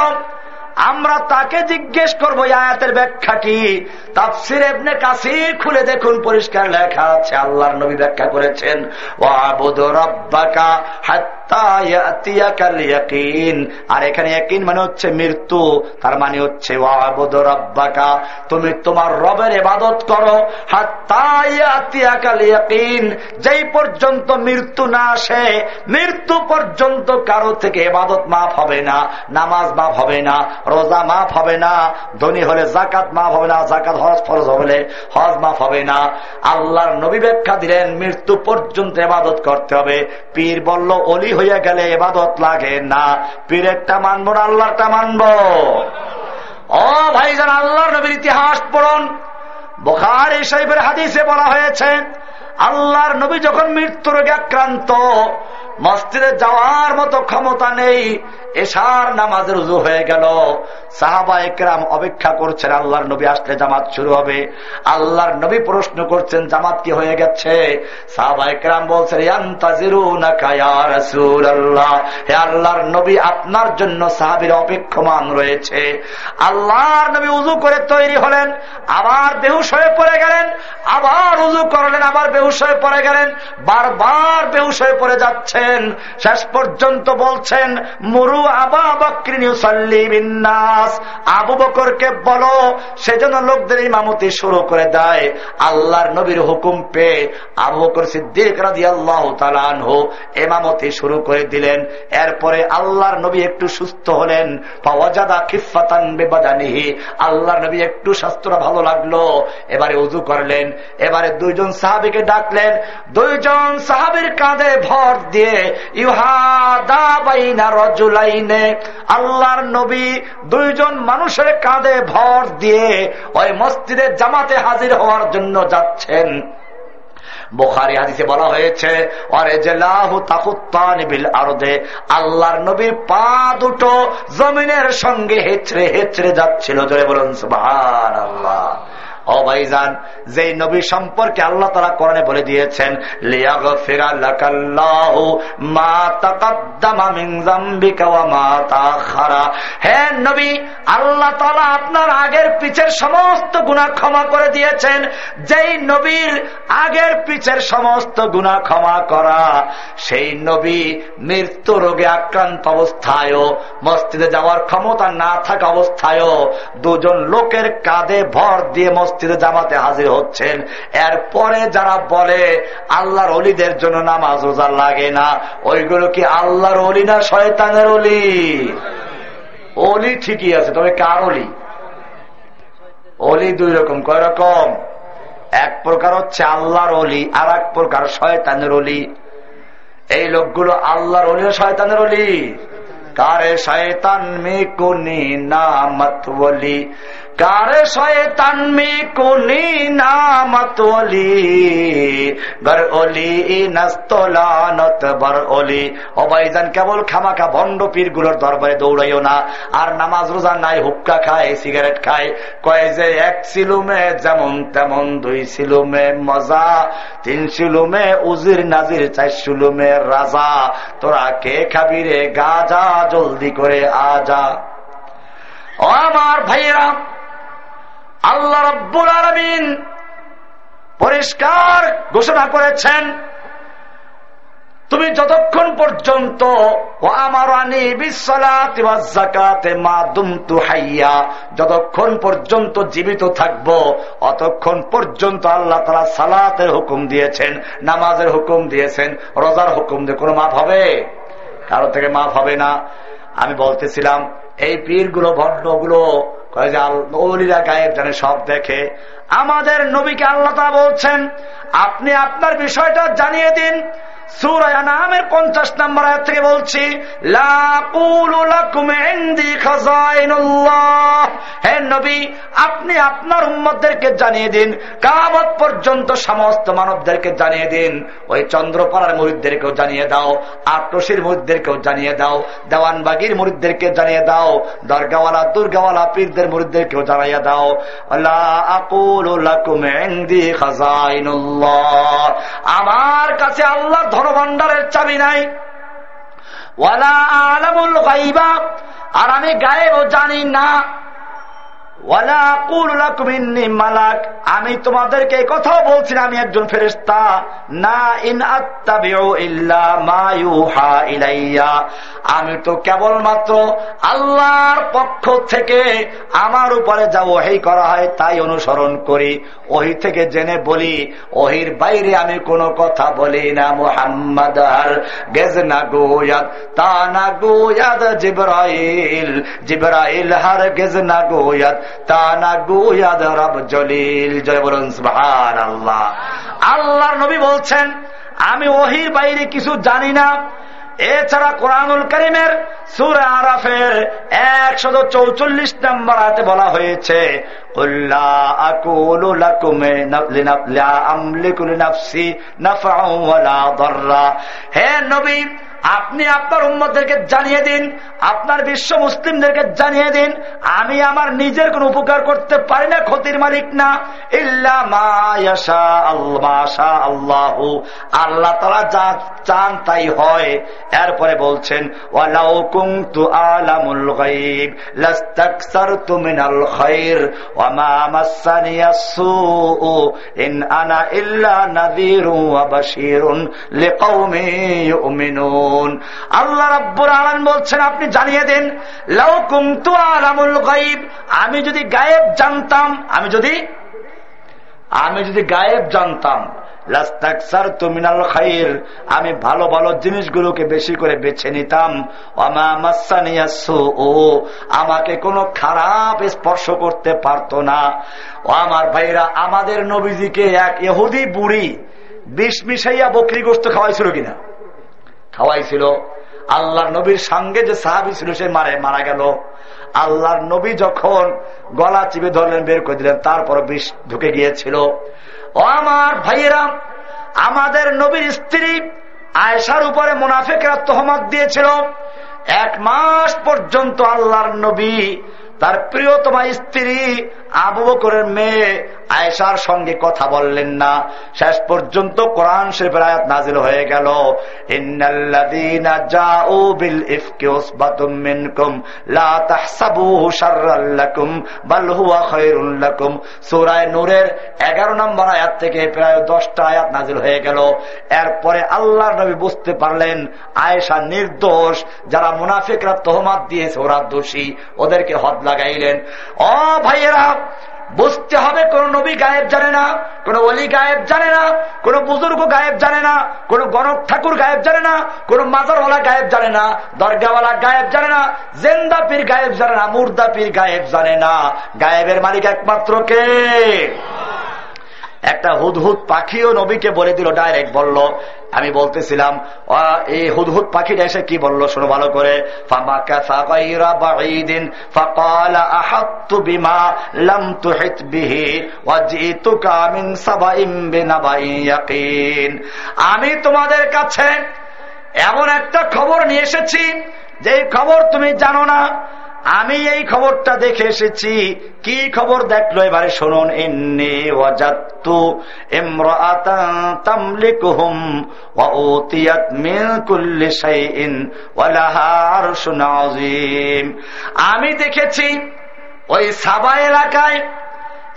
আমরা তাকে জিজ্ঞেস করব আয়াতের ব্যাখ্যা কি? তাফসির এবনে কাসির খুলে দেখুন, পরিষ্কার লেখা আছে, আল্লাহর নবী ব্যাখ্যা করেছেন আর এখানে একিন মানে হচ্ছে মৃত্যু, তার মানে হচ্ছে তুমি তোমার রবের এবাদত করো যেই পর্যন্ত মৃত্যু না আসে, মৃত্যু পর্যন্ত কারও থেকে এবাদত মাফ হবে না, নামাজ মাফ হবে না রোজা মাফ হবে না, ধনী হলে জাকাত মাফ হবে না জাকাত হজ ফরজ হলে হজ মাফ হবে না। আল্লাহর নবী ব্যাখ্যা দিলেন, মৃত্যু পর্যন্ত এবাদত করতে হবে। পীর বলল, অলি হইয়া গেলে এবাদত লাগে না। পীরেরটা মানবো না, আল্লাহরটা মানব। ও ভাই ভাইজান, আল্লাহর নবীর ইতিহাস পড়ুন। বোখার এই সাহেবের হাদিসে বলা হয়েছে আল্লাহর নবী যখন মৃত্যু রোগে আক্রান্ত, মসজিদে যাওয়ার মতো ক্ষমতা নেই, এশার নামাজের উজু হয়ে গেল। সাহাবা একরাম অপেক্ষা করছেন, আল্লাহর নবী আসলে জামাত শুরু হবে। আল্লাহর নবী প্রশ্ন করছেন, জামাত কি হয়ে গেছে? সাহাবা একরাম বলছেন হে আল্লাহর নবী, আপনার জন্য সাহাবির অপেক্ষমান রয়েছে। আল্লাহর নবী উজু করে তৈরি হলেন, আবার বেহুশ হয়ে পড়ে গেলেন, আবার উজু করলেন, আবার বেহুশ হয়ে পড়ে গেলেন, বারবার বেহুশ হয়ে পড়ে যাচ্ছেন। শেষ পর্যন্ত বলছেন, মুরু আবা বকরিনী বিন্যাস আবু বকরকে বলো, সেজন্য লোকদের ইমামতি শুরু করে দেয়। আল্লাহর নবীর হুকুম পেয়ে আবু বকর সিদ্দিক রাজি আল্লাহ তালানহ এমামতি শুরু করে দিলেন। এরপরে আল্লাহর নবী একটু সুস্থ হলেন। পাওয়াজাদা খিফাতান বেবাদানিহি। আল্লাহর নবী একটু স্বাস্থ্যটা ভালো লাগল। এবারে উজু করলেন। এবারে দুইজন সাহাবিকে ডাকলেন দুইজন সাহাবির কাঁধে ভর দিয়ে ইহাদা বাইনা রজুলাইনে, আল্লাহর নবী দুইজন মানুষের কাঁধে ভর দিয়ে ওই মসজিদের জামাতে হাজির হওয়ার জন্য যাচ্ছেন। বোখারি হাদিসে বলা হয়েছে আল্লাহর নবীর পা দুটো জমিনের সঙ্গে হেচড়ে হেচড়ে যাচ্ছিল। জয় বলুন সুবাহ আল্লাহ ও ভাইজান যে নবী সম্পর্কে আল্লাহ তারা কোরআনে বলে দিয়েছেন হে নবী আপনার আগের পিছের সমস্ত গুণা ক্ষমা করে দিয়েছেন। যেই নবীর আগের পিছের সমস্ত গুণা ক্ষমা করা, সেই নবী মৃত্যু রোগে আক্রান্ত অবস্থায়ও, মসজিদে যাওয়ার ক্ষমতা না থাকা অবস্থায়ও, দুজন লোকের কাঁধে ভর দিয়ে মসজিদে জামাতে হাজির হচ্ছেন। এরপরে যারা বলে, আল্লাহর অলিদের জন্য নামাজ রোজা লাগে না, ওইগুলো কি আল্লাহর অলি না শয়তানের অলি? অলি ঠিকই আছে, তবে কার অলি? অলি দুই রকম, কয় রকম? এক প্রকার হচ্ছে আল্লাহর অলি, আর এক প্রকার শয়তানের অলি। এই লোকগুলো আল্লাহর অলি শয়তানের অলি? কারে শয়তান মে কোনি নামত বলি। কারে শয়তান মে নামত বর ওলি নস্তলানত বর ওলি ও ভাইজান, কেবল খামাখা ভণ্ড পীরগুলোর দরবারে দৌড়াইও না। আর নামাজ রোজা নাই, হুক্কা খায়, সিগারেট খায়। কয়ে যে এক সিলুমে যেমন তেমন, দুই সিলুমে মজা, তিন সিলুমে উজির নাজির, চার সিলুমে রাজা। তোরা কে খাবি রে গাজা, জলদি করে আজা। আমার ভাইরা আল্লাহ রব্বুল আলমিন পরিষ্কার ঘোষণা করেছেন, তুমি যতক্ষণ পর্যন্ত ও আমার যতক্ষণ পর্যন্ত জীবিত থাকব, অতক্ষণ পর্যন্ত আল্লাহ তালা সালাতের হুকুম দিয়েছেন, নামাজের হুকুম দিয়েছেন, রোজার হুকুম দিয়ে কোনো মাফ হবে? কারও থেকে মাফ হবে না। আমি বলতেছিলাম, এই পীরগুলো, ভণ্ডগুলো জানে সব দেখে। আমাদের নবীকে আল্লাহ বলছেন আপনি আপনার বিষয়টা জানিয়ে দিন। আপনি আপনার উম্মদদেরকে জানিয়ে দিন কামত পর্যন্ত সমস্ত মানবদেরকে জানিয়ে দিন। ওই চন্দ্রপাড়ার মুরিদদেরকেও জানিয়ে দাও আটশির মুরিদদেরকেও জানিয়ে দাও, দেওয়ানবাগির মুরিদদেরকে জানিয়ে দাও, দরগাওয়ালা, দুর্গাওয়ালা পীরদের মুরিদদেরকেও জানাইয়া দাও। আমার কাছে আল্লাহ ধনভাণ্ডারের চাবি নাই। ওয়ালা আলামুল গাইবা আর আমি গায়েব জানি না। আমি তোমাদেরকে কথাও বলছি আমি একজন ফেরেস্তা না ইন ইলাইয়া। আমি তো কেবলমাত্র আল্লাহর পক্ষ থেকে আমার উপরে যা ওহি করা হয় তাই অনুসরণ করি। ওহি থেকে জেনে বলি, ওহির বাইরে আমি কোনো কথা বলি না, মোহাম্মদ গেজনা গোয়াদ তা না গোয়াদ জিব্রাইল জিব্রাইল হার গেজনা গোয়াদ আল্লাহর নবী বলছেন, আমি ওহির বাইরে কিছু জানি না। এছাড়া কোরআনুল করিমের সুর আরাফের একশত চৌচল্লিশ নম্বর হাতে বলা হয়েছে হে নবী আপনি আপনার উম্মদেরকে জানিয়ে দিন, আপনার বিশ্ব মুসলিমদেরকে জানিয়ে দিন, আমি আমার নিজের কোন উপকার করতে পারি না, ক্ষতির মালিক না। ইল্লা আল্লাহ আল্লাহ। তারা যা চান তাই হয়। এরপরে বলছেন আল্লাহ রাব্বুর আলম বলছেন, আপনি জানিয়ে দেন লাউকুম তু আলামুল গাইব আমি যদি গায়েব জানতাম, আমি যদি আমি যদি গায়েব জানতাম আমি ভালো ভালো জিনিসগুলোকে বেশি করে বেছে নিতাম। আমাকে কোনো খারাপ স্পর্শ করতে পারত না। ও আমার ভাইরা, আমাদের নবীজিকে এক এহুদি বুড়ি বিষ মিশাইয়া বকরি গোস্ত খাওয়াইছিল কিনা? খাওয়াইছিল। আল্লাহর নবীর সঙ্গে যে সাহাবি ছিল, সে মারে, মারা গেল। আল্লাহর নবী যখন গলা চিপে ধরলেন, বের করে দিলেন তারপর বিষ ঢুকে গিয়েছিল। ও আমার ভাইয়েরা, আমাদের নবীর স্ত্রী আয়সার উপরে মুনাফেকেরা তহমত দিয়েছিল। এক মাস পর্যন্ত আল্লাহর নবী তার প্রিয়তমা স্ত্রী আবু বকরের মেয়ে আয়েশার সঙ্গে কথা বললেন না। শেষ পর্যন্ত কোরআন শরীফের আয়াত নাজিল হয়ে গেল। এগারো নম্বর আয়াত থেকে প্রায় দশটা আয়াত নাজিল হয়ে বুঝতে পারলেন নির্দোষ, যারা মুনাফিকরা তহমাত দিয়েছে, ওরা দোষী, ওদেরকে হদ লাগাইলেন। ও ভাইয়েরা বুঝতে হবে কোন নবী গায়েব জানে না কোন অলি গায়েব জানে না কোন বুজুর্গ গায়েব জানে না কোন গণক ঠাকুর গায়েব জানে না কোন মাজারওয়ালা গায়েব জানে না দরগাওয়ালা গায়েব জানে না জেন্দা পীর গায়েব জানে না মুর্দা পীর গায়েব জানে না। গায়েবের মালিক একমাত্র কে? একটা হুদহুদ পাখিও নবীকে বলে দিল ডাইরেক্ট বলল আমি বলতেছিলাম এই হুদহুদ পাখিটা এসে কি বলল শোনো ভালো করে? আমি তোমাদের কাছে এমন একটা খবর নিয়ে এসেছি যে খবর তুমি জানো না। আমি এই খবরটা দেখে এসেছি। কি খবর দেখল? এবারে শুনুন। আযীম। আমি দেখেছি, ওই সাবা এলাকায়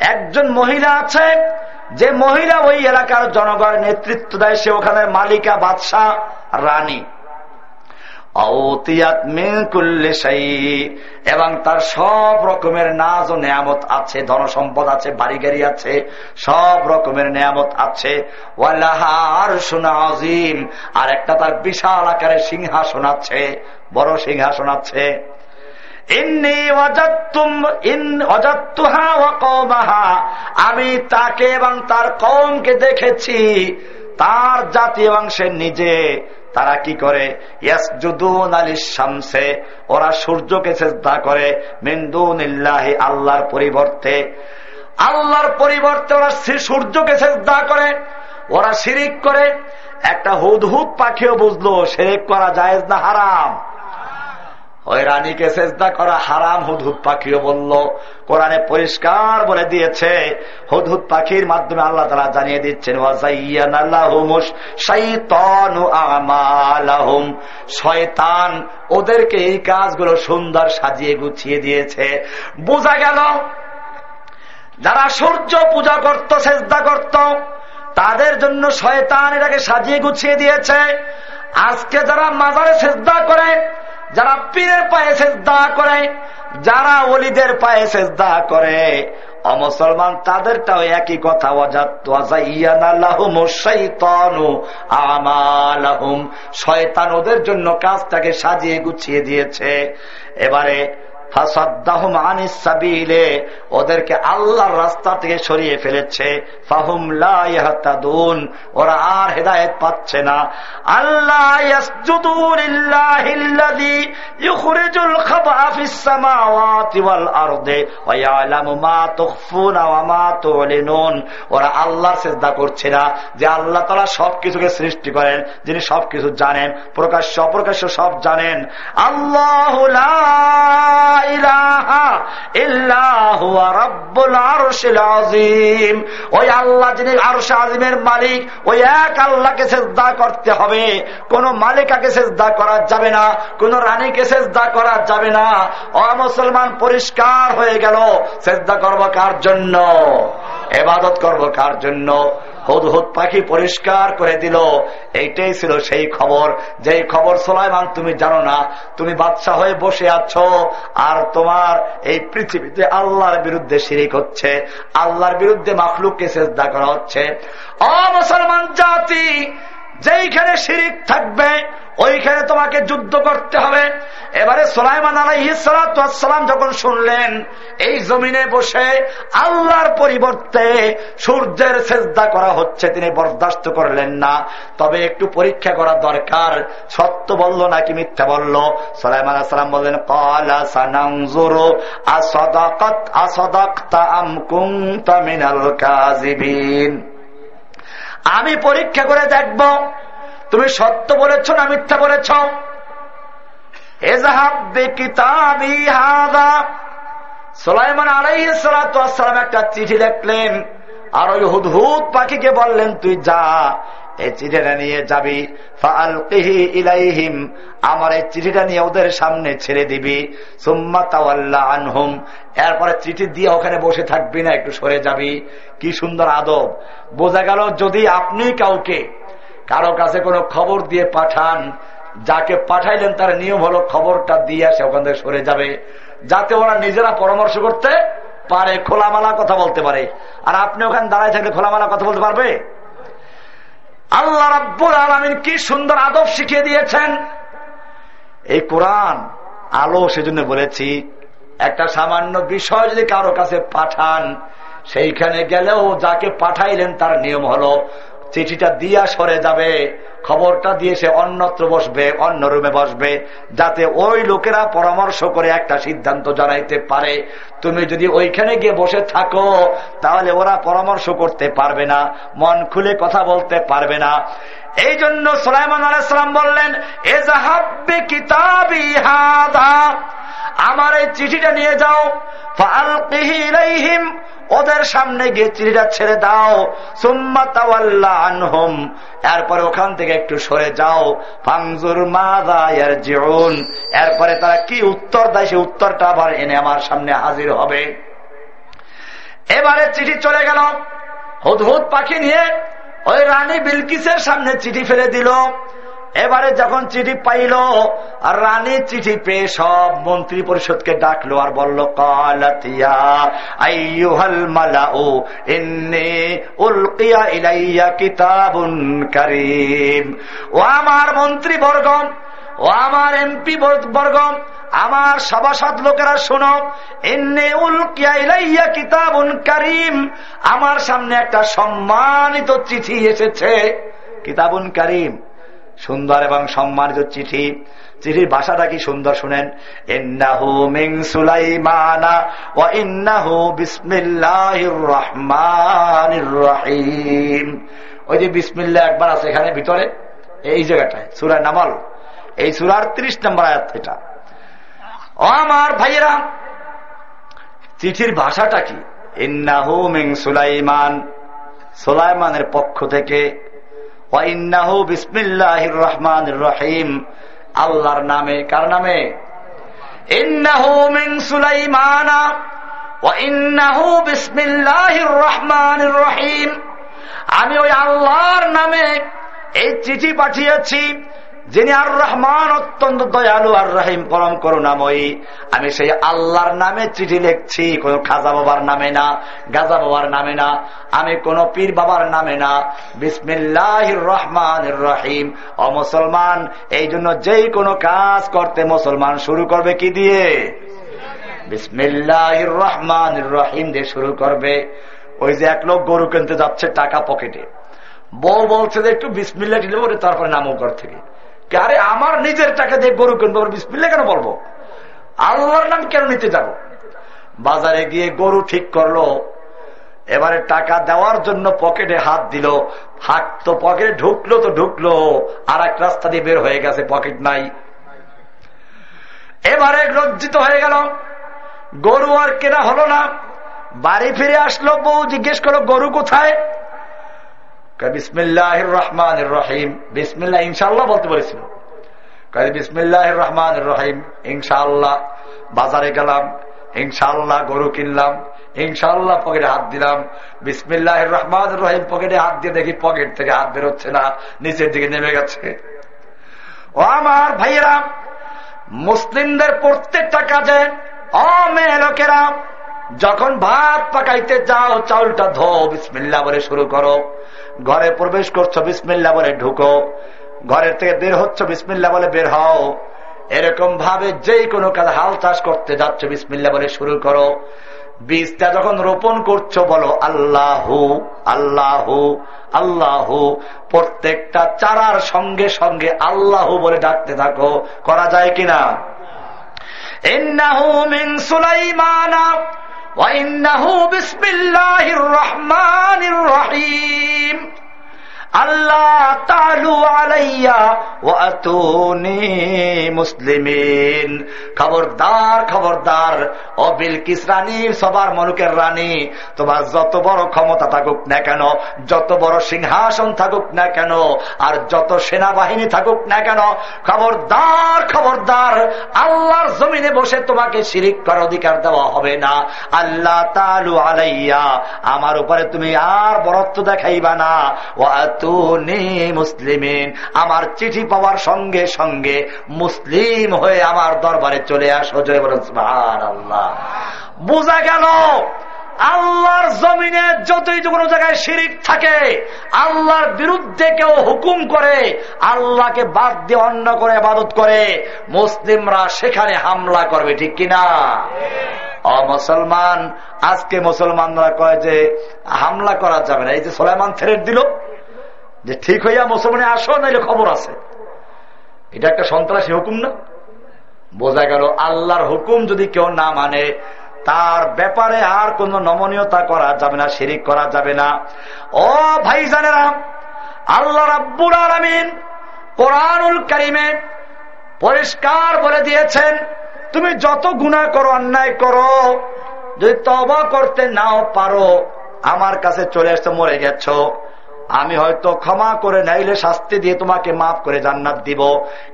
একজন মহিলা আছে। যে মহিলা ওই এলাকার জনগণের নেতৃত্ব দেয়, সে ওখানে মালিকা, বাদশাহ, রানী। এবং তার সব রকমের নাজ ও নিয়ামত আছে ধন সম্পদ আছে বাড়ি গাড়ি আছে, সব রকমের নিয়ামত আছে। আর একটা তার বিশাল আকারে সিংহাসন আছে, বড় সিংহাসন আছে। আমি তাকে এবং তার কমকে দেখেছি। তার জাতি এবং সে নিজে। তারা কি করে? শামসে ওরা সূর্যকে চেষ্টা করে মিন্দুনিল্লাহি আল্লাহর পরিবর্তে। আল্লাহর পরিবর্তে ওরা সূর্যকে চেষ্টা করে, ওরা শিরিক করে। একটা হুদহুদ পাখিও বুঝলো, শিরিক করা যায় না হারাম। ওই রানীকে চেষ্টা করা হারাম, হুদহুদ পাখিও বলল। কোরআনে পরিষ্কার বলে দিয়েছে, হুদহুদ পাখির মাধ্যমে আল্লাহ তারা জানিয়ে দিচ্ছেন শয়তান ওদেরকে এই কাজগুলো সুন্দর সাজিয়ে গুছিয়ে দিয়েছে। বোঝা গেল, যারা সূর্য পূজা করত চেষ্টা করত, তাদের জন্য শয়তান এটাকে সাজিয়ে গুছিয়ে দিয়েছে। আজকে যারা মাজারে চেষ্টা করে যারা পীরের পায়ে দা করে, যারা অলিদের পায়ে দা করে, অমুসলমান তাদেরটাও একই কথা শয়তান ওদের জন্য কাজটাকে সাজিয়ে গুছিয়ে দিয়েছে। এবারে ওদেরকে আল্লাহর রাস্তা থেকে সরিয়ে ফেলেছে। ওরা আর হেদায়ত পাচ্ছে না। আল্লাহ ওরা আল্লাহর চেষ্টা করছে না, যে আল্লাহ তালা সবকিছুকে সৃষ্টি করেন, যিনি সবকিছু জানেন, প্রকাশ্য অপ্রকাশ্য সব জানেন। আল্লাহ মালিক, ওই এক আল্লাহকে করতে হবে। কোন মালিকাকে চেষ্টা করা যাবে না, কোন রানীকে চেষ্টা করা যাবে না। অ মুসলমান পরিষ্কার হয়ে গেল। চেষ্টা করব কার জন্য? এবাদত করব কার জন্য? হুদহুদ পাখি পরিষ্কার করে দিল। এইটাই ছিল সেই খবর। যেই খবর সোলাইমান, তুমি জানো না। তুমি বাদশাহ হয়ে বসে আছো। আর তোমার এই পৃথিবীতে আল্লাহর বিরুদ্ধে শিরিক হচ্ছে। আল্লাহর বিরুদ্ধে মাখলুককে চেষ্টা করা হচ্ছে। অ মুসলমান জাতি যেইখানে শিরিক থাকবে, ওইখানে তোমাকে যুদ্ধ করতে হবে। এবারে সোলাইমান আলাইসালাম যখন শুনলেন, এই জমিনে বসে আল্লাহর পরিবর্তে সূর্যের চেষ্টা করা হচ্ছে, তিনি বরদাস্ত করলেন না। তবে একটু পরীক্ষা করা দরকার, সত্য বলল নাকি মিথ্যা বলল? সোলাইমান আসসালাম বললেন কলা সানাংজুরু আসদাকাত, আসদাকতা আম কুনতা কাযিবিন। আমি পরীক্ষা করে দেখব। তুমি সত্য বলেছ না মিথ্যা বলেছ? সোলাইমান আলাইসালাম একটা চিঠি দেখলেন। আর ওই হুদ হুদ পাখিকে বললেন, তুই যা এই চিঠিটা নিয়ে যাবি ইলাইহিম, আমার এই চিঠিটা নিয়ে ওদের সামনে ছেড়ে দিবি আনহুম, এরপরে চিঠি দিয়ে ওখানে বসে থাকবি না, একটু সরে যাবি। কি সুন্দর আদব। বোঝা গেল যদি আপনি কাউকে কারও কাছে কোনো খবর দিয়ে পাঠান, যাকে পাঠাইলেন তার নিয়ম হলো খবরটা দিয়ে আসে ওখান থেকে সরে যাবে, যাতে ওরা নিজেরা পরামর্শ করতে পারে, খোলামালা কথা বলতে পারে। আর আপনি ওখানে দাঁড়ায় থাকলে খোলামালা কথা বলতে পারবে? আল্লাহ রাব্বুল আলমিন কি সুন্দর আদব শিখিয়ে দিয়েছেন? এই কোরআন আলো সেজন্য বলেছি, একটা সামান্য বিষয় যদি কারও কাছে পাঠান, সেইখানে গেলেও যাকে পাঠাইলেন তার নিয়ম হলো চিঠিটা দিয়া সরে যাবে, খবরটা দিয়ে সে অন্যত্র বসবে, অন্য রুমে বসবে, যাতে ওই লোকেরা পরামর্শ করে একটা সিদ্ধান্ত জানাইতে পারে। তুমি যদি ওইখানে গিয়ে বসে থাকো, তাহলে ওরা পরামর্শ করতে পারবে না, মন খুলে কথা বলতে পারবে না। এই জন্য সোলাইমান আলাইসালাম বললেন এজাহাবে কিতাবি হাদা। আমার এই চিঠিটা নিয়ে যাও। ওদের সামনে গিয়ে চিঠিটা ছেড়ে দাও। সুম্মা আনহম, এরপরে ওখান থেকে একটু সরে যাও। ফাংজুর মাদায়ের জীবন এরপরে তারা কি উত্তর দেয়, সে উত্তরটা আবার এনে আমার সামনে হাজির হবে। এবারে চিঠি চলে গেল। হুদহুদ পাখি নিয়ে ওই রানী বিলকিসের সামনে চিঠি ফেলে দিল। এবারে যখন চিঠি পাইল আর রানী চিঠি পেয়ে সব মন্ত্রী পরিষদকে ডাকলো আর বলল, কালাতিয়া ও আমার মন্ত্রী বর্গম ও আমার এমপি বর্গম, আমার সভাসদ লোকেরা শোনো। এনে উলকিয়া কিতাবুন কারিম। আমার সামনে একটা সম্মানিত চিঠি এসেছে। কিতাবুন কারিম। সুন্দর এবং সম্মানিত চিঠি। চিঠির ভাষাটা কি সুন্দর শুনেন। ইন্নাহু ও ওই যে বিসমিল্লাহ একবার আছে এখানে ভিতরে, এই জায়গাটায়, সুরা নামাল। এই সুরার ত্রিশ নম্বর আয়াত এটা। আমার ভাইয়েরা, চিঠির ভাষাটা কি? ইন্নাহু সুলাইমান, সুলাইমানের পক্ষ থেকে রহমান রহিম, আল্লাহর নামে, কার নামে? ইন্নাহু মিন রহমানির রহিম। আমি ওই আল্লাহর নামে এই চিঠি পাঠিয়েছি যিনি আর রহমান অত্যন্ত দয়ালু আর রহিম, পরম করুণাময়ী, আমি সেই আল্লাহর নামে চিঠি লিখছি, কোন খাজা বাবার নামে না, গাজা বাবার নামে না, আমি কোন পীর বাবার নামে না। বিসমিল্লাহ রহমান রহিম। ও মুসলমান, এই জন্য যেই কোনো কাজ করতে মুসলমান শুরু করবে কি দিয়ে? বিসমিল্লাহ রহমান রহিম দিয়ে শুরু করবে। ওই যে এক লোক গরু কিনতে যাচ্ছে টাকা পকেটে। বউ বলছে যে, একটু বিসমিল্লা দিলে তারপরে নামও ঘর থেকে। আরে আমার নিজের টাকা দিয়ে গরু কিনবো বিসমিল্লা কেন বলব? আল্লাহর নাম কেন নিতে যাব? বাজারে গিয়ে গরু ঠিক করল, এবারে টাকা দেওয়ার জন্য পকেটে হাত দিল, হাত তো পকেটে ঢুকলো তো ঢুকলো আর এক রাস্তা দিয়ে বের হয়ে গেছে, পকেট নাই। এবারে লজ্জিত হয়ে গেল, গরু আর কেনা হলো না। বাড়ি ফিরে আসলো, বউ জিজ্ঞেস করল, গরু কোথায়? বিসমিল্লাহ রহমান রহিম। বিসমিল্লাহ ইনশাল্লাহ বলতে বলেছিল। বিসমিল্লাহ রহমান রহিম। ইনশাআল্লাহ বাজারে গেলাম ইনশাল্লাহ গরু কিনলাম ইনশাল্লাহ পকেটে হাত দিলাম। বিসমিল্লাহ রহমান রহিম, পকেটে হাত দিয়ে দেখি পকেট থেকে হাত বেরোচ্ছে না, নিচের দিকে নেমে গেছে। ও আমার ভাইয়েরা, মুসলিমদের প্রত্যেকটা কাজে অমেয়ে লোকেরা যখন ভাত পাকাইতে যাও, চাউলটা ধো বিসমিল্লা বলে শুরু করো। ঘরে প্রবেশ করছ বিসমিল্লা বলে ঢুকো। ঘরের থেকে বের হচ্ছ বিসমিল্লা বলে বের হও। এরকম ভাবে যেই কোনো কাজ হাল চাষ করতে যাচ্ছ বিসমিল্লা বলে শুরু করো। বীজটা যখন রোপণ করছ, বলো আল্লাহু আল্লাহু আল্লাহু। প্রত্যেকটা চারার সঙ্গে সঙ্গে আল্লাহু বলে ডাকতে থাকো। করা যায় কিনা? ইন্নাহু মিন সুলাইমানা। وإنه بسم الله الرحمن الرحيم. আল্লাহ তালু আলাইয়া ও মুসলিমিন। খবরদার খবরদার, ও বিলকিস রানী, সবার মনুকের রানী, তোমার যত বড় ক্ষমতা থাকুক না কেন, যত বড় সিংহাসন থাকুক না কেন, আর যত সেনাবাহিনী থাকুক না কেন, খবরদার খবরদার, আল্লাহর জমিনে বসে তোমাকে শিরিক করার অধিকার দেওয়া হবে না। আল্লাহ তালু আলাইয়া, আমার উপরে তুমি আর বরত্ব দেখাইবা না। ও মুসলিমিন। আমার চিঠি পাওয়ার সঙ্গে সঙ্গে মুসলিম হয়ে আমার দরবারে চলে আসো জয় বলুন আল্লাহ বোঝা গেল আল্লাহর জমিনে যতই কোনো জায়গায় শিরিক থাকে আল্লাহর বিরুদ্ধে কেউ হুকুম করে আল্লাহকে বাদ দিয়ে অন্য করে আবাদত করে মুসলিমরা সেখানে হামলা করবে ঠিক কিনা অ মুসলমান আজকে মুসলমানরা কয় যে হামলা করা যাবে না এই যে সোলাইমান থ্রেট দিল যে ঠিক হইয়া মুসলমানে আসো, নাইলে খবর আছে। এটা একটা সন্ত্রাসী হুকুম না? বোঝা গেল আল্লাহর হুকুম যদি কেউ না মানে তার ব্যাপারে আর কোন নমনীয়তা করা যাবে না, শিরিক করা যাবে না। ও ভাই জানেরা আল্লাহ রাব্বুর আলমিন কোরআনুল করিমে পরিষ্কার বলে দিয়েছেন, তুমি যত গুণা করো, অন্যায় করো, যদি তবা করতে নাও পারো, আমার কাছে চলে আসতে মরে গেছ। আমি হয়তো ক্ষমা করে নাইলে শাস্তি দিয়ে তোমাকে মাফ করে জান্নাত দিব,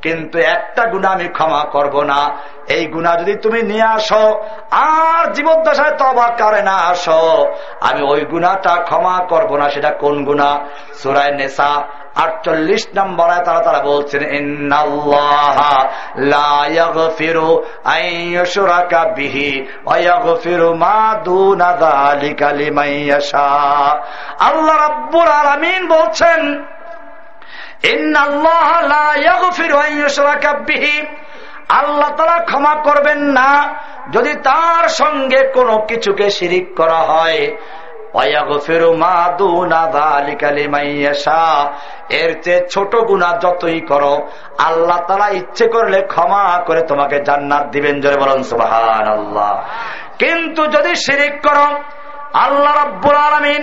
কিন্তু একটা গুণা আমি ক্ষমা করব না। এই গুণা যদি তুমি নিয়ে আসো, আর জীবদ্দশায় তবা করে না আসো, আমি ওই গুণাটা ক্ষমা করব না। সেটা কোন গুণা সুরায় নেশা আটচল্লিশ নম্বর তারা তারা বলছেন আল্লাহ রব্বুর আলমিন বলছেন আল্লাহ তারা ক্ষমা করবেন না, যদি তার সঙ্গে কোনো কিছুকে শিরিক করা হয়। এর চেয়ে ছোট গুণা যতই করো, আল্লাহ তালা ইচ্ছে করলে ক্ষমা করে তোমাকে জান্নাত দিবেন, জোরে বলেন সুবাহান কিন্তু যদি শিরিক করো, আল্লাহ রব্বুল আলমিন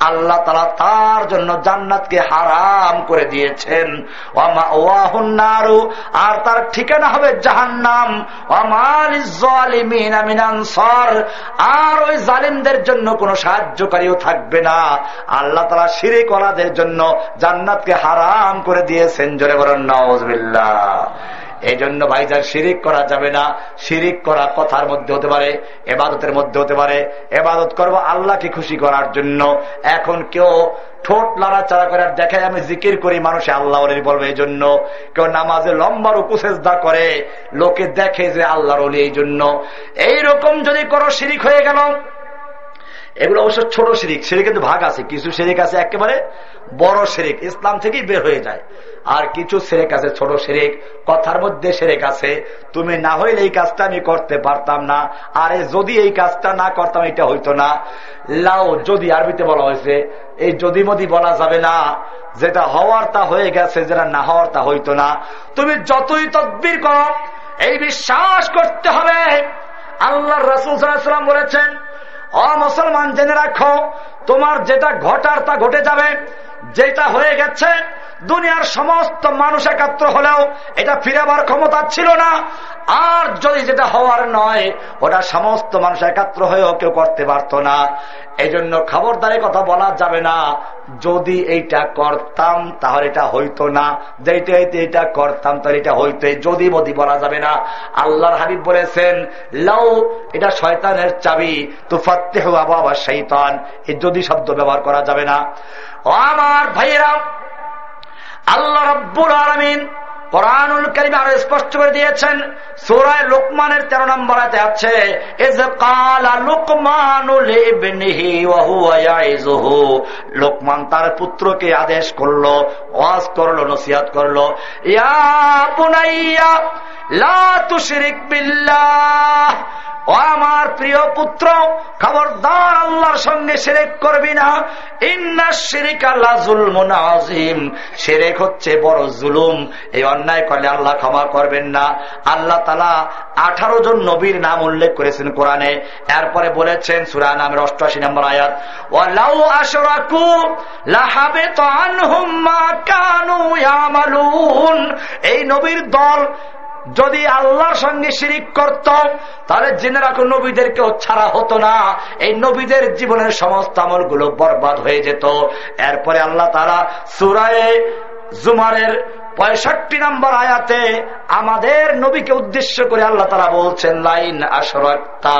আল্লাহ তাআলা তার জন্য জান্নাতকে হারাম করে দিয়েছেন। আর তার ঠিকানা হবে জাহান্নাম। আর ওই জালিমদের জন্য কোনো সাহায্যকারীও থাকবে না। আল্লাহ তালা সিঁড়ি কলাদের জন্য জান্নাতকে হারাম করে দিয়েছেন। জোরে বলেন নওয়াজ এই জন্য ভাইজার শিরিক করা যাবে না, শিরিক করা কথার মধ্যে হতে পারে, এবাদতের মধ্যে হতে পারে। এবাদত করব আল্লাহকে খুশি করার জন্য। এখন কেউ ঠোঁট লাড়াচাড়া করে দেখে আমি জিকির করি, মানুষে আল্লাহ বলবে এই জন্য কেউ নামাজে লম্বার উপসেজদা করে, লোকে দেখে যে আল্লাহর এই জন্য এইরকম যদি করো শিরিক হয়ে গেল এগুলো অবশ্য ছোট শিরিক শিরিক কিন্তু ভাগ আছে। কিছু শিরিক আছে একেবারে বড় শিরিক, ইসলাম থেকেই বের হয়ে যায়। আর কিছু সেরেক আছে ছোট সেরেক কথার মধ্যে সেরেক আছে। তুমি না হইলে এই কাজটা আমি করতে পারতাম না। আরে যদি এই কাজটা না করতাম, এটা হইতো না। লাও, যদি আরবিতে বলা হয়েছে, এই যদি মদি বলা যাবে না। যেটা হওয়ার তা হয়ে গেছে, যেটা না হওয়ার তা হইতো না। তুমি যতই তদ্বির কর, এই বিশ্বাস করতে হবে। আল্লাহ রসুল সাল্লাম বলেছেন মুসলমান, জেনে রাখো, তোমার যেটা ঘটার তা ঘটে যাবে, যেটা হয়ে গেছে, দুনিয়ার সমস্ত মানুষ একাত্র হলেও এটা ফিরাবার ক্ষমতা ছিল না। আর যদি যেটা হওয়ার নয়, ওটা সমস্ত মানুষ একাত্র হয়েও কেউ করতে পারত না। এই জন্য খবরদারি কথা বলা যাবে না। যদি এইটা করতাম, তাহলে এটা হইতো না। যেটা এটা করতাম, তাহলে এটা হইতো যদি মদি বলা যাবে না। আল্লাহর হাবিব বলেছেন, লাউ, এটা শয়তানের চাবি। তুফাত্তে বাবা শৈতান এই যদি শব্দ ব্যবহার করা যাবে না। আমার ভাইয়েরা, আল্লাহ রব্বুল আলমিন লোকমান তার পুত্রকে আদেশ করল, ওয়াজ করল, নসিহাত করল ও আমার প্রিয় পুত্র, খবরদার আল্লাহর সঙ্গে সেরেক করবি না। ইন্না শিরিক আল্লাহ জুলমুন আজিম সেরেক হচ্ছে বড় জুলুম। এই অন্যায় করলে আল্লাহ ক্ষমা করবেন না। আল্লাহ তালা আঠারো জন নবীর নাম উল্লেখ করেছেন কোরআনে। এরপরে বলেছেন সুরা নামের অষ্টআশি নম্বর আয়াত, ওয়ালাউ আশরাকু লাহাবে এই নবীর দল যদি আল্লাহর সঙ্গে শিরিক করত, তাহলে জেনে রাখো নবীদেরকেও ছাড়া হতো না। এই নবীদের জীবনের সমস্ত আমলগুলো বরবাদ হয়ে যেত। এরপরে আল্লাহ তারা সুরায় জুমারের পঁয়ষট্টি নম্বর আয়াতে আমাদের নবীকে উদ্দেশ্য করে আল্লাহ তারা বলছেন, লাইন আসরক্তা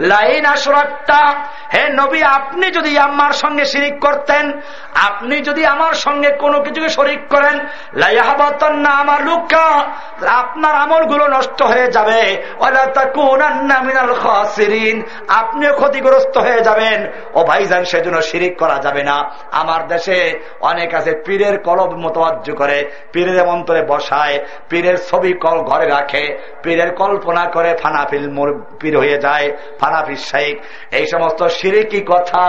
লাইন আসরক্তা হে নবী, আপনি যদি আমার সঙ্গে শিরিক করতেন, আপনি যদি আমার সঙ্গে কোনো কিছুকে শরিক করেন লাইহাবাতান্না আমার লুকা আপনার আমলগুলো নষ্ট হয়ে যাবে। আপনিও ক্ষতিগ্রস্ত হয়ে যাবেন। ও ভাইজান সেজন্য শিরিক করা যাবে না। আমার দেশে অনেক আছে, পীরের কলব মতবাজ্য করে, পীরের মন্ত্রে বসায়, পীরের ছবি কল ঘরে রাখে, পীরের কল্পনা করে ফানাফিল পীর হয়ে যায় ফানাফির শাইক এই সমস্ত সিরিকি কথা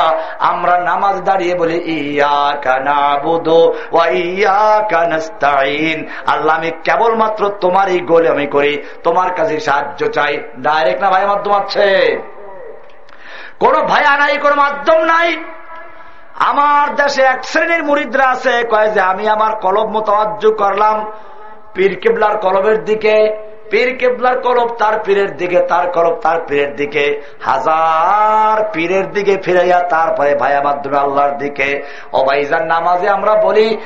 আমরা নামাজ দাঁড়িয়ে বলি ইয়া কানা বুধো ইয়া কানাস্তাইন আল্লাহ, আমি কেবলমাত্র তোমারই গোলে আমি করি, তোমার কাছে সাহায্য চাই। ডাইরেক্ট না ভাই মাধ্যম আছে কোন ভায়া নাই, কোন মাধ্যম নাই। আমার দেশে এক শ্রেণির মুরিদরা আছে, কয়ে যে আমি আমার কলব মতো করলাম, পীর কেবলার কলবের দিকে। পীর কেবলার কলব তার পীরের দিকে, তার কলব তার পীরের দিকে। হাজার পীরের দিকে ফিরাইয়া তারপরে ভাইয়া মাধ্যমে আল্লাহর দিকে। ও ভাইজান, নামাজে আমরা বলি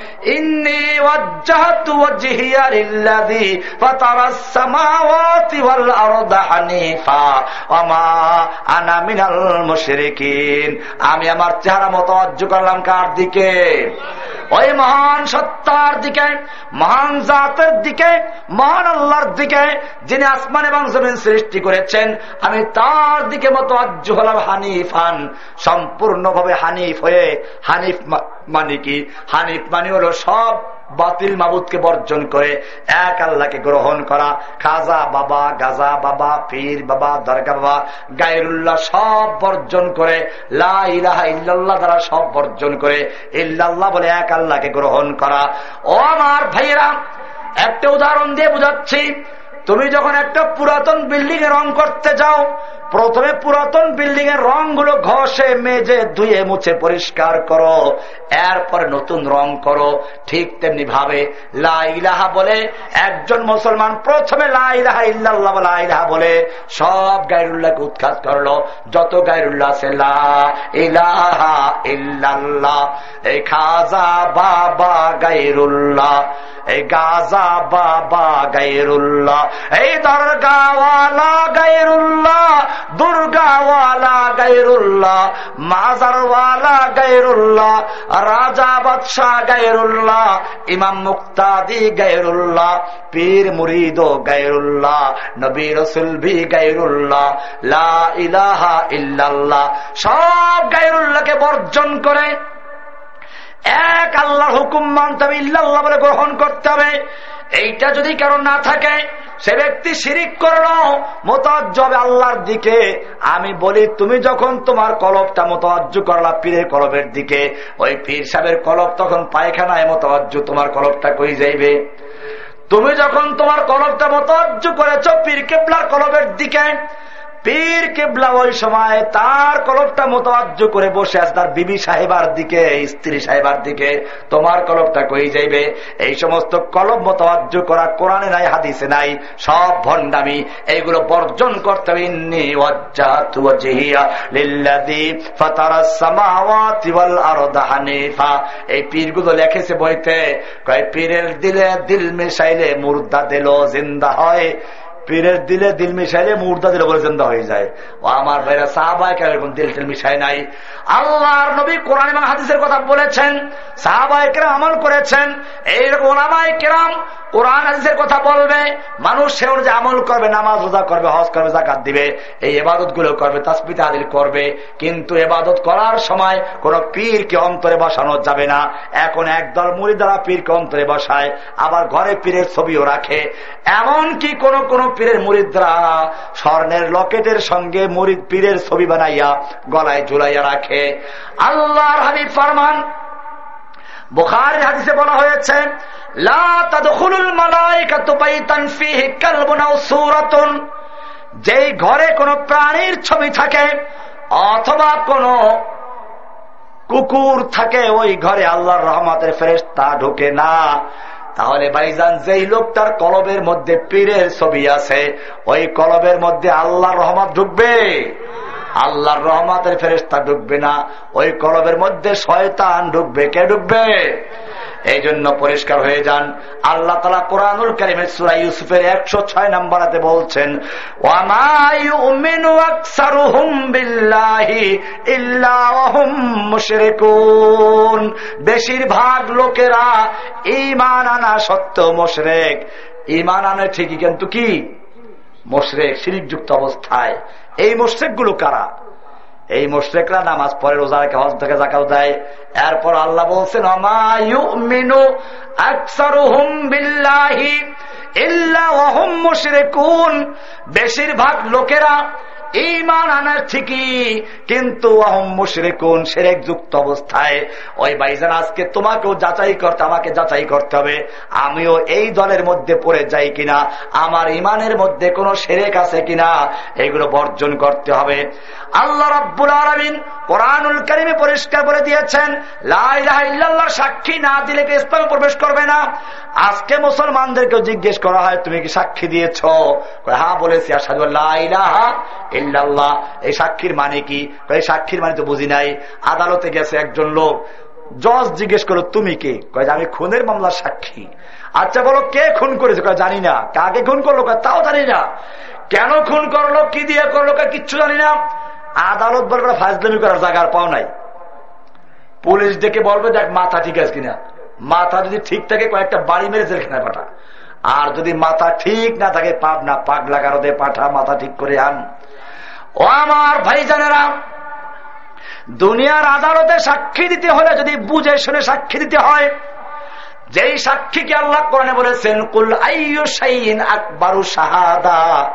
আমি আমার চেহারা মতো অজ্জ করলাম কার দিকে? ওই মহান সত্তার দিকে, মহান জাতের দিকে, মহান আল্লাহর দিকে। যিনি আসমান এবং জমিন সৃষ্টি করেছেন, আমি তার দিকে মতো আজ্য হলাম হানিফ হান। সম্পূর্ণভাবে হানিফ হয়ে, হানিফ মানে কি? হানিফ মানে হলো সব বাতিল মাবুদকে বর্জন করে, এক আল্লাহকে গ্রহণ করা। খাজা বাবা, গাজা বাবা, পীর বাবা, দরগা বাবা, গায়রুল্লাহ সব বর্জন করে, লা ইলাহা ইল্লাল্লাহ দ্বারা সব বর্জন করে, ইল্লাল্লাহ বলে এক আল্লাহকে গ্রহণ করা। ও আমার ভাইয়েরা, একটা উদাহরণ দিয়ে বুঝাচ্ছি। তুমি যখন একটা পুরাতন বিল্ডিং এ রং করতে যাও প্রথমে পুরাতন বিল্ডিং এর রংগুলো ঘষে, মেজে, ধুয়ে, মুছে, পরিষ্কার করো। এরপর নতুন রং করো, ঠিক তেমনি ভাবে। লাইলাহা বলে, একজন মুসলমান প্রথমে লাইলাহা ইল্লাল্লাহ লাইলাহা বলে, সব গাইরুল্লাহকে উৎখাত করল। যত গাইরুল্লাহ আছে ইলাহা ইল্লাল্লাহ। এই খাজা বাবা গাইরুল্লাহ এই গাজা বাবা গাইরুল্লাহ এই দরগাওয়ালা গাইরুল্লাহ দুর্গাওয়ালা গাইরুল্লাহ মাজারওয়ালা গাইরুল্লাহ রাজা বাদশাহ গাইরুল্লাহ ইমাম মুক্তাদি গাইরুল্লাহ পীর মুরিদ গাইরুল্লাহ নবী রসুল ভি গাইরুল্লাহ লা ইলাহা ইল্লাল্লাহ। সব গাইরুল্লাহকে বর্জন করে এক আল্লাহর হুকুম মানতে হবে, ইল্লাল্লাহ বলে গ্রহণ করতে হবে। এইটা যদি কারণ না থাকে, সে ব্যক্তি শিরিক করল মোতাজ্জবে আল্লাহর দিকে। আমি বলি, তুমি যখন তোমার কলবটা মোতাজ্জ করলা, পীরের কলবের দিকে, ওই পীর সাহেবের কলব তখন পায়খানায় মোতাজ্জ, তোমার কলবটা কই যাইবে? তুমি যখন তোমার কলবটা মোতাজ্জ করেছ, পীর কেবলার কলবের দিকে পীর কেবলা ওই সময় তার কলবটা মোতাজ্য করে বসে আছে তার বিবি সাহেবার দিকে, স্ত্রী সাহেবার দিকে। তোমার কলবটা কই যাইবে? এই সমস্ত কলব মোতাজ্য করা কোরআনে নাই, হাদিসে নাই, সব ভণ্ডামি। এইগুলো বর্জন করতে হবে। এই পীরগুলো লেখেছে বইতে, কয়, পীরের দিলে দিল মিশাইলে মুর্দা দিল, জিন্দা হয়। পীরের দিলে দিল মিশাইলে মুর্দা দিলে বলে জিন্দা হয়ে যায়। ও আমার ভাইরা, সাহাবাই এরকম দিল টিল মিশাই নাই। আল্লাহর নবী কোরআন এবং হাদিসের কথা বলেছেন, সাহাবাই কেরাম আমল করেছেন। এইরকম ওলামাই কেরাম কোরআন হাদিসের কথা বলবে, মানুষ সে অনুযায়ী আমল করবে, নামাজ রোজা করবে, হজ করবে জাকাত দিবে, এই এবাদতগুলো করবে তাসপিতা আদিল করবে। কিন্তু এবাদত করার সময় কোন পীরকে অন্তরে বসানো যাবে না। এখন একদল মুড়ি দ্বারা পীরকে অন্তরে বসায়, আবার ঘরে পীরের ছবিও রাখে। এমন কি কোন কোন পীরের মুড়িদরা স্বর্ণের লকেটের সঙ্গে মুড়িদ পীরের ছবি বানাইয়া গলায় ঝুলাইয়া রাখে। আল্লাহর হাবিব ফরমান বুখারের হাদিসে বলা হয়েছে যেই ঘরে কোন প্রাণীর ছবি থাকে, অথবা কোন কুকুর থাকে, ওই ঘরে আল্লাহর রহমতের ফেরেস্তা ঢুকে না। তাহলে ভাইজান যেই লোকটার কলবের মধ্যে পীরের ছবি আছে, ওই কলবের মধ্যে আল্লাহর রহমত ঢুকবে। আল্লাহর রহমতের ফেরেস্তা ঢুকবে না। ওই কলবের মধ্যে শয়তান ঢুকবে। কে ঢুকবে? এই জন্য পরিষ্কার হয়ে যান। আল্লাহ তালা কোরআনুল কারিমের সুরা ইউসুফের একশো ছয় নম্বরাতে বলছেন বেশিরভাগ লোকেরা ইমান আনা সত্য মোশরেক। ইমান আনে ঠিকই, কিন্তু কি? মোশরেক যুক্ত অবস্থায়। এই মোশেকগুলো কারা? এই মোশেকরা নামাজ পরে রোজা রেখে হজ থেকে জাকাও দেয়। এরপর আল্লাহ বলছেন বেশিরভাগ লোকেরা ইমান আনার ঠিকই, কিন্তু কোন সেরেক যুক্ত অবস্থায়, ওই বাইজান আজকে তোমাকেও যাচাই করতে, আমাকে যাচাই করতে হবে। আমিও এই দলের মধ্যে পড়ে যাই কিনা, আমার ইমানের মধ্যে কোনো সেরেক আছে কিনা, এগুলো বর্জন করতে হবে। আল্লাহ রব্বুল আলমিন কোরআনুল করিমে পরিষ্কার করে দিয়েছেন লাইল্লাহ সাক্ষী না দিলে কি ইসলাম প্রবেশ করবে না? আজকে মুসলমানদেরকে জিজ্ঞেস করা হয়, তুমি কি সাক্ষী দিয়েছ? হ্যাঁ বলেছি আসাদু ইল্লাল্লাহ, এই সাক্ষীর মানে কি? এই সাক্ষীর মানে তো বুঝি নাই। আদালতে গেছে একজন লোক। জজ জিজ্ঞেস করো তুমি কে? কয়ে আমি খুনের মামলার সাক্ষী। আচ্ছা বলো, কে খুন করেছে? জানি না। কাকে খুন করল? তাও জানি না। কেন খুন করল? কি দিয়ে করল? কিচ্ছু জানি না। আদালত বলবে ফাজলামি করার জায়গার পাও নাই। পুলিশ ডেকে বলবে, দেখ, মাথা ঠিক আছে কিনা? মাথা যদি ঠিক থাকে, কয়েকটা বাড়ি মেরে জেলখানায় পাঠা। আর যদি মাথা ঠিক না থাকে, পাপ না পাগলা কারোদের পাঠা, মাথা ঠিক করে আন। ও আমার ভাই জানেরা দুনিয়ার আদালতে সাক্ষী দিতে হলে যদি বুঝে শুনে সাক্ষী দিতে হয়, যেই সাক্ষীকে আল্লাহ কোরআনে বলেছেন, কুল আইয়ুসাইন আকবারু শাহাদা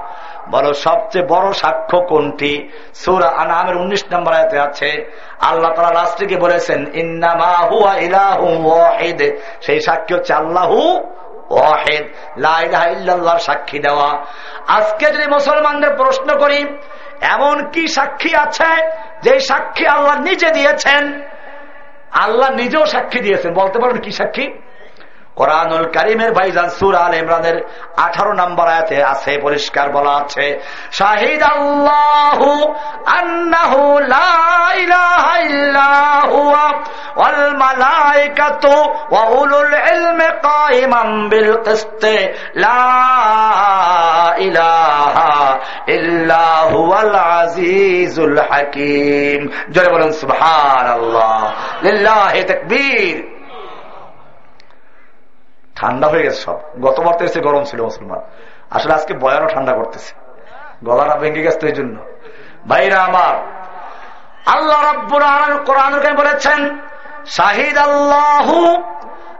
বলো সবচেয়ে বড় সাক্ষ্য কোনটি? সুরা আনামের উনিশ নম্বর আয়তে আছে, আল্লাহ তালা লাস্টকে বলেছেন, ইন্নামা হুয়া ইলাহু ওয়াহিদ সেই সাক্ষী হচ্ছে আল্লাহু ওয়াহিদ। লাইলাহ সাক্ষী দেওয়া। আজকে যদি মুসলমানদের প্রশ্ন করি এমন কি সাক্ষী আছে যে সাক্ষী আল্লাহ নিজে দিয়েছেন? আল্লাহ নিজেও সাক্ষী দিয়েছেন। বলতে পারেন কি সাক্ষী? কোরআনুল করিমের ভাইজান সুর আল ইমরানের আঠারো নম্বর আয়াতে আছে, পরিষ্কার বলা আছে শাহিদ আল্লাহু আন্নাহু হাকীম। জোরে বলুন, সুবহানাল্লাহ। লিল্লাহি তাকবীর। ঠান্ডা হয়ে গেছে সব। গতবার তো এসে গরম ছিল মুসলমান। আসলে আজকে বয়ানও ঠান্ডা করতেছে। গলাটা ভেঙে গেছে এই জন্য। ভাইরা আমার, আল্লাহ রব্বুর কোরআন বলেছেন, শাহিদ আল্লাহ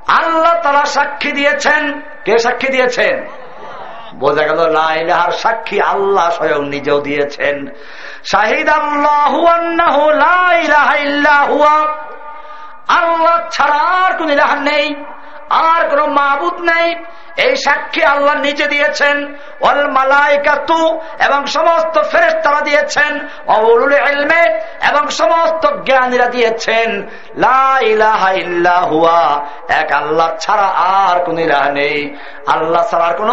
আল্লাহ তারা সাক্ষী দিয়েছেন। কে সাক্ষী দিয়েছেন? বোঝা গেল লাইলাহার সাক্ষী আল্লাহ স্বয়ং নিজেও দিয়েছেন। শাহিদ আল্লাহ আল্লাহ ছাড়া আর কোন ইলাহার নেই। আর কোন মাহবুদ নেই। এই সাক্ষী আল্লাহ নিজে দিয়েছেন। অল মালাইকাতু এবং সমস্ত ফেরেস তারা দিয়েছেন এবং সমস্ত জ্ঞানীরা দিয়েছেন। হুয়া এক আল্লাহ ছাড়া আর কোন ইলাহ নেই। আল্লাহ ছাড়া আর কোন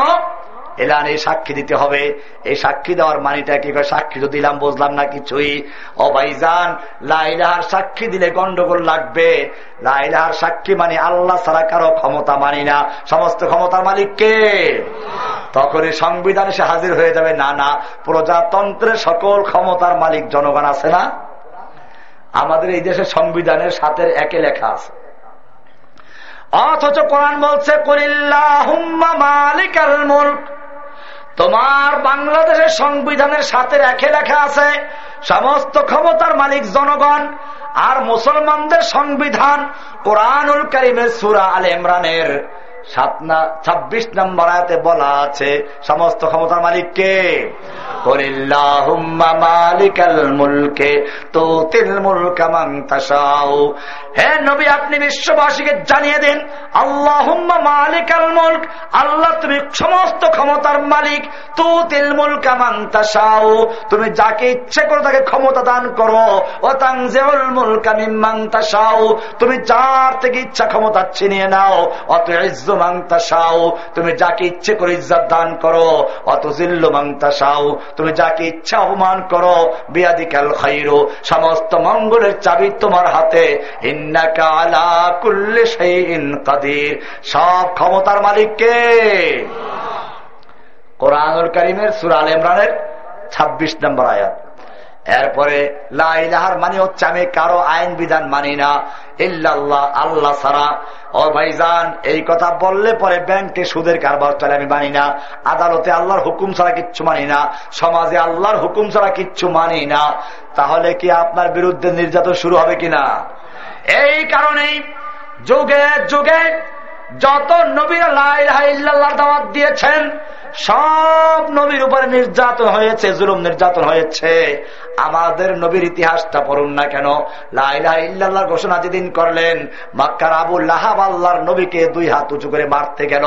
এলান এই সাক্ষী দিতে হবে। এই সাক্ষী দেওয়ার মানিটা কি? সাক্ষী তো দিলাম, বুঝলাম না কিছুই। ও ভাইজান, লাইলাহার সাক্ষী দিলে গন্ডগোল লাগবে। লাইলাহার সাক্ষী মানে আল্লাহ ছাড়া কারও ক্ষমতা মানি না। সমস্ত ক্ষমতার মালিক কে? তখনই সংবিধান সে হাজির হয়ে যাবে। না না, প্রজাতন্ত্রের সকল ক্ষমতার মালিক জনগণ আছে না? আমাদের এই দেশের সংবিধানের সাথে একে লেখা আছে। অথচ কোরআন বলছে মালিকাল মুল্ক। তোমার বাংলাদেশের সংবিধানের সাথে রেখে লেখা আছে, সমস্ত ক্ষমতার মালিক জনগণ আর মুসলমানদের সংবিধান কোরআনুল করিমের সুরা আল ইমরানের। ছাব্বিশ নম্বর আয়তে বলা আছে, সমস্ত ক্ষমতার মালিককে। তুমি মালিক তুমি যাকে ইচ্ছে করো তাকে ক্ষমতা দান করো ও তাংজেউল মুলকা মিম্মাংতাসাও তুমি যার থেকে ইচ্ছা ক্ষমতা ছিনিয়ে নাও, অত মাংতাসাও তুমি যাকে ইচ্ছে করে ইজ্জত দান করো অত জিল্লু মাংতাসাও তুমি যাকে ইচ্ছা অপমান করো, বিয়াদিকাল খাইরো, সমস্ত মঙ্গলের চাবি তোমার হাতে সব ক্ষমতার মালিককে কোরআনুল করিমের সুরাল ইমরানের ছাব্বিশ নম্বর আয়াত। এরপরে লাইলাহার মানে হচ্ছে আমি কারও আইন বিধান মানি না। ইল্লাল্লাহ, আল্লাহ ছাড়া। ও ভাইজান, এই কথা বললে পরে ব্যাংকে সুদের কারবার চলে, আমি মানি না। আদালতে আল্লাহর হুকুম ছাড়া কিচ্ছু মানি না। সমাজে আল্লাহর হুকুম ছাড়া কিচ্ছু মানি না। তাহলে কি আপনার বিরুদ্ধে নির্যাতন শুরু হবে কিনা? এই কারণেই যুগে যুগে যত নবীর লাইল্লাহ দাওয়াত দিয়েছেন, সব নবীর উপরে নির্যাতন হয়েছে, জুলুম নির্যাতন হয়েছে। আমাদের নবীর ইতিহাসটা পড়ুন না কেন? লাইলা ঘোষণা যেদিন করলেন, মাক্কার আবু লাহাব আল্লাহর নবীকে দুই হাত উঁচু করে মারতে গেল।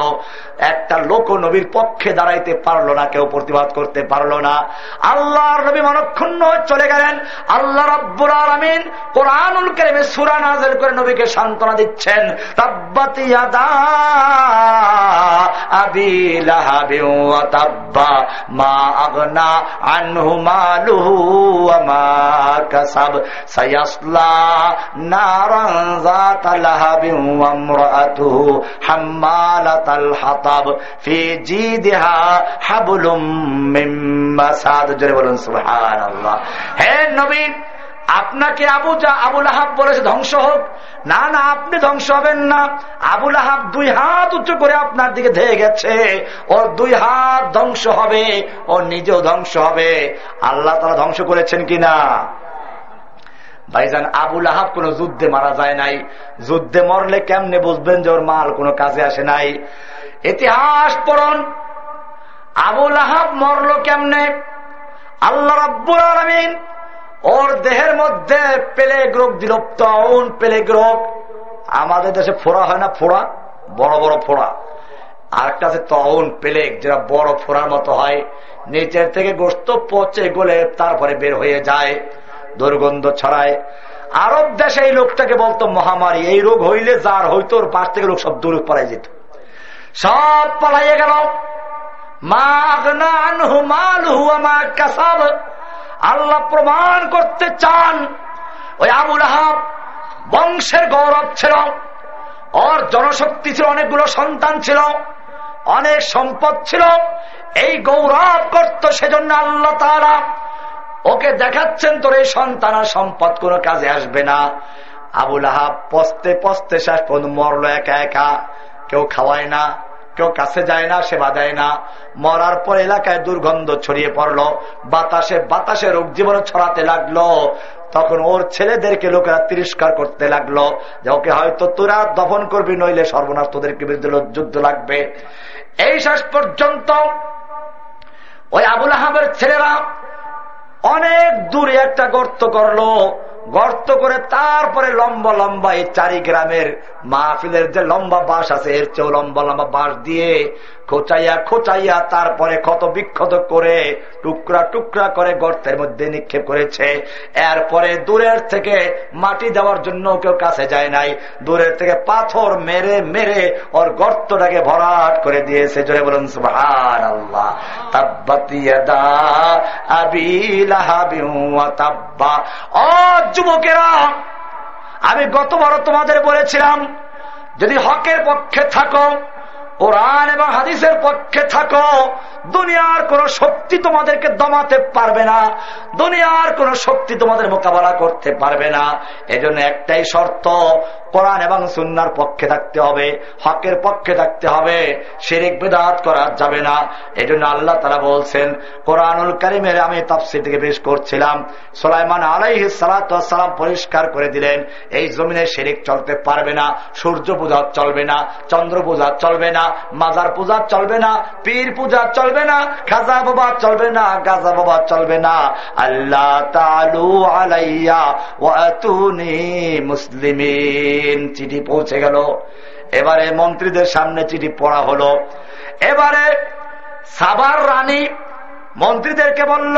একটা লোক নবীর পক্ষে দাঁড়াইতে পারল না, কেউ প্রতিবাদ করতে পারল না। আল্লাহর নবী মনক্ষুণ্ণ চলে গেলেন। আল্লাহ রব্বুর আলমিন কোরআনুল কেরেমে সুরা নাজেল করে নবীকে সান্ত্বনা দিচ্ছেন তাব্বাতিয়াদা মা আগনা আনহু মালুহু। وما كسب سيصلى نارا ذات لهب وامرأته حمالة الحطب في جيدها حبل من مساد জোরে বলুন সুবহানাল্লাহ হে নবী আপনাকে আবু যা আবুল আহাব বলেছে ধ্বংস হোক। না না, আপনি ধ্বংস হবেন না। আবুল আহাব দুই হাত উঁচু করে আপনার দিকে ধেয়ে গেছে। ওর দুই হাত ধ্বংস হবে, ও নিজেও ধ্বংস হবে। আল্লাহ তারা ধ্বংস করেছেন কিনা? ভাইজান আবুল আহাব কোন যুদ্ধে মারা যায় নাই। যুদ্ধে মরলে কেমনে বুঝবেন যে ওর মাল কোনো কাজে আসে নাই? ইতিহাস পড়ন। আবুল আহাব মরল কেমনে? আল্লাহ রাব্বুল আলমিন ওর দেহের মধ্যে পেলেগ রোগ দিল তখন পেলেগ রোগ আমাদের দেশে ফোড়া হয় না ফোড়া? বড় বড় ফোড়া। আর একটা আছে তহন পেলেগ যেটা বড় ফোড়ার মতো হয়। নিচের থেকে গোস্ত পচে গলে তারপরে বের হয়ে যায়, দুর্গন্ধ ছড়ায়। আরব দেশে এই লোকটাকে বলতো মহামারী। এই রোগ হইলে যার হইতো, ওর পাশ থেকে লোক সব দূর পালাই যেত। সব পালাইয়ে গেল। মা কাসাব। আল্লাহ প্রমাণ করতে চান। ওই আবুল আহাব বংশের গৌরব ছিল, ওর জনশক্তি ছিল, অনেকগুলো সন্তান ছিল, অনেক সম্পদ ছিল। এই গৌরব করত সেজন্য আল্লাহ তারা ওকে দেখাচ্ছেন, তোর এই সন্তান আর সম্পদ কোনো কাজে আসবে না। আবুল আহাব পস্তে পস্তে পর্যন্ত মরলো একা একা, কেউ খাওয়ায় না। কেউ কাছে যায় না, সেবা দেয় না। মরার পর এলাকায় দুর্গন্ধ ছড়িয়ে পড়ল, বাতাসে বাতাসে রোগ জীবন ছড়াতে লাগল। তখন ওর ছেলেদেরকে লোকেরা তিরস্কার করতে লাগল যে, ওকে হয়তো তোরা দফন করবি, নইলে সর্বনাশ তোদেরকে বিরুদ্ধে যুদ্ধ লাগবে। এই শেষ পর্যন্ত ওই আবুল আহমের ছেলেরা অনেক দূরে একটা গর্ত করল। গর্ত করে তারপরে লম্বা লম্বা এই চারি গ্রামের মাহফিলের যে লম্বা বাস আছে, এর চেয়েও লম্বা লম্বা বাস দিয়ে খোঁচাইয়া খোঁচাইয়া তারপরে ক্ষত বিক্ষত করে টুকরা টুকরা করে গর্তের মধ্যে নিক্ষেপ করেছে। এরপরে দূরের থেকে মাটি দেওয়ার জন্য কেউ কাছে যায় নাই। দূরের থেকে পাথর মেরে মেরে ওর গর্তটাকে ভরাট করে দিয়েছে। জোরে বলুন সুহান আল্লাহ যুবকেরা, আমি গতবার তোমাদের বলেছিলাম, যদি হকের পক্ষে থাকো কোরআন এবং হাদিসের পক্ষে থাকো, দুনিয়ার কোন শক্তি তোমাদেরকে দমাতে পারবে না, দুনিয়ার কোন শক্তি তোমাদের মোকাবেলা করতে পারবে না। এজন্য একটাই শর্ত কোরআন এবং সুন্নার পক্ষে থাকতে হবে, হকের পক্ষে থাকতে হবে। শেরেক বেদাত করা যাবে না। এই জন্য আল্লাহ তারা বলছেন, কোরআনুল করিমের আমি তাফসি থেকে পেশ করছিলাম। সোলাইমান আলাইহ সালাম পরিষ্কার করে দিলেন, এই জমিনে শেরেক চলতে পারবে না, সূর্য পূজা চলবে না, চন্দ্র পূজা চলবে না, মাজার পূজা চলবে না, পীর পূজা চলবে না, খাজা বাবা চলবে না, গাজা বাবা চলবে না। আল্লাহ তালু আলাইয়া ওয়াতুনি মুসলিমিন। চিঠি পৌঁছে গেল। এবারে মন্ত্রীদের সামনে চিঠি পড়া হলো। এবারে সাবার রানী মন্ত্রীদেরকে বলল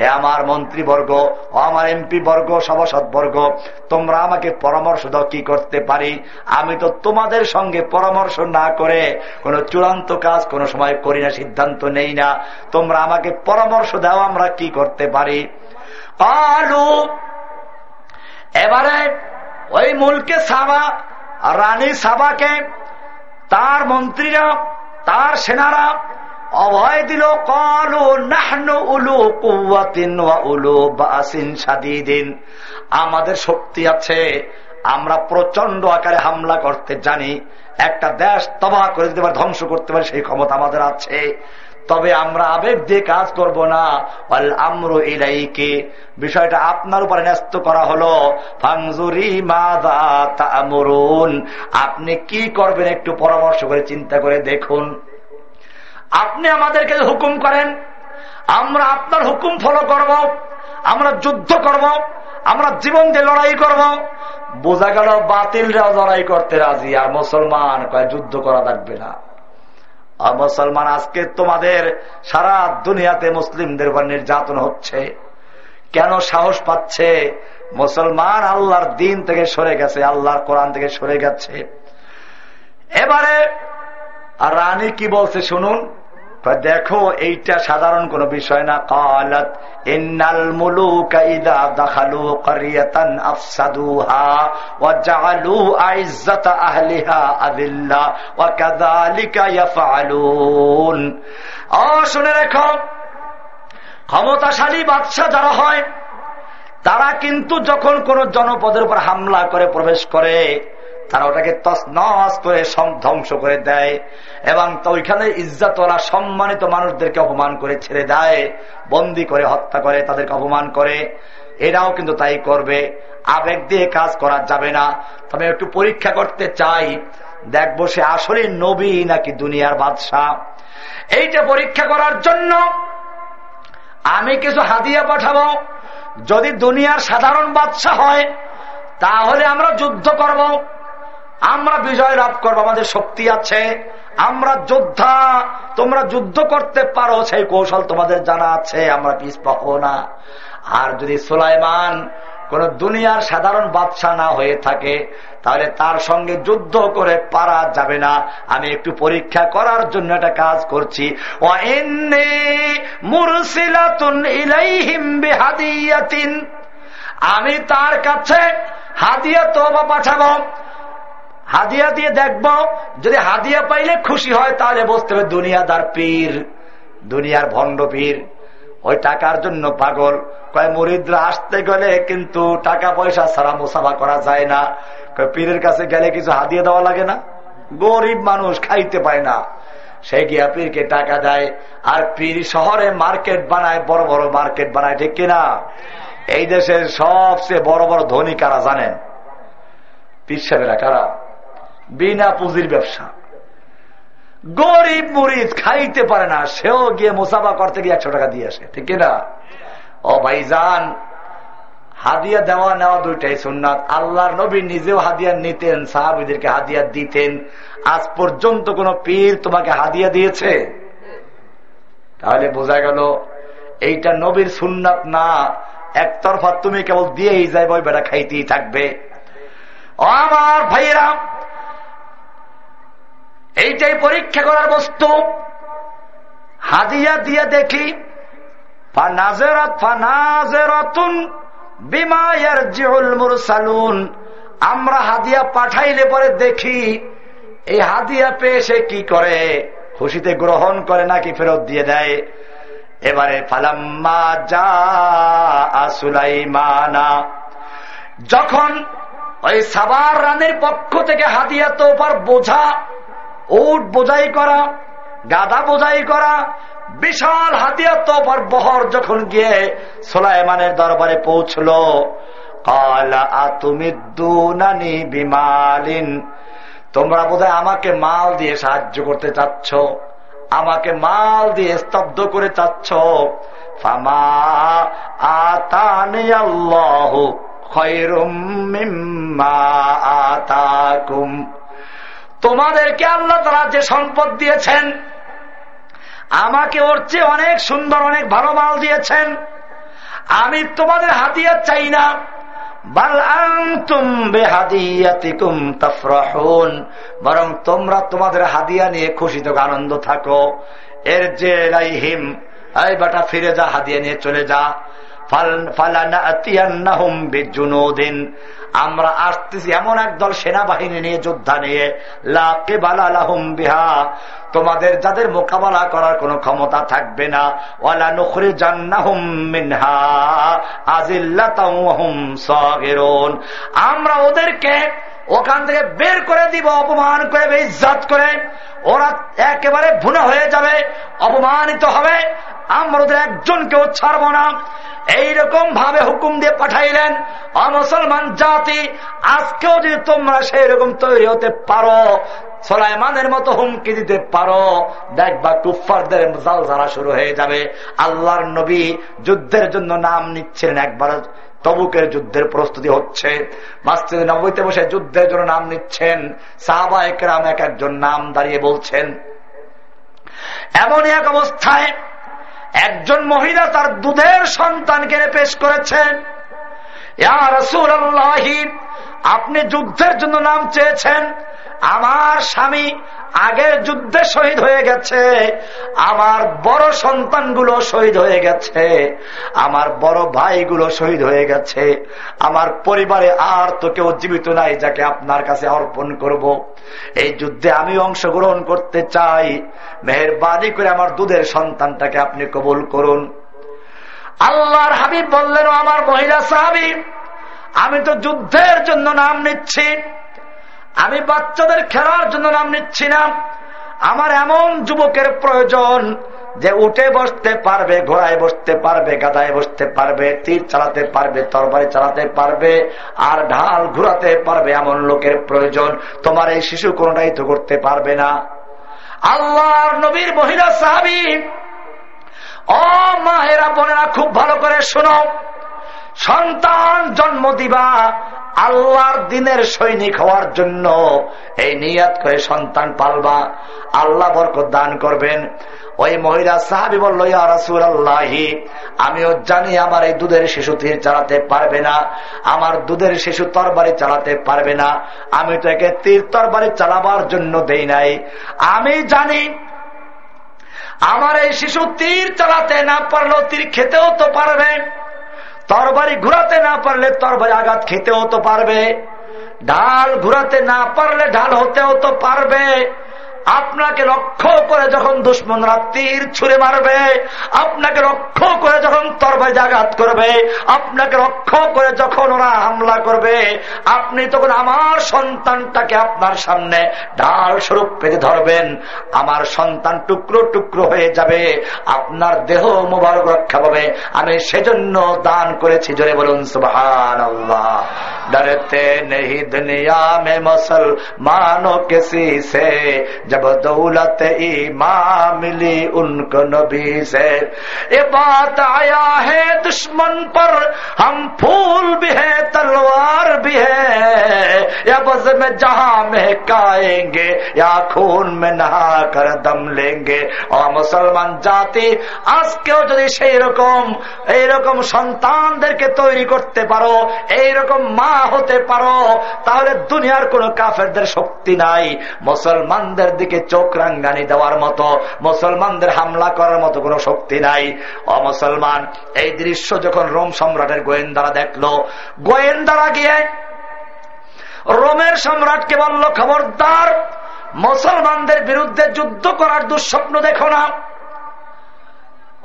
হে আমার মন্ত্রীবর্গ, ও আমার এমপি বর্গ সভাসদ বর্গ তোমরা আমাকে পরামর্শ দাও কি করতে পারি। আমি তো তোমাদের সঙ্গে পরামর্শ না করে কোনো চূড়ান্ত কাজ কোনো সময় করি না, সিদ্ধান্ত নেই না। তোমরা আমাকে পরামর্শ দাও আমরা কি করতে পারি। আলু এবারে ওই মুলকে সাবা, রানী সাবাকে তার মন্ত্রীরা, তার সেনারা অভয় দিল, কলু নাহনু উলু উলু সাদিদিন আমাদের শক্তি আছে, আমরা প্রচণ্ড আকারে হামলা করতে জানি। একটা দেশ তবাহ করে দিতে পারে, ধ্বংস করতে পারে, সেই ক্ষমতা আমাদের আছে। তবে আমরা আবেগ দিয়ে কাজ করব না। আমর ইলাইকে। বিষয়টা আপনার উপরে ন্যস্ত করা হলো। ফাংজুরি আপনি কি করবেন একটু পরামর্শ করে চিন্তা করে দেখুন। আপনি আমাদেরকে হুকুম করেন। আমরা আপনার হুকুম ফলো করব। আমরা যুদ্ধ করব। আমরা জীবন দিয়ে লড়াই করব। বোঝা গেল বাতিলরাও লড়াই করতে রাজি। আর মুসলমান কয়, যুদ্ধ করা থাকবে না। আর মুসলমান, আজকে তোমাদের সারা দুনিয়াতে মুসলিমদের উপর নির্যাতন হচ্ছে। কেন সাহস পাচ্ছে? মুসলমান আল্লাহর দিন থেকে সরে গেছে, আল্লাহর কোরআন থেকে সরে গেছে। এবারে রানী কি বলছে শুনুন। দেখো, এইটা সাধারণ কোন বিষয় না। কালাত, ইন্নাল মুলুকা ইদা দাখালু কারিয়াতান আফসাদুহা ওয়া জাআলু আইজ্জাতা আহলিহা আদিল্লা ওয়া কাযালিকা ইয়াফআলুন। ও শুনে রাখো, ক্ষমতাশালী বাদশা যারা হয়, তারা কিন্তু যখন কোন জনপদের উপর হামলা করে, প্রবেশ করে তারা ওটাকে তসনস করে ধ্বংস করে দেয় এবং ওইখানে ইজ্জাতলা সম্মানিত মানুষদেরকে অপমান করে ছেড়ে দেয়, বন্দি করে, হত্যা করে, তাদেরকে অপমান করে। এরাও কিন্তু তাই করবে। আবেগ দিয়ে কাজ করা যাবে না। তবে একটু পরীক্ষা করতে চাই। দেখব সে আসলে নবী নাকি দুনিয়ার বাদশাহ। এইটা পরীক্ষা করার জন্য আমি কিছু হাদিয়া পাঠাবো। যদি দুনিয়ার সাধারণ বাদশাহ হয়, তাহলে আমরা যুদ্ধ করব। আমরা বিজয় লাভ করব, আমাদের শক্তি আছে। আমরা যোদ্ধা, তোমরা যুদ্ধ করতে পারো, সেই কৌশল তোমাদের জানা আছে, আমরা পিস পাবো না। আর যদি সোলাইমান কোন দুনিয়ার সাধারণ বাদশাহ না হয়ে থাকে, তাহলে তার সঙ্গে যুদ্ধ করে পারা যাবে না। আমি একটু পরীক্ষা করার জন্য একটা কাজ করছি। আমি তার কাছে হাদিয়া তো পাঠাবো। হাদিয়া দিয়ে দেখব, যদি হাদিয়া পাইলে খুশি হয়, তাহলে বসতে হবে দুনিয়াদার পীর, দুনিয়ার ভণ্ড পীর। ওই টাকার জন্য পাগল। কয়, মরিদরা আসতে গেলে কিন্তু টাকা পয়সা ছাড়া মোসাফা করা যায় না। পীরের কাছে গেলে কিছু হাদিয়ে দেওয়া লাগে না? গরিব মানুষ খাইতে পায় না। সে গিয়া পীরকে টাকা দেয়, আর পীর শহরে মার্কেট বানায়, বড় বড় মার্কেট বানায়, ঠিক কিনা? এই দেশের সবচেয়ে বড় বড় ধনী কারা জানেন? পিসাবেরা কারা? বিনা পুঁজির ব্যবসা। গরিব মরিদ খাইতে পারে না, সেও গিয়ে মোসাফা করতে গিয়ে একশো টাকা দিয়ে আসে। ঠিক না ও ভাই যান হাদিয়া দেওয়া নেওয়া দুইটাই সুন্নাত। আল্লাহর নবী নিজেও হাদিয়া নিতেন, সাহাবিদেরকে হাদিয়া দিতেন। আজ পর্যন্ত কোন পীর তোমাকে হাদিয়া দিয়েছে? তাহলে বোঝা গেল, এইটা নবীর সুন্নাত না। একতরফা তুমি কেবল দিয়েই যাইবে বেড়া খাইতেই থাকবে। আমার ভাইয়েরা এইটাই পরীক্ষা করার বস্তু। হাদিয়া দিয়ে দেখি আমরা হাদিয়া পাঠাইলে পরে দেখি, এই হাদিয়া পেয়ে সে কি করে? খুশিতে গ্রহণ করে নাকি ফেরত দিয়ে দেয়। এবারে ফালাম্মা যা আসুলাইমানা যখন ওই সাবার রানের পক্ষ থেকে হাদিয়া তো বোঝা উট বোঝাই করা গাদা বোঝাই করা, বিশাল হাতিয়া তোফার বহর যখন গিয়ে সোলাইমানের দরবারে পৌঁছল বিমালিন, তোমরা বোধহয় আমাকে মাল দিয়ে সাহায্য করতে চাচ্ছ, আমাকে মাল দিয়ে স্তব্ধ করে চাচ্ছ আল্লাহ খৈরুম মিম্মা আতাকুম। তোমাদেরকে আল্লাহ তারা যে সম্পদ দিয়েছেন, আমাকে ওর চেয়ে অনেক সুন্দর, অনেক ভালো মাল দিয়েছেন। আমি তোমাদের হাতিয়ার চাই না। বরং তোমরা তোমাদের হাদিয়া নিয়ে খুশিত আনন্দ থাকো। এর যে হিম এই বাটা ফিরে যা, হাদিয়া নিয়ে চলে যা। আমরা আসতেছি এমন একদল সেনাবাহিনী নিয়ে, যোদ্ধা নিয়ে। লাকে বালাহুম বিহা। তোমাদের যাদের মোকাবেলা করার কোনো ক্ষমতা থাকবে না। ওয়ালা নখরে জান্নাহুম মিনহা সাগিরুন। আমরা ওদেরকে ওখান থেকে বের করে দিব, অপমান করে ইজ্জাত করে। ওরা একেবারে ভুনা হয়ে যাবে, অপমানিত হবে। আমরা ওদের একজনকেও ছাড়ব না। এইরকম ভাবে হুকুম দিয়ে পাঠাইলেন অমুসলমান জাতি। আজকেও যদি তোমরা সেই রকম তৈরি হতে পারো সোলাইমানের মতো হুমকি দিতে পারো, দেখবা কুফারদের জাল জ্বালা শুরু হয়ে যাবে। আল্লাহর নবী যুদ্ধের জন্য নাম নিচ্ছিলেন একবার, তবুকের যুদ্ধের প্রস্তুতি হচ্ছে। মাস্তিদ নবীতে বসে যুদ্ধের জন্য নাম নিচ্ছেন। সাহাবা একরাম এক একজন নাম দাঁড়িয়ে বলছেন এমন এক অবস্থায় একজন মহিলা তার দুধের সন্তানকে পেশ করেছেন আপনি যুদ্ধের জন্য নাম চেয়েছেন আমার স্বামী আগের যুদ্ধে শহীদ হয়ে গেছে, আমার বড় সন্তানগুলো শহীদ হয়ে গেছে, আমার বড় ভাইগুলো শহীদ হয়ে গেছে, আমার পরিবারে আর তো কেউ জীবিত নাই যাকে আপনার কাছে অর্পণ করব। এই যুদ্ধে আমি অংশগ্রহণ করতে চাই। মেহরবানি করে আমার দুধের সন্তানটাকে আপনি কবুল করুন। আল্লাহর হাবিব বললেন আমার মহিলা সাহাবি, আমি তো যুদ্ধের জন্য নাম নিচ্ছি। আমি বাচ্চাদের খেলার জন্য নাম নিচ্ছি না। আমার এমন যুবকের প্রয়োজন যে উঠে বসতে পারবে, ঘোড়ায় বসতে পারবে, গাদায় বসতে পারবে, তীর চালাতে পারবে, তরবারি চালাতে পারবে, আর ঢাল ঘুরাতে পারবে এমন লোকের প্রয়োজন। তোমার এই শিশু কোনটাই তো করতে পারবে না। আল্লাহর নবীর মহিলা সাহাবি, ও মাহেরা বোনেরা খুব ভালো করে শোনো। সন্তান জন্ম দিবা আল্লাহর দিনের সৈনিক হওয়ার জন্য। এই নিয়াত করে সন্তান পালবা। আল্লাহ বরকত দান করবেন। ওই মহিলা সাহাবি বলল রাসুল আল্লাহি আমিও জানি আমার এই দুধের শিশু তীর চালাতে পারবে না। আমার দুধের শিশু তরবারি চালাতে পারবে না। আমি তো একে তীর তরবারি চালাবার জন্য দেই নাই। আমি জানি আমার এই শিশু তীর চালাতে না পারলেও তীর খেতেও তো পারবে। তরবারি ঘুরাতে না পারলে তরবারি আঘাত খেতে হতো পারবে। ঢাল ঘুরাতে না পারলে ঢাল হতে হতো পারবে। আপনাকে লক্ষ্য করে যখন দুশ্মনরা তীর ছুড়ে মারবে, আপনাকে লক্ষ্য করে যখন তরবাই জাগাত করবে, আপনাকে লক্ষ্য করে যখন ওরা হামলা করবে, আপনি তখন আমার সন্তানটাকে আপনার সামনে ডাল স্বরূপ পেতে ধরবেন। আমার সন্তান টুকরো টুকরো হয়ে যাবে, আপনার দেহ মোবারক রক্ষা পাবে। আমি সেজন্য দান করেছি, জোরে বলুন সুবাহান আল্লাহ নেহি দুনিয়া মে মুসলমানো কিসি সে जब दौलत ईमान मिली उनको नबी से ये बात आया है दुश्मन पर हम फूल भी है तलवार भी है या बस में जहां महकाएंगे या खून में नहा कर दम लेंगे और মুসলমান জাতি আজকেও যদি সেই রকম এইরকম সন্তানদেরকে তৈরি করতে পারো এইরকম মা হতে পারো তাহলে দুনিয়ার কোন কাফেরদের শক্তি নাই মুসলমানদের দিকে চোখ রাঙ্গানি দেওয়ার মতো, মুসলমানদের হামলা করার মতো কোন শক্তি নাই। অমুসলমান এই দৃশ্য যখন রোম সম্রাটের গোয়েন্দারা দেখল, গোয়েন্দারা গিয়ে রোমের সম্রাটকে বলল, খবরদার, মুসলমানদের বিরুদ্ধে যুদ্ধ করার দুঃস্বপ্ন দেখো না।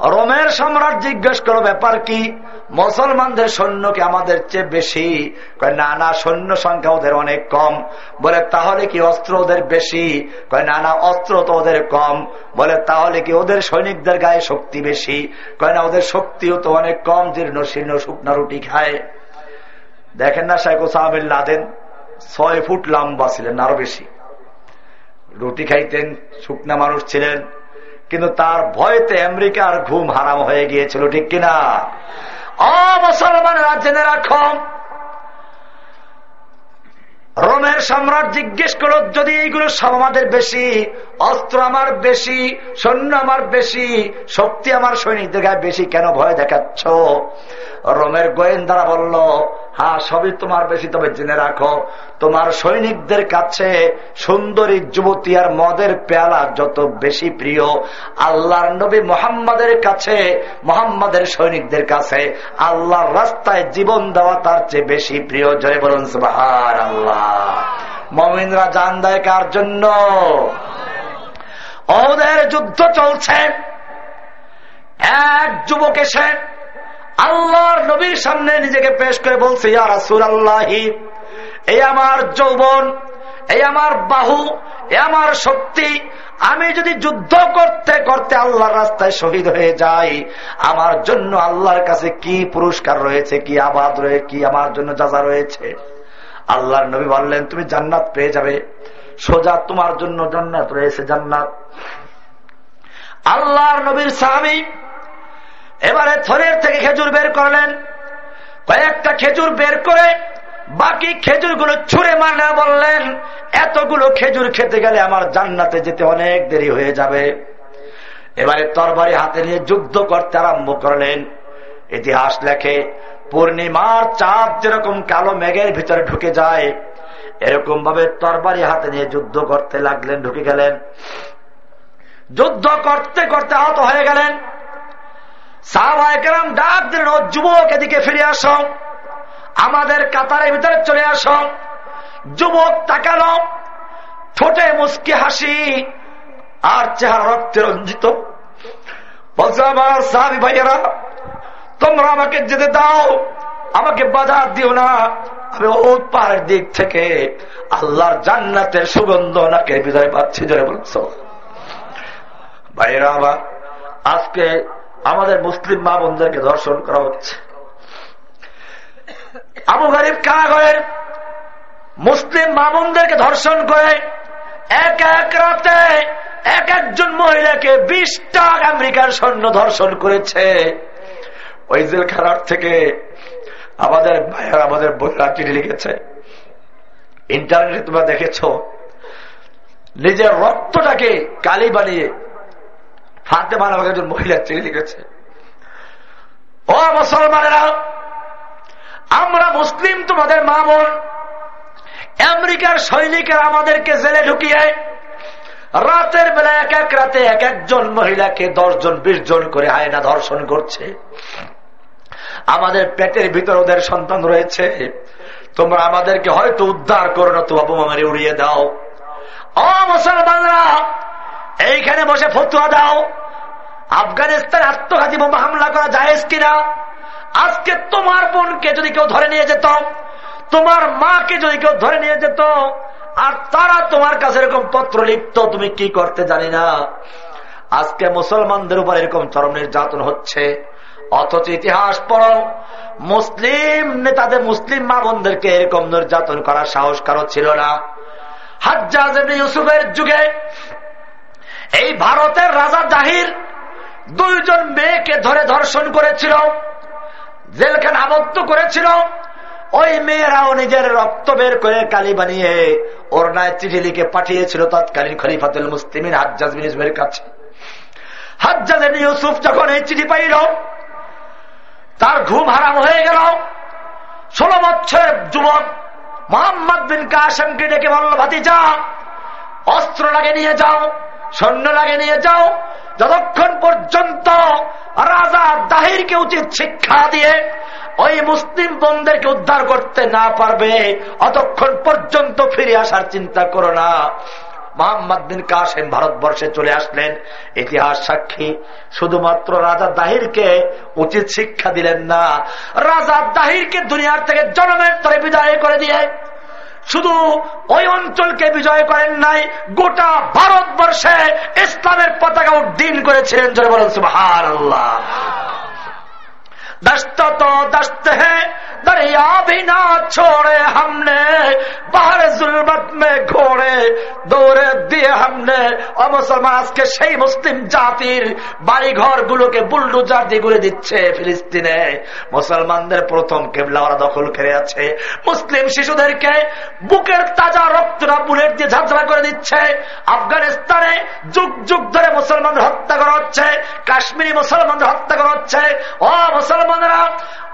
রোমের সম্রাট জিজ্ঞেস করো ব্যাপার কি? মুসলমানদের সৈন্যকে আমাদের চেয়ে বেশি? না না, সৈন্য সংখ্যা ওদের অনেক কম। বলে, তাহলে কি অস্ত্র ওদের বেশি? না না, অস্ত্র তো ওদের কম। বলে, তাহলে কি ওদের সৈনিকদের গায়ে শক্তি বেশি? কয়, না, ওদের শক্তিও তো অনেক কম, জীর্ণ, শীর্ণ, শুকনা রুটি খায়। দেখেন না শেখ ওসামিল লাদেন, ছয় ফুট লম্বা ছিলেন, আরও বেশি। রুটি খাইতেন, শুকনা মানুষ ছিলেন। কিন্তু তার ভয়তে আমেরিকার ঘুম হারাম হয়ে গিয়েছিল, ঠিক কিনা? অমুসলমানেরা জেনে রাখো রোমের সম্রাট জিজ্ঞেস করো যদি এইগুলো সব আমাদের বেশি, অস্ত্র আমার বেশি, সৈন্য আমার বেশি, শক্তি আমার সৈনিকদের গায়ে বেশি কেন ভয় দেখাচ্ছ? রোমের গোয়েন্দারা বলল হ্যাঁ সবই তোমার বেশি। তবে জেনে রাখো, তোমার সৈনিকদের কাছে সুন্দরী যুবতী আর মদের পেয়ালা যত বেশি প্রিয়, আল্লাহর নবী মোহাম্মদের কাছে, মোহাম্মদের সৈনিকদের কাছে আল্লাহর রাস্তায় জীবন দেওয়া তার চেয়ে বেশি প্রিয়। জয় বলুন সুবাহার আল্লাহ মমিনরা জান দেয় কার জন্য? ওদের যুদ্ধ চলছে। এক যুবক এসে আল্লাহর নবীর সামনে নিজেকে পেশ করে বলছে, ইয়া রাসুল আল্লাহি এই আমার যৌবন এই আমার বাহু, এ আমার শক্তি, আমি যদি যুদ্ধ করতে করতে আল্লাহর রাস্তায় শহীদ হয়ে যাই, আমার জন্য আল্লাহর কাছে কি পুরস্কার রয়েছে, কি আবাদ রয়েছে কি আমার জন্য যাজা রয়েছে? আল্লাহর নবী বললেন, তুমি জান্নাত পেয়ে যাবে, সোজা তোমার জন্য জান্নাত রয়েছে জান্নাত। আল্লাহর নবীর স্বামী এবারে থরের থেকে খেজুর বের করলেন। কয়েকটা খেজুর বের করে বাকি খেজুরগুলো ছুঁড়ে মারলে বললেন, এতগুলো খেজুর খেতে গেলে আমার জান্নাতে যেতে অনেক দেরি হয়ে যাবে। এবারে তরবারি হাতে নিয়ে যুদ্ধ করতে আরম্ভ করলেন। ইতিহাস লেখে, পূর্ণিমার চাঁদ যেরকম কালো মেঘের ভিতরে ঢুকে যায় এরকম ভাবে তরবারি হাতে নিয়ে যুদ্ধ করতে লাগলেন, ঢুকে গেলেন। যুদ্ধ করতে করতে আহত হয়ে গেলেন। সাহবাহাম ডাক দিলেন, ও যুবক, এদিকে ফিরে আস। আমাদের কাতারের ভিতরে চলে আস। যুবক তাকালো ঠোঁটে মুসকি হাসি, আর চেহারা রক্তে রঞ্জিত। আমার তোমরা আমাকে যেতে দাও। আমাকে বাধা দিও না। আমি ওত দিক থেকে আল্লাহর জান্নাতের সুগন্ধ নাকে বিদায় পাচ্ছি। ধরে বলছ। ভাইয়েরা, আবার আজকে আমাদের মুসলিম মা বোনদেরকে ধর্ষণ করা হচ্ছে। আবু গরিব কারাগরের মুসলিম মা বোনদেরকে ধর্ষণ করে এক এক রাতে এক একজন মহিলাকে বিশটা আমেরিকার সৈন্য ধর্ষণ করেছে। ওই জেলখানার থেকে আমাদের ভাইয়ার, আমাদের বোনরা চিঠি লিখেছে। ইন্টারনেটে তোমরা দেখেছ, নিজের রক্তটাকে কালি বানিয়ে ফাতে নামক একজন মহিলা চিঠি লিখেছে। ও মুসলমানেরা, আমরা মুসলিম তোমাদের মা আমেরিকার সৈনিকের আমাদেরকে জেলে ঢুকিয়ে রাতের বেলা এক এক রাতে এক একজন মহিলাকে দশজন বিশ জন করে আয়না ধর্ষণ করছে। আমাদের পেটের ভিতর ওদের সন্তান রয়েছে। তোমরা আমাদেরকে হয়তো উদ্ধার করো না তো মারি উড়িয়ে দাও। ও মুসলমানরা এইখানে বসে ফতুয়া দাও। আফগানিস্তান আত্মঘাতী বোমা হামলা করা যায় কিনা? আজকে তোমার বোনকে যদি কেউ ধরে নিয়ে যেত, তোমার মাকে যদি কেউ ধরে নিয়ে যেত, আর তারা তোমার কাছে এরকম পত্র লিখত, তুমি কি করতে জানি না। আজকে মুসলমানদের উপর এরকম চরম নির্যাতন হচ্ছে। অথচ ইতিহাস পড়ো, মুসলিম নেতাদের, মুসলিম মা বোনদেরকে এরকম নির্যাতন করার সাহস কারও ছিল না। হাজ্জাজ ইউসুফের যুগে এই ভারতের রাজা জাহির দুইজন মেয়েকে ধরে ধর্ষণ করেছিল, জেলখানে আবদ্ধ করেছিল। ওই মেয়েরাও নিজের রক্ত বের করে কালি বানিয়ে ওর নায় চিঠি লিখে পাঠিয়েছিল তৎকালীন খলিফাতুল মুসলিমিন হাজ্জাজ বিন কাছে। হাজ্জাজ ইউসুফ যখন এই চিঠি পাইল, তার ঘুম হারাম হয়ে গেল। ষোলো বছরের যুবক মোহাম্মদ বিন কাসেমকে ডেকে বলল, ভাতিজা, অস্ত্র লাগে নিয়ে যাও। সৈন্য লাগে নিয়ে যাও। যতক্ষণ পর্যন্ত রাজা দাহিরকে উচিত শিক্ষা দিয়ে ওই মুসলিম বোনদেরকে উদ্ধার করতে না পারবে, অতক্ষণ পর্যন্ত ফিরে আসার চিন্তা করো না। মোহাম্মদ বিন কাসেম ভারতবর্ষে চলে আসলেন। ইতিহাস সাক্ষী, শুধুমাত্র রাজা দাহিরকে উচিত শিক্ষা দিলেন না, রাজা দাহিরকে দুনিয়ার থেকে জনমের তরে বিদায় করে দিয়ে শুধু ওই অঞ্চলকে বিজয় করেন নাই, গোটা ভারতবর্ষে ইসলামের পতাকা উদ্দিন করেছিলেন জয় বলেন সুবাহ दस्त तो दस्त है दरिया भी ना छोड़े हमने बाहर जुलमत में घोड़े দৌড়ে দিয়ে হামনে অমুসলমান আজকে সেই মুসলিম জাতির বাড়ি ঘর গুলোকে বুলডুজার দিয়ে ঘুরে দিচ্ছে ফিলিস্তিনে মুসলমানদের প্রথম কেবলা ওরা দখল করে আছে মুসলিম শিশুদেরকে বুকের তাজা রক্তরা বুলেট দিয়ে ঝাঁঝরা করে দিচ্ছে আফগানিস্তানে যুগ যুগ ধরে মুসলমানদের হত্যা করা হচ্ছে কাশ্মীরি মুসলমানদের হত্যা করা হচ্ছে ও মুসলমানরা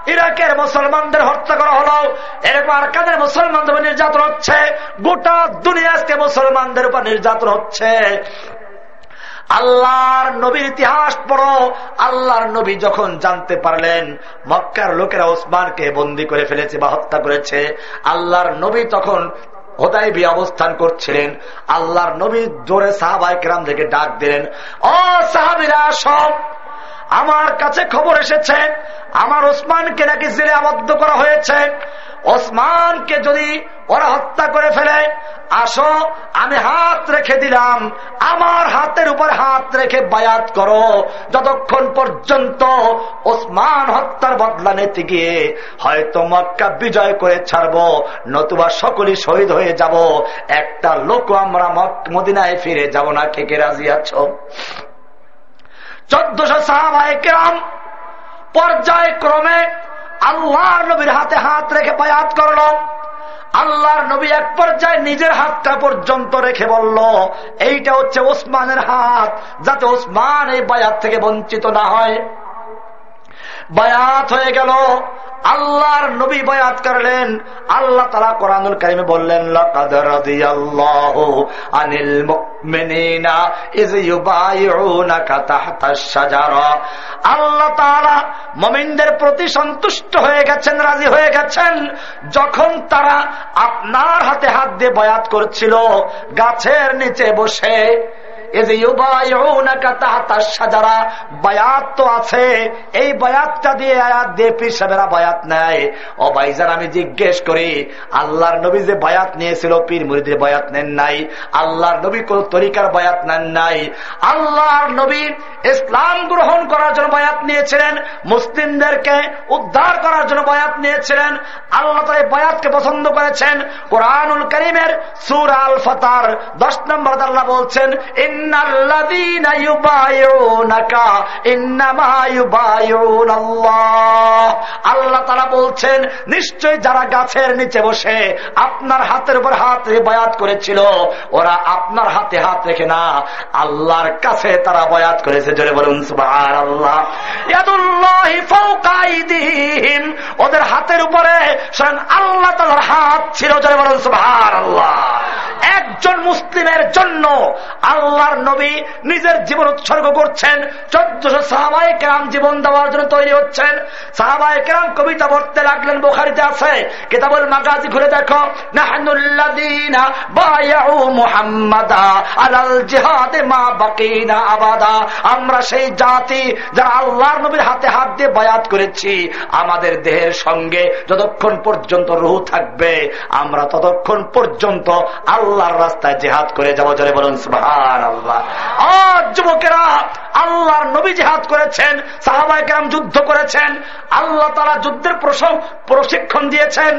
ইরাকের মুসলমানদের হত্যা করা হলো। এরকম আর কাদের মুসলমানদের নির্যাতন হচ্ছে। গোটা দুনিয়া আজকে মুসলমানদের উপর নির্যাতন হচ্ছে। আল্লাহর নবীর ইতিহাস পড়ো। আল্লাহর নবী যখন জানতে পারলেন, মক্কার লোকেরা ওসমানকে বন্দি করে ফেলেছে বা হত্যা করেছে, আল্লাহর নবী তখন হোদাইবি অবস্থান করছিলেন। আল্লাহর নবী জোরে সাহাবাই কেরাম থেকে ডাক দিলেন, ও সাহাবিরা সব আমার কাছে খবর এসেছে, আমার ওসমানকে নাকি জেলে আবদ্ধ করা হয়েছে। ওসমানকে যদি ওরা হত্যা করে ফেলে, আসো, আমি হাত রেখে দিলাম। আমার হাতের উপর হাত রেখে বায়াত করো। যতক্ষণ পর্যন্ত ওসমান হত্যার বদলা নিতে গিয়ে হয়তো মক্কা বিজয় করে ছাড়বো, নতুবা সকলেই শহীদ হয়ে যাব। একটা লোক আমরা মদিনায় ফিরে যাব না। কে রাজি আছো? চোদ্দশো সাহাবায় কেরাম পর্যায়ক্রমে আল্লাহর নবীর হাতে হাত রেখে বায়াত করল। আল্লাহর নবী এক পর্যায়ে নিজের হাতটা পর্যন্ত রেখে বলল, এইটা হচ্ছে ওসমানের হাত, যাতে ওসমান এই বায়াত থেকে বঞ্চিত না হয়। বায়াত হয়ে গেল। আল্লাহর নবী বয়াত করলেন। আল্লাহ তালা কোরআনুল কারিমে বললেন আনিল আল্লাহ তারা মমিনদের প্রতি সন্তুষ্ট হয়ে গেছেন, রাজি হয়ে গেছেন। যখন তারা আপনার হাতে হাত দিয়ে বয়াত করছিল, গাছের নিচে বসে আমি জিজ্ঞেস করি, আল্লাহর নবী যে বায়াত নিয়েছিল, পীর মুরিদের বায়াত নেন নাই? আল্লাহর নবী কোন তরিকার বায়াত নেন নাই? আল্লাহর নবী ইসলাম গ্রহণ করার জন্য বায়াত নিয়েছিলেন, মুসলিমদেরকে উদ্ধার করার জন্য বায়াত নিয়েছিলেন, আল্লাহ তাই বায়াতকে পছন্দ করেছেন। কোরআনুল করিমের সুর আল ফতার দশ নম্বর আল্লাহ বলছেন আল্লাহ তারা বলছেন নিশ্চয় যারা গাছের নিচে বসে আপনার হাতের উপর হাত বয়াত করেছিল, ওরা আপনার হাতে হাত রেখে না, আল্লাহর কাছে তারা বয়াত করেছে। জোরে বলুন সুবাহ আল্লাহ ওদের হাতের উপরে আল্লাহ তালার হাত ছিল। জোরে বলুন আল্লাহ একজন মুসলিমের জন্য আল্লাহর নবী নিজের জীবন উৎসর্গ করছেন। চোদ্দশো সাহাবাই কেরাম জীবন দেওয়ার জন্য তৈরি হচ্ছেন। সাহাবাই কেরাম কবিতা পড়তে লাগলেন, বোখারিতে আছে, কেতাবুল মাগাজি ঘুরে দেখো আমরা সেই জাতি যারা আল্লাহর নবীর হাতে হাত দিয়ে বায়াত করেছি। আমাদের দেহের সঙ্গে যতক্ষণ পর্যন্ত রুহু থাকবে, আমরা ততক্ষণ পর্যন্ত আল্লাহর রাস্তায় জেহাদ করে যাব। জলে বলুন সুহার আল্লাহ। আজ যুবকেরা আল্লাহর নবী জেহাদ করেছেন সাহাবাহাম যুদ্ধ করেছেন, আল্লাহ তারা যুদ্ধের প্রশিক্ষণ দিয়েছেন।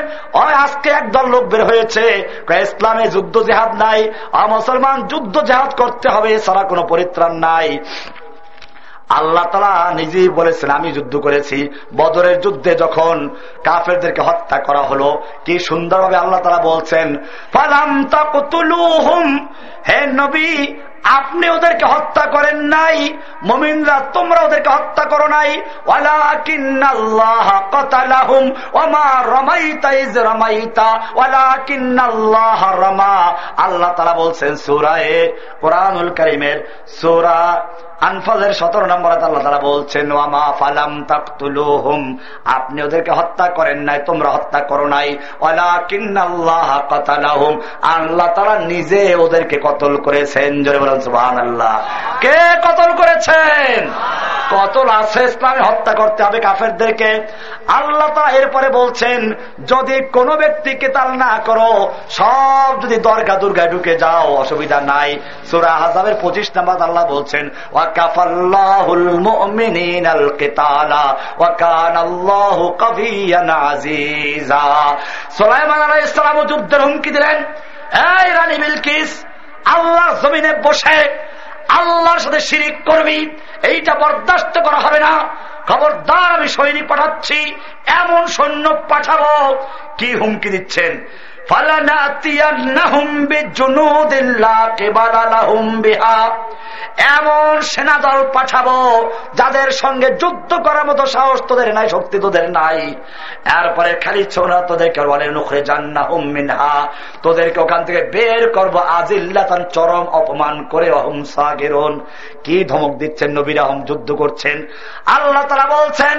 আজকে একদল লোক বের হয়েছে। ইসলামে যুদ্ধ জেহাদ নাই মুসলমান যুদ্ধ জেহাদ করতে হবে এছাড়া কোনো পরিত্রাণ নাই। আল্লাহ তালা নিজেই বলেছেন, আমি যুদ্ধ করেছি। বদরের যুদ্ধে যখন কাফেরদেরকে হত্যা করা হলো, কি সুন্দরভাবে আল্লাহ তালা বলছেন হে নবী আপনি ওদেরকে হত্যা করেন নাই। মমিনরা, তোমরা ওদেরকে হত্যা করো নাই। আল্লাহ তারা বলছেন সুরায় কোরআনুল করিমের সুরা আনফালের সতেরো নম্বরে আল্লাহ তারা বলছেন, ওয়ামা ফালাম তাকতুলুহুম। আপনি ওদেরকে হত্যা করেন নাই, তোমরা হত্যা করো নাই। ওয়ালা কিন্নাল্লাহ কাতালাহুম। আল্লাহ তারা নিজে ওদেরকে কতল করেছেন। জোরে বলেন সুবহান আল্লাহ কে কতল করেছেন? কতল আছে ইসলামে হত্যা করতে হবে কাফেরদেরকে। আল্লাহ তা এরপরে বলছেন, যদি কোনো ব্যক্তি কেতাল না করো, সব যদি দরগা দুর্গায় ঢুকে যাও, অসুবিধা নাই। সুরা হাজাবের পঁচিশ নাম্বার আল্লাহ বলছেন ইসলাম যুদ্ধের হুমকি দিলেন, এই রানী বিলকিস আল্লাহ জমিনে বসে আল্লাহর সাথে শিরিক করবি, এইটা বরদাস্ত করা হবে না। খবরদার আমি সৈনিক পাঠাচ্ছি, এমন সৈন্য পাঠাবো, কি হুমকি দিচ্ছেন? এমন সেনা দল পাঠাবো, যাদের সঙ্গে যুদ্ধ করার মতো সাহস তোদের নাই, শক্তি তোদের নাই। এরপরে খালি ছোনা তোদেরকে বলে নুখরে জান্না হুমিনহা তোদেরকে ওখান থেকে বের করব, আজিল্লাতান চরম অপমান করে অহংসা গেরন কি ধমক দিচ্ছেন নবীর আহম যুদ্ধ করছেন। আল্লাহ তারা বলছেন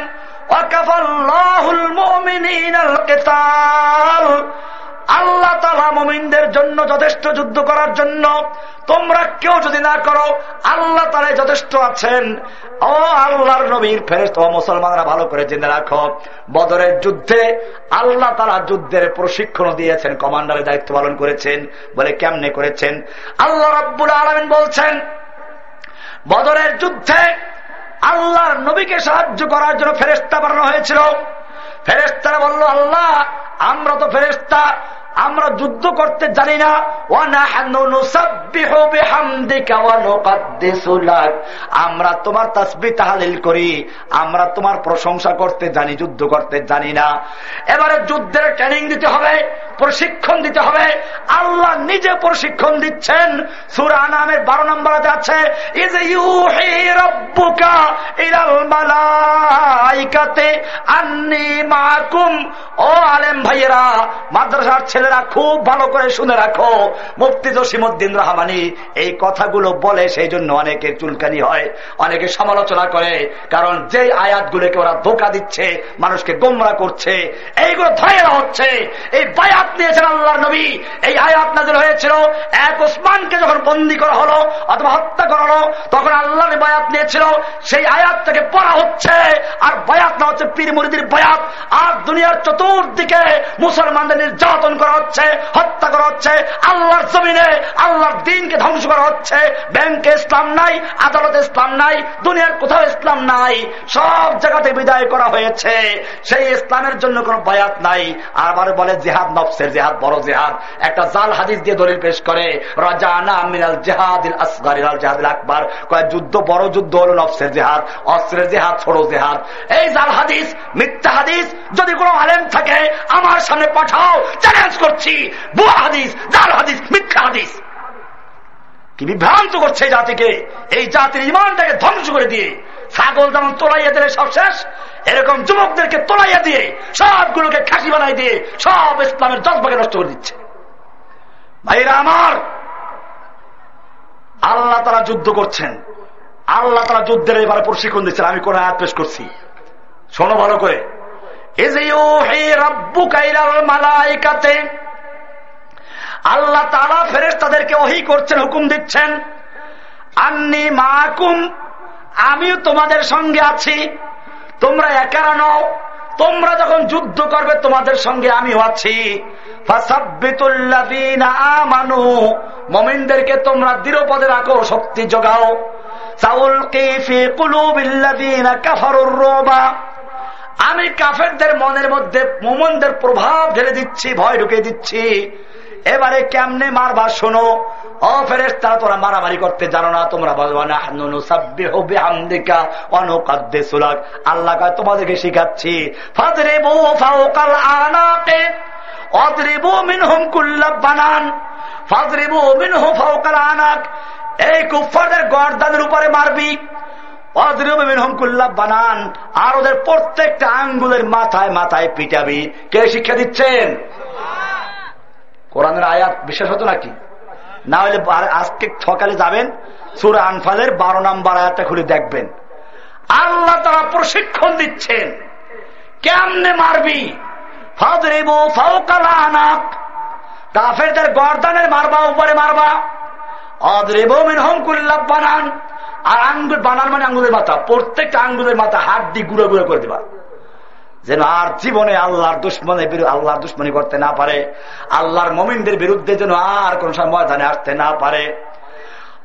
আল্লাহ তালা মোমিনদের জন্য যথেষ্ট যুদ্ধ করার জন্য। তোমরা কেউ যদি না করো, আল্লাহ তালাই যথেষ্ট আছেন। ও আল্লাহর নবীর ফেরেস্ত মুসলমানরা ভালো করে জেনে রাখো, বদরের যুদ্ধে আল্লাহ তালা যুদ্ধের প্রশিক্ষণ দিয়েছেন, কমান্ডারের দায়িত্ব পালন করেছেন বলে কেমনে করেছেন? আল্লাহ রব্বুল আলমিন বলছেন, বদরের যুদ্ধে আল্লাহর নবীকে সাহায্য করার জন্য ফেরেস্তা বানানো হয়েছিল। ফেরেস্তারা বলল আল্লাহ আমরা তো ফেরেস্তা আমরা যুদ্ধ করতে জানি না। আমরা তোমার তাসবি তাহালিল করি, আমরা তোমার প্রশংসা করতে জানি, যুদ্ধ করতে জানি না। এবারে যুদ্ধের ট্রেনিং দিতে হবে, প্রশিক্ষণ দিতে হবে। আল্লাহ নিজে প্রশিক্ষণ দিচ্ছেন। সুরা নামের বারো নম্বরে আছে ও আলেম ভাইয়েরা, মাদ্রাসার ছেলেরা খুব ভালো করে শুনে রাখো। মুফতি জসিমুদ্দিন রহমানি এই কথাগুলো বলে সেই জন্য অনেকের চুলকানি হয়, অনেকে সমালোচনা করে, কারণ যে আয়াতগুলোকে ওরা ধোকা দিচ্ছে, মানুষকে গোমরা করছে, এইগুলো ধরে হচ্ছে। এই বায়াত নিয়েছেন আল্লাহর নবী, এই আয়াত নাজিল হয়েছিল, এক ওসমানকে যখন বন্দি করা হলো অথবা হত্যা করা হলো, তখন আল্লাহর বায়াত নিয়েছিল, সেই আয়াত থেকে পড়া হচ্ছে, আর বায়াত না হচ্ছে পীর মুরিদির বায়াত, আর দুনিয়ার চতুর্দিকে মুসলমানদের নির্যাতন করা হচ্ছে, হত্যা করা হচ্ছে, আল্লাহর জমিনে, আল্লাহর দিনকে ধ্বংস করা হচ্ছে। ব্যাংকে ইসলাম নাই, আদালতে ইসলাম নাই, দুনিয়ার কোথাও ইসলাম নাই। সব জায়গাতে বিদায় করা হয়েছে। সেই ইসলামের জন্য কোন বয়াত নাই। আবার বলে, জেহাদ নফসের জেহাদ, বড় জেহাদ। একটা জাল হাদিস দিয়ে দলিল পেশ করে, রাজানা মিনাল জেহাদিল আসগারিল জেহাদিল আকবর। কয়, যুদ্ধ বড় যুদ্ধ হল নফসের জেহাদ, অস্ত্রের জেহাদ, ছোট জেহাদ। এই জাল হাদিস, মিথ্যা হাদিস, যদি কোনো আলেম থাকে, আমার সামনে পাঠাও, চ্যালেঞ্জ করছি। বুয়া হাদিস, জাল হাদিস, মিথ্যা হাদিস। কি বিভ্রান্ত করছে জাতিকে? এই জাতির ইমানটাকে ধ্বংস করে দিয়ে, ছাগল যেমন তোলাইয়া দিলে সব শেষ, এরকম যুবকদেরকে তোলাইয়া দিয়ে, সবগুলোকে খাসি বানাই দিয়ে, সব ইসলামের জজবাকে নষ্ট করে দিচ্ছে। ভাইরা আমার, আল্লাহ তারা যুদ্ধ করছেন। আল্লাহ তারা যুদ্ধের এবারে প্রশিক্ষণ দিচ্ছেন, আমি কোন আয়াত পেশ করছি। শোনো ভালো করে। আল্লাহ তারা ফেরেস তাদেরকে ওহি করছেন, হুকুম দিচ্ছেন, আন্নি মাকুম, আমিও তোমাদের সঙ্গে আছি, তোমরা একারা নও, তোমরা যখন যুদ্ধ করবে তোমাদের সঙ্গে আমিও আছি। মমিনদেরকে তোমরা দৃঢ়পদে রাখো, শক্তি যোগাও আমি কাফেরদের মনের মধ্যে, মোমনদের প্রভাব ঢেলে দিচ্ছি, ভয় ঢুকে দিচ্ছি। এবারে কেমনে মারবা শোনো? তারা মারামারি করতে তোমরা তোমাদেরকে শিখাচ্ছি এই কুফারদের গর্দানের উপরে মারবি। বানান। আর ওদের প্রত্যেকটা আঙ্গুলের মাথায় মাথায় পিটাবি। কে শিক্ষা দিচ্ছেন? কোরআনের আয়াত বিশেষ হতো নাকি? না হলে আজকে সকালে যাবেন, সুর আনফালের বারো নম্বর আয়াতটা খুলে দেখবেন। আল্লাহ তারা প্রশিক্ষণ দিচ্ছেন। কেমনে মারবি? কাফেরদের গর্দানের মারবা, উপরে মারবা। অদ্রেবো মিনহম কুল্লাভ বানান। আর আঙ্গুল বানার মানে আঙ্গুলের মাথা। প্রত্যেকটা আঙ্গুলের মাথা হাত দিয়ে গুঁড়ো গুঁড়ো করে দেবা। যেন আর জীবনে আল্লাহর দুশ্মনে আল্লাহর দুশ্মনী করতে না পারে। আল্লাহর মমিনদের বিরুদ্ধে যেন আর কোন সময় আসতে না পারে।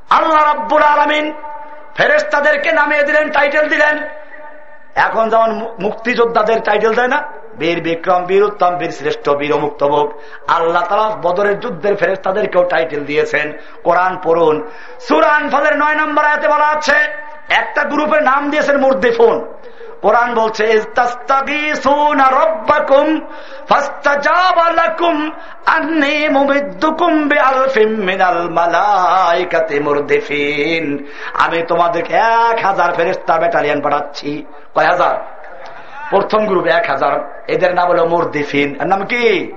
আল্লাহ রব্বুর আলমিন ফেরেস্তাদেরকে নামিয়ে দিলেন টাইটেল দিলেন এখন যেমন মুক্তিযোদ্ধাদের টাইটেল দেয় না, বীর বিক্রম, বীর উত্তম, বীর শ্রেষ্ঠ, বীর মুক্ত মুক্তভোগ আল্লাহ তালা বদরের যুদ্ধের ফেরেস্তাদেরকেও টাইটেল দিয়েছেন, কোরআন পড়ুন। সুরান ফলের নয় নম্বর আয়াতে বলা আছে, একটা গ্রুপের নাম দিয়েছেন মুর্দিফুন। কোরআন বলছে আমি তোমাদেরকে এক হাজার ফেরেস্তা ব্যাটালিয়ান পাঠাচ্ছি। কয় হাজার? প্রথম গ্রুপ এক হাজার। এদের নাম হলো মুরদিফিন। এর নাম কি?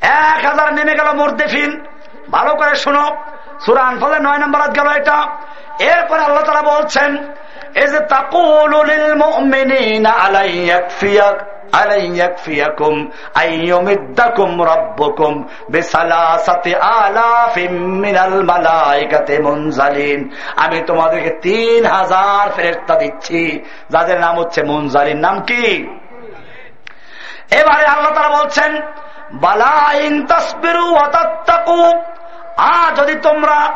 এক হাজার নেমে গেল মুরদিফিন। ভালো করে শোনো। সুরান ফলে নয় নম্বর গেল এটা। এরপরে আল্লাহ তারা বলছেন আমি তোমাদেরকে তিন হাজার ফেরেস্তা দিচ্ছি, যাদের নাম হচ্ছে মুনজালিন। নাম কি? এবারে আল্লাহ তারা বলছেন বালাইন তসবিরু আ যদি তোমরা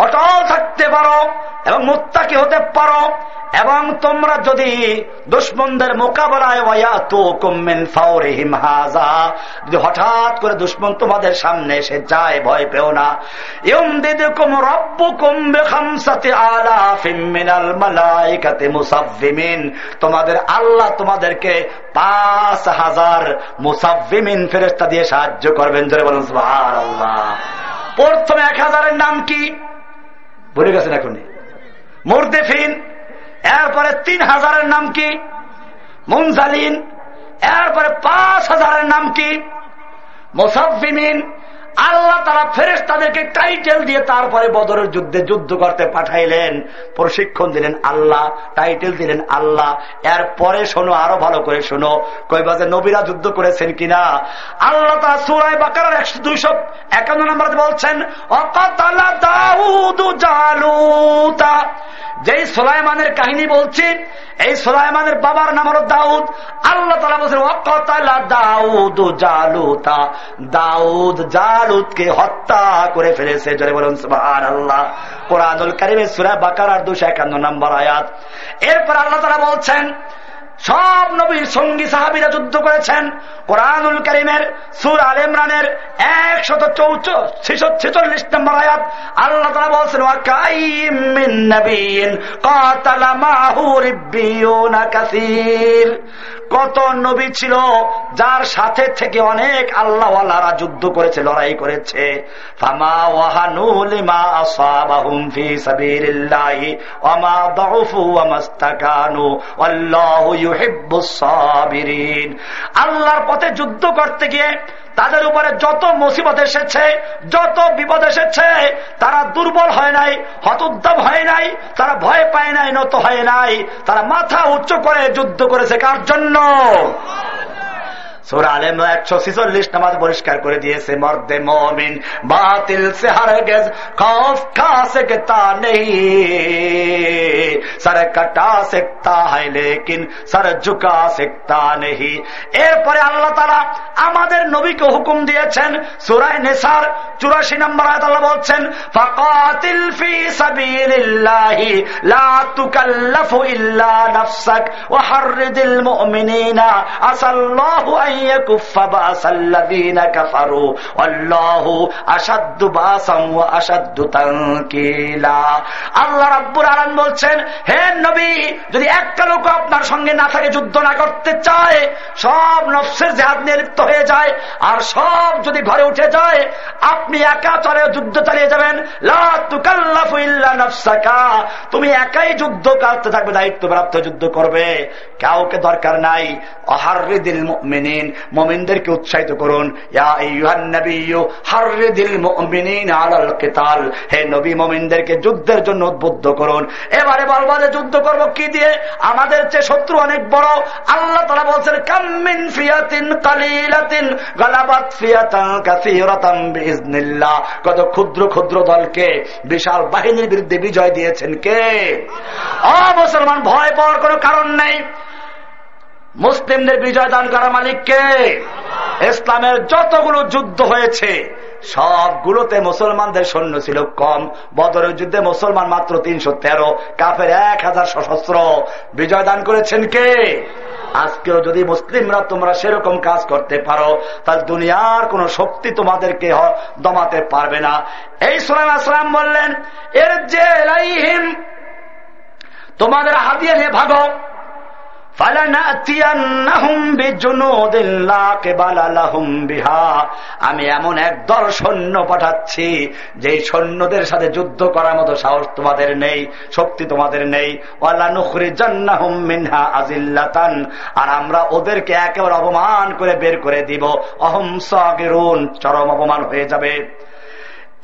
অটল থাকতে পারো এবং মুত্তাকি হতে পারো এবং তোমরা যদি দুশ্মনদের মোকাবেলায় হঠাৎ করে দুশ্মন তোমাদের সামনে এসে যায়, ভয় পেও না। তোমাদের আল্লাহ তোমাদেরকে পাঁচ হাজার মুসাফিমিন ফেরেস্তা দিয়ে সাহায্য করবেন। ধরে বলুন প্রথমে এক হাজারের নাম কি? বলে গেছেন এখনই। মুরদেফিন এরপরে তিন হাজারের নাম কি? মুনজালিন, এরপরে পাঁচ হাজারের নাম কি? মোসাফিমিন আল্লাহ তারা ফেরেস তাদেরকে টাইটেল দিয়ে তারপরে বদরের যুদ্ধে যুদ্ধ করতে পাঠাইলেন। প্রশিক্ষণ দিলেন আল্লাহ টাইটেল দিলেন আল্লাহ। এর পরে শোনো, আরও ভালো করে শোনো। কই বাজে, নবীরা যুদ্ধ করেছেন কিনা? আল্লাহ তারা সুরাই বাকার একশো দুইশো একান্ন নম্বর বলছেন যেই সোলাইমানের কাহিনী বলছি, এই সোলাইমানের বাবার নাম হল দাউদ। আল্লাহ তালা বলছেন, অকতালা দাউদ জালুতা। দাউদ জালুদকে হত্যা করে ফেলেছে। জোরে বলুন সুবাহ আল্লাহ কোরআনুল কারিমের সুরা বাকার দুশো একান্ন নম্বর আয়াত। এরপর আল্লাহ তারা বলছেন সব নবীর সঙ্গী সাহাবিরা যুদ্ধ করেছেন। কোরআনুল করিমের, সুর আল ইমরানের একশত ছেচল্লিশ নম্বর আয়াত। আল্লাহ তারা বলছেন কত নবী ছিল যার সাথে থেকে অনেক আল্লাহ আল্লাহওয়ালারা যুদ্ধ করেছে, লড়াই করেছে। ফামা আল্লাহর পথে যুদ্ধ করতে গিয়ে তাদের উপরে যত মুসিবত এসেছে, যত বিপদ এসেছে, তারা দুর্বল হয় নাই, হতোদ্যম হয় নাই, তারা ভয় পায় নাই, নত হয় নাই, তারা মাথা উচ্চ করে যুদ্ধ করেছে কার জন্য? এরপরে আল্লাহ তারা আমাদের নবীকে হুকুম দিয়েছেন সুরাই নেশার চুরাশি নম্বর আয়াত বলছেন ফকাতিল্লাহ আল্লাহু বলছেন, হে নবী, যদি একটা লোক আপনার সঙ্গে না থাকে, যুদ্ধ না করতে চায়, সব নফসের নিয়ে হয়ে যায়, আর সব যদি ঘরে উঠে যায়, আপনি একা চলে যুদ্ধ চালিয়ে যাবেন। তুমি একাই যুদ্ধ করতে থাকবে, দায়িত্ব প্রাপ্ত যুদ্ধ করবে। কাউকে দরকার নাই। অহারিদিল মিনিন মমিনদেরকে উৎসাহিত করুন। হে নবী, মমিনদেরকে যুদ্ধের জন্য উদ্বুদ্ধ করুন। এবারে বলব যে যুদ্ধ করব কি দিয়ে? আমাদের চেয়ে শত্রু অনেক বড়। আল্লাহ তারা বলছেন কামিন ফিয়াতিন কালিলাতিন গালাবাত ফিয়াতান কাসিরাতাম বিইজনিল্লাহ কত ক্ষুদ্র ক্ষুদ্র দলকে, বিশাল বাহিনীর বিরুদ্ধে বিজয় দিয়েছেন কে? অ মুসলমান, ভয় পাওয়ার কোনো কারণ নেই। মুসলিমদের বিজয় দান করা মালিককে ইসলামের যতগুলো যুদ্ধ হয়েছে, সবগুলোতে মুসলমানদের সৈন্য ছিল কম। বদরের যুদ্ধে মুসলমান মাত্র তিনশো তেরো, কাফের এক হাজার সশস্ত্র। বিজয় দান করেছেন কে? আজকেও যদি মুসলিমরা তোমরা সেরকম কাজ করতে পারো, তাহলে দুনিয়ার কোন শক্তি তোমাদেরকে দমাতে পারবে না। এই সোলাম আসলাম বললেন, এর যে তোমাদের হাতিয়ে ভাগো। আমি এমন এক দল সৈন্য পাঠাচ্ছি যে সৈন্যদের সাথে যুদ্ধ করার মতো সাহস তোমাদের নেই, শক্তি তোমাদের নেই। মিনহা আজিল্লাতান। আর আমরা ওদেরকে একেবারে অপমান করে বের করে দিব। অহম সাগেরুন, চরম অপমান হয়ে যাবে।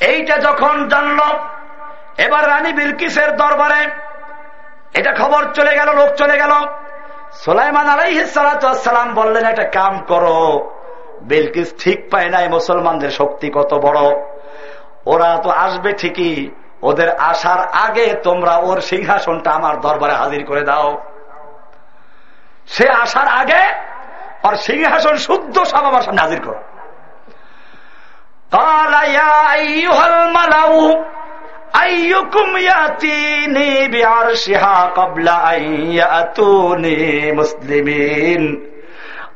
এইটা যখন জানল, এবার রানী বিলকিসের দরবারে, এটা খবর চলে গেল, লোক চলে গেল। সোলাইমান আলাইসালাম বললেন, একটা কাম করো। বেলকিস ঠিক পায় নাই, মুসলমানদের শক্তি কত বড়। ওরা তো আসবে ঠিকই, ওদের আসার আগে তোমরা ওর সিংহাসনটা আমার দরবারে হাজির করে দাও। সে আসার আগে ওর সিংহাসন শুদ্ধ সব আমার সামনে হাজির করো। আইয়ুকুম ইয়াতিনি বিআরশিহা মুসলিমিন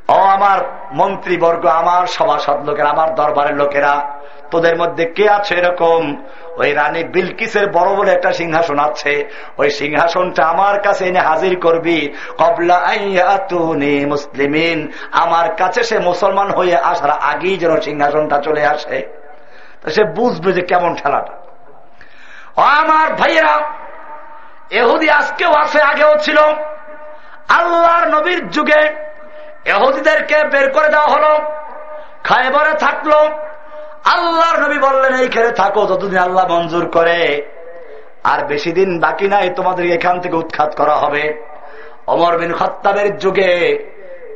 ও আমার মন্ত্রীবর্গ, আমার সভাসদ লোকেরা, আমার দরবারের লোকেরা, তোদের মধ্যে কে আছে এরকম? ওই রানী বিলকিসের বড় বড় একটা সিংহাসন আছে। ওই সিংহাসনটা আমার কাছে এনে হাজির করবি। কবলা মুসলিমিন। আমার কাছে সে মুসলমান হয়ে আসার আগেই যেন সিংহাসনটা চলে আসে। সে বুঝবে যে কেমন খেলাটা আমার ভাইয়েরা, এহুদি আজকেও আছে, আগেও ছিল। আল্লাহর নবীর যুগে এহুদিদেরকে বের করে দেওয়া হলো খায়বরে থাকল। আল্লাহর নবী বললেন এইখানে থাকো, যতদিন আল্লাহ মঞ্জুর করে। আর বেশি দিন বাকি নাই, তোমাদের এখান থেকে উৎখাত করা হবে। অমর বিন খত্তাবের যুগে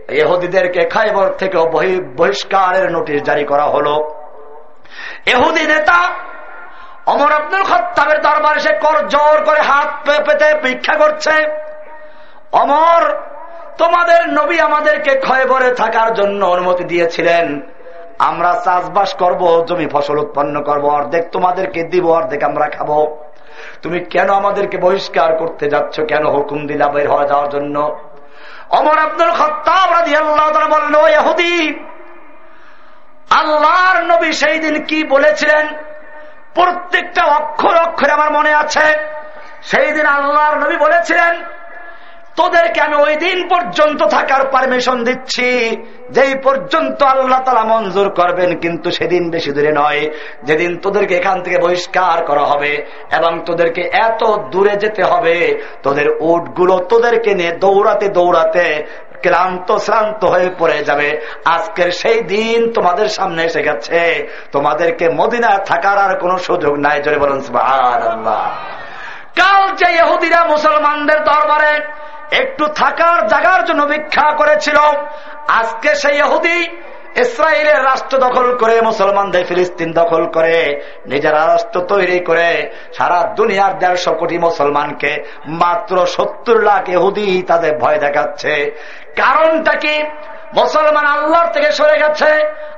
এহুদিদেরকে খাইবর থেকে বহিষ্কারের নোটিশ জারি করা হলো। এহুদি নেতা অমর আব্দুল খত্তাবের দরবারে সে কর জোর করে হাত পেতে ভিক্ষা করছে। অমর, তোমাদের নবী আমাদেরকে ক্ষয় ভরে থাকার জন্য অনুমতি দিয়েছিলেন। আমরা চাষবাস করব, জমি ফসল উৎপন্ন করব, অর্ধেক তোমাদেরকে দিব, অর্ধেক আমরা খাব। তুমি কেন আমাদেরকে বহিষ্কার করতে যাচ্ছ? কেন হুকুম দিলা বের হওয়া যাওয়ার জন্য? অমর আব্দুল খত্তাব বলল এহুদি আল্লাহর নবী সেই দিন কি বলেছিলেন? প্রত্যেকটা অক্ষর অক্ষরে আমার মনে আছে। সেই দিন আল্লাহর নবী বলেছিলেন, তোদেরকে আমি ওই দিন পর্যন্ত থাকার পারমিশন দিচ্ছি, যেই পর্যন্ত আল্লাহ তালা মঞ্জুর করবেন, কিন্তু সেদিন বেশি দূরে নয়। যেদিন তোদেরকে এখান থেকে বহিষ্কার করা হবে এবং তোদেরকে এত দূরে যেতে হবে, তোদের উটগুলো তোদেরকে নিয়ে দৌড়াতে দৌড়াতে ক্লান্ত, শ্রান্ত হয়ে পড়ে যাবে। আজকের সেই দিন তোমাদের সামনে এসে গেছে। তোমাদেরকে মদিনা থাকার আর কোন সুযোগ নাই। জোরে বলুন কাল যে ইহুদিরা মুসলমানদের দরবারে একটু থাকার জায়গার জন্য ভিক্ষা করেছিল, আজকে সেই ইহুদি ইসরায়েলের রাষ্ট্র দখল করে, মুসলমানদের ফিলিস্তিন দখল করে, নিজেরা রাষ্ট্র তৈরি করে, সারা দুনিয়ার দেড়শো কোটি মুসলমানকে মাত্র সত্তর লাখ এহুদি তাদের ভয় দেখাচ্ছে। কারণটা কি? মুসলমান আল্লাহর থেকে সরে গেছে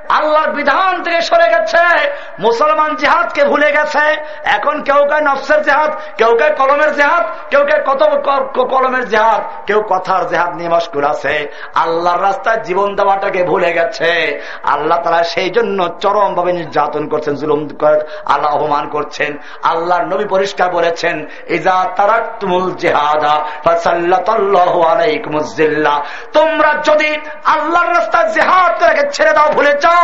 আল্লাহর বিধান থেকে সরে গেছে। মুসলমান জেহাদকে ভুলে গেছে। এখন কেউ কে নফসের জেহাদ, কেউ কে কলমের জেহাদ, কেউ কে কত কলমের জেহাদ, কেউ কথার জেহাদ নিয়ে মস্কুর আছে। আল্লাহর রাস্তায় জীবন দেওয়াটাকে ভুলে গেছে। আল্লাহ তারা সেই জন্য চরম ভাবে নির্যাতন করছেন, জুলুম আল্লাহ অপমান করছেন। আল্লাহর নবী পরিষ্কার বলেছেন, ইজা তারাক তুমুল জেহাদা তোমরা যদি আল্লাহর রাস্তায় জেহাদ ছেড়ে দাও, ভুলে যাও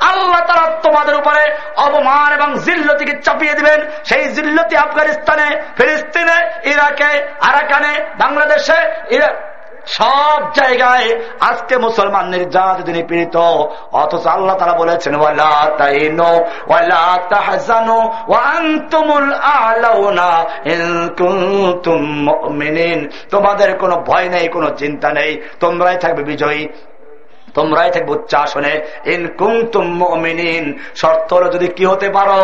আল্লাহ তারা তোমাদের উপরে অবমান এবং জিল্লতিকে চাপিয়ে দিবেন। সেই জিল্লতি আফগানিস্তানে, ফিলিস্তিনে, ইরাকে, আরাকানে, বাংলাদেশে সব জায়গায় আজকে মুসলমান নির্যাত তিনি পীড়িত। অথচ আল্লাহ তারা বলেছেন তোমাদের কোনো ভয় নেই, কোনো চিন্তা নেই। তোমরাই থাকবে বিজয়ী। তোমরাই থাকবে উচ্চাসনে ইন কুম মমিন শর্ত হলো যদি কি হতে পারো?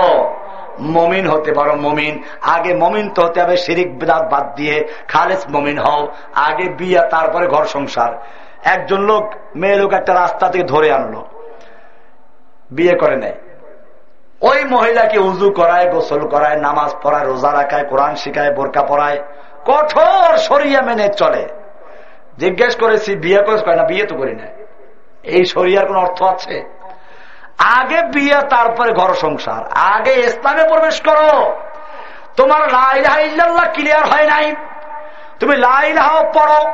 মমিন হতে পারো, মমিন। আগে মমিন তো হতে হবে, শিরিক, বিদাত বাদ দিয়ে খালেস মমিন হও। আগে বিয়া, তারপরে ঘর সংসার। একজন লোক, মেয়ে লোক একটা রাস্তা থেকে ধরে আনলো। বিয়ে করে নেয় ওই মহিলাকে উজু করায়, গোসল করায়, নামাজ পড়ায়, রোজা রাখায়, কোরআন শিখায়, বোরকা পড়ায় কঠোর সরিয়া মেনে চলে। জিজ্ঞেস করেছি, বিয়ে করে না, বিয়ে তো করি না এই সরিয়ার কোন অর্থ আছে? আগে বিয়ে, তারপরে ঘর সংসার। আগে ইসলামে প্রবেশ করো। তোমার লাইলাহ ক্লিয়ার হয় নাই। তুমি লাইলাহ পড়ো।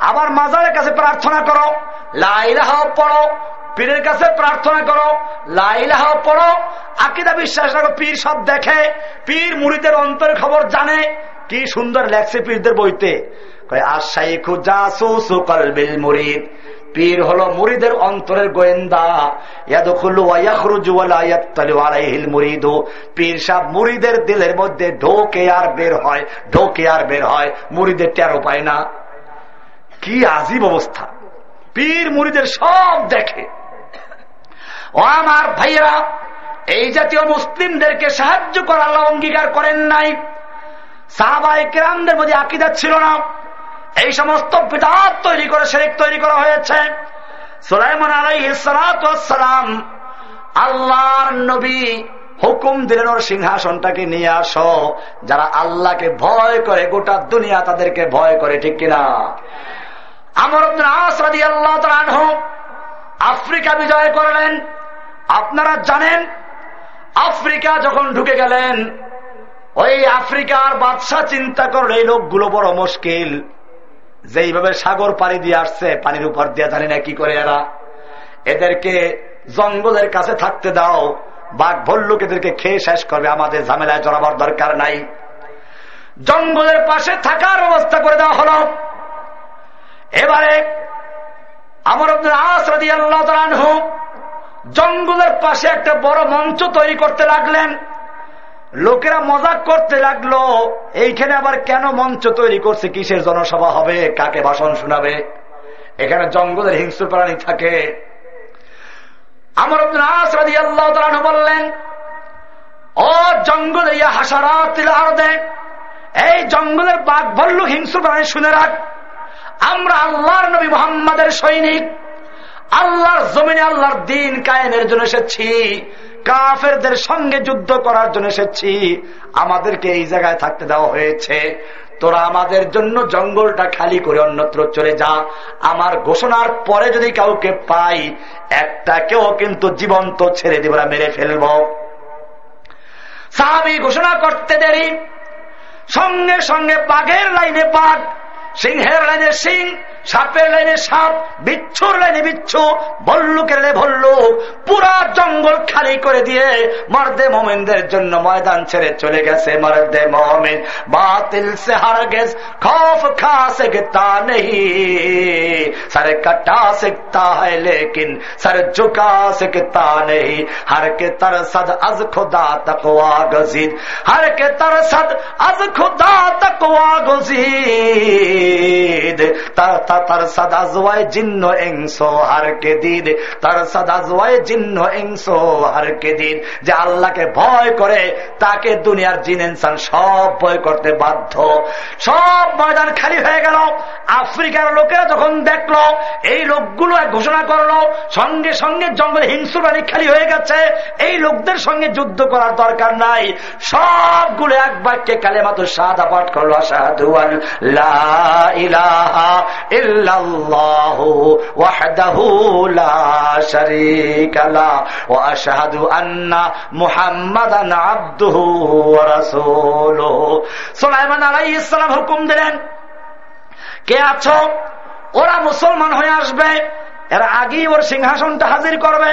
আবার মাজারের কাছে প্রার্থনা করো। লাইলাহ পড়ো। পীরের কাছে প্রার্থনা করো। লাইলাহ পড়ো। আকিদা বিশ্বাস রাখো, পীর সব দেখে। পীর মুড়িদের অন্তরের খবর জানে। কি সুন্দর লেখছে পীরদের বইতে। আশাই খুজা সু কলবিল মুরিদ। পীর হলো মুরিদের অন্তরের গোয়েন্দা। পীর সাহ মুরিদের দিলের মধ্যে ঢোকে আর বের হয়, ঢোকে আর বের হয়। মুরিদের টেরো পায় না। কি আজীব অবস্থা। পীর মুরিদের সব দেখে। ও আমার ভাইয়েরা, এই জাতীয় মুসলিমদেরকে সাহায্য করার অঙ্গীকার করেন নাই। সাহাবাই কেরামদের মধ্যে আকিদা ছিল না। এই সমস্ত বিদাত তৈরি করে শেখ তৈরি করা হয়েছে। সুলাইমান আলাই সালাম আল্লাহর নবী হুকুম দিলেন ওর সিংহাসনটাকে নিয়ে আসো। যারা আল্লাহকে ভয় করে, গোটা দুনিয়া তাদেরকে ভয় করে, ঠিক কিনা? আমার আসাদি আল্লাহ আফ্রিকা বিজয় করলেন। আপনারা জানেন, আফ্রিকা যখন ঢুকে গেলেন, ওই আফ্রিকার বাদশাহ চিন্তা করলে এই লোকগুলো বড় মুশকিল। যেইভাবে সাগর পানি দিয়ে আসছে, পানির উপর দিয়ে জানি না কি করে এরা। এদেরকে জঙ্গলের কাছে থাকতে দাও, বাঘ ভল্লুক এদেরকে খেয়ে শেষ করবে, আমাদের ঝামেলায় জড়াবার দরকার নাই। জঙ্গলের পাশে থাকার ব্যবস্থা করে দেওয়া হল। এবারে আমার জঙ্গলের পাশে একটা বড় মঞ্চ তৈরি করতে লাগলেন। লোকেরা মজাক করতে লাগল, এইখানে আবার কেন মঞ্চ তৈরি করছে, কিসের জনসভা হবে, কাকে ভাষণ শোনাবে? এখানে জঙ্গলের হিংস্র প্রাণী থাকে। আমার বললেন, ও জঙ্গলে ইয়া হাসারা হাসারাত এই জঙ্গলের বাঘ ভল্লুক হিংস্র প্রাণী শুনে রাখ। আমরা আল্লাহর নবী মোহাম্মদের সৈনিক আল্লাহর জমিনে আল্লাহর দিন কায়েমের জন্য এসেছি। কাফেরদের সঙ্গে যুদ্ধ করার জন্য এসেছি। আমাদেরকে এই জায়গায় থাকতে দেওয়া হয়েছে। তোরা আমাদের জন্য জঙ্গলটা খালি করে অন্যত্র চলে যা। আমার ঘোষণার পরে যদি কাউকে পাই, একটাকেও কিন্তু জীবন্ত ছেড়ে দিব না, মেরে ফেলব। সাহাবি ঘোষণা করতে দেরি। সঙ্গে সঙ্গে বাঘের লাইনে বাঘ, সিংহের লাইনে সিং সাপের লাইনে সাপ বিচ্ছুর লাইনে বিচ্ছু ভল্লুকের লাইনে ভল্লুক পুরা জঙ্গল খালি করে দিয়ে মর্দে মোমেনদের জন্য ময়দান ছেড়ে চলে গেছে মর্দে মোমেন বাতিল সে হার গেস খফ খা सकता नहीं सर कटा सकता है लेकिन सर झुका सकता नहीं हर के तरसद अज खुदा तकवा गजीद हर के तरसद अज खुदा तकवा गजीद তার সাদাজওয়ায় জিন্ন এংসো, হারকে দিন। তার সাদাজওয়ায় জিন্ন এংসো, হারকে দিন। যে আল্লাহকে ভয় করে, তাকে দুনিয়ার জিন ইনসান সব ভয় করতে বাধ্য। সব ময়দান খালি হয়ে গেল। আফ্রিকার লোকেরা যখন দেখল, এই লোকগুলো ঘোষণা করল, সঙ্গে সঙ্গে জঙ্গলে হিংসুরানি খালি হয়ে গেছে। এই লোকদের সঙ্গে যুদ্ধ করার দরকার নাই। সবগুলো এক বাক্যে কালে মাত্র সাদা পাঠ করল সাধু ইলাহা ইল্লাল্লাহু ওয়াহদাহু লা শারীকা লা ওয়া আশহাদু আন্না হুকুম দিলেন, কে আছো? ওরা মুসলমান হয়ে আসবে, এরা আগেই ওর সিংহাসনটা হাজির করবে।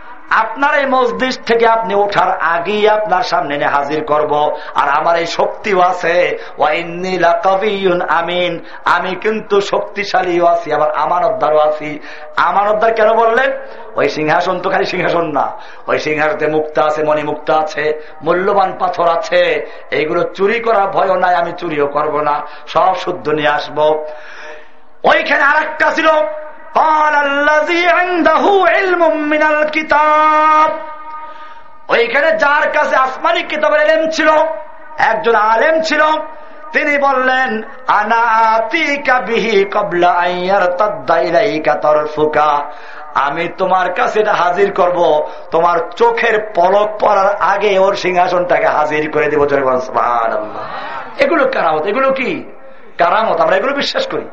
আপনার এই মসজিদ থেকে আপনি ওঠার আগেই আপনার সামনে এনে হাজির করব। আর আমার এই শক্তিও আছে। আমিন। আমি কিন্তু শক্তিশালীও আছি, আবার আমানতদারও আছি। আমানতদার কেন বললেন? ওই সিংহাসন তো খালি সিংহাসন না। ওই সিংহাসনে মুক্তা আছে মণি মুক্তা আছে, মূল্যবান পাথর আছে। এইগুলো চুরি করার ভয় নাই, আমি চুরিও করব না। সব শুদ্ধ নিয়ে আসব। ওইখানে আর একটা ছিল ওইখানে যার কাছে আসমানি কিতাবের এলেম ছিল, একজন আলেম ছিল, তিনি বললেন আমি তোমার কাছে এটা হাজির করব, তোমার চোখের পলক পড়ার আগে ওর সিংহাসনটাকে হাজির করে দেবো এগুলো কারামত, এগুলো কি? কারামত, আমরা এগুলো বিশ্বাস করি।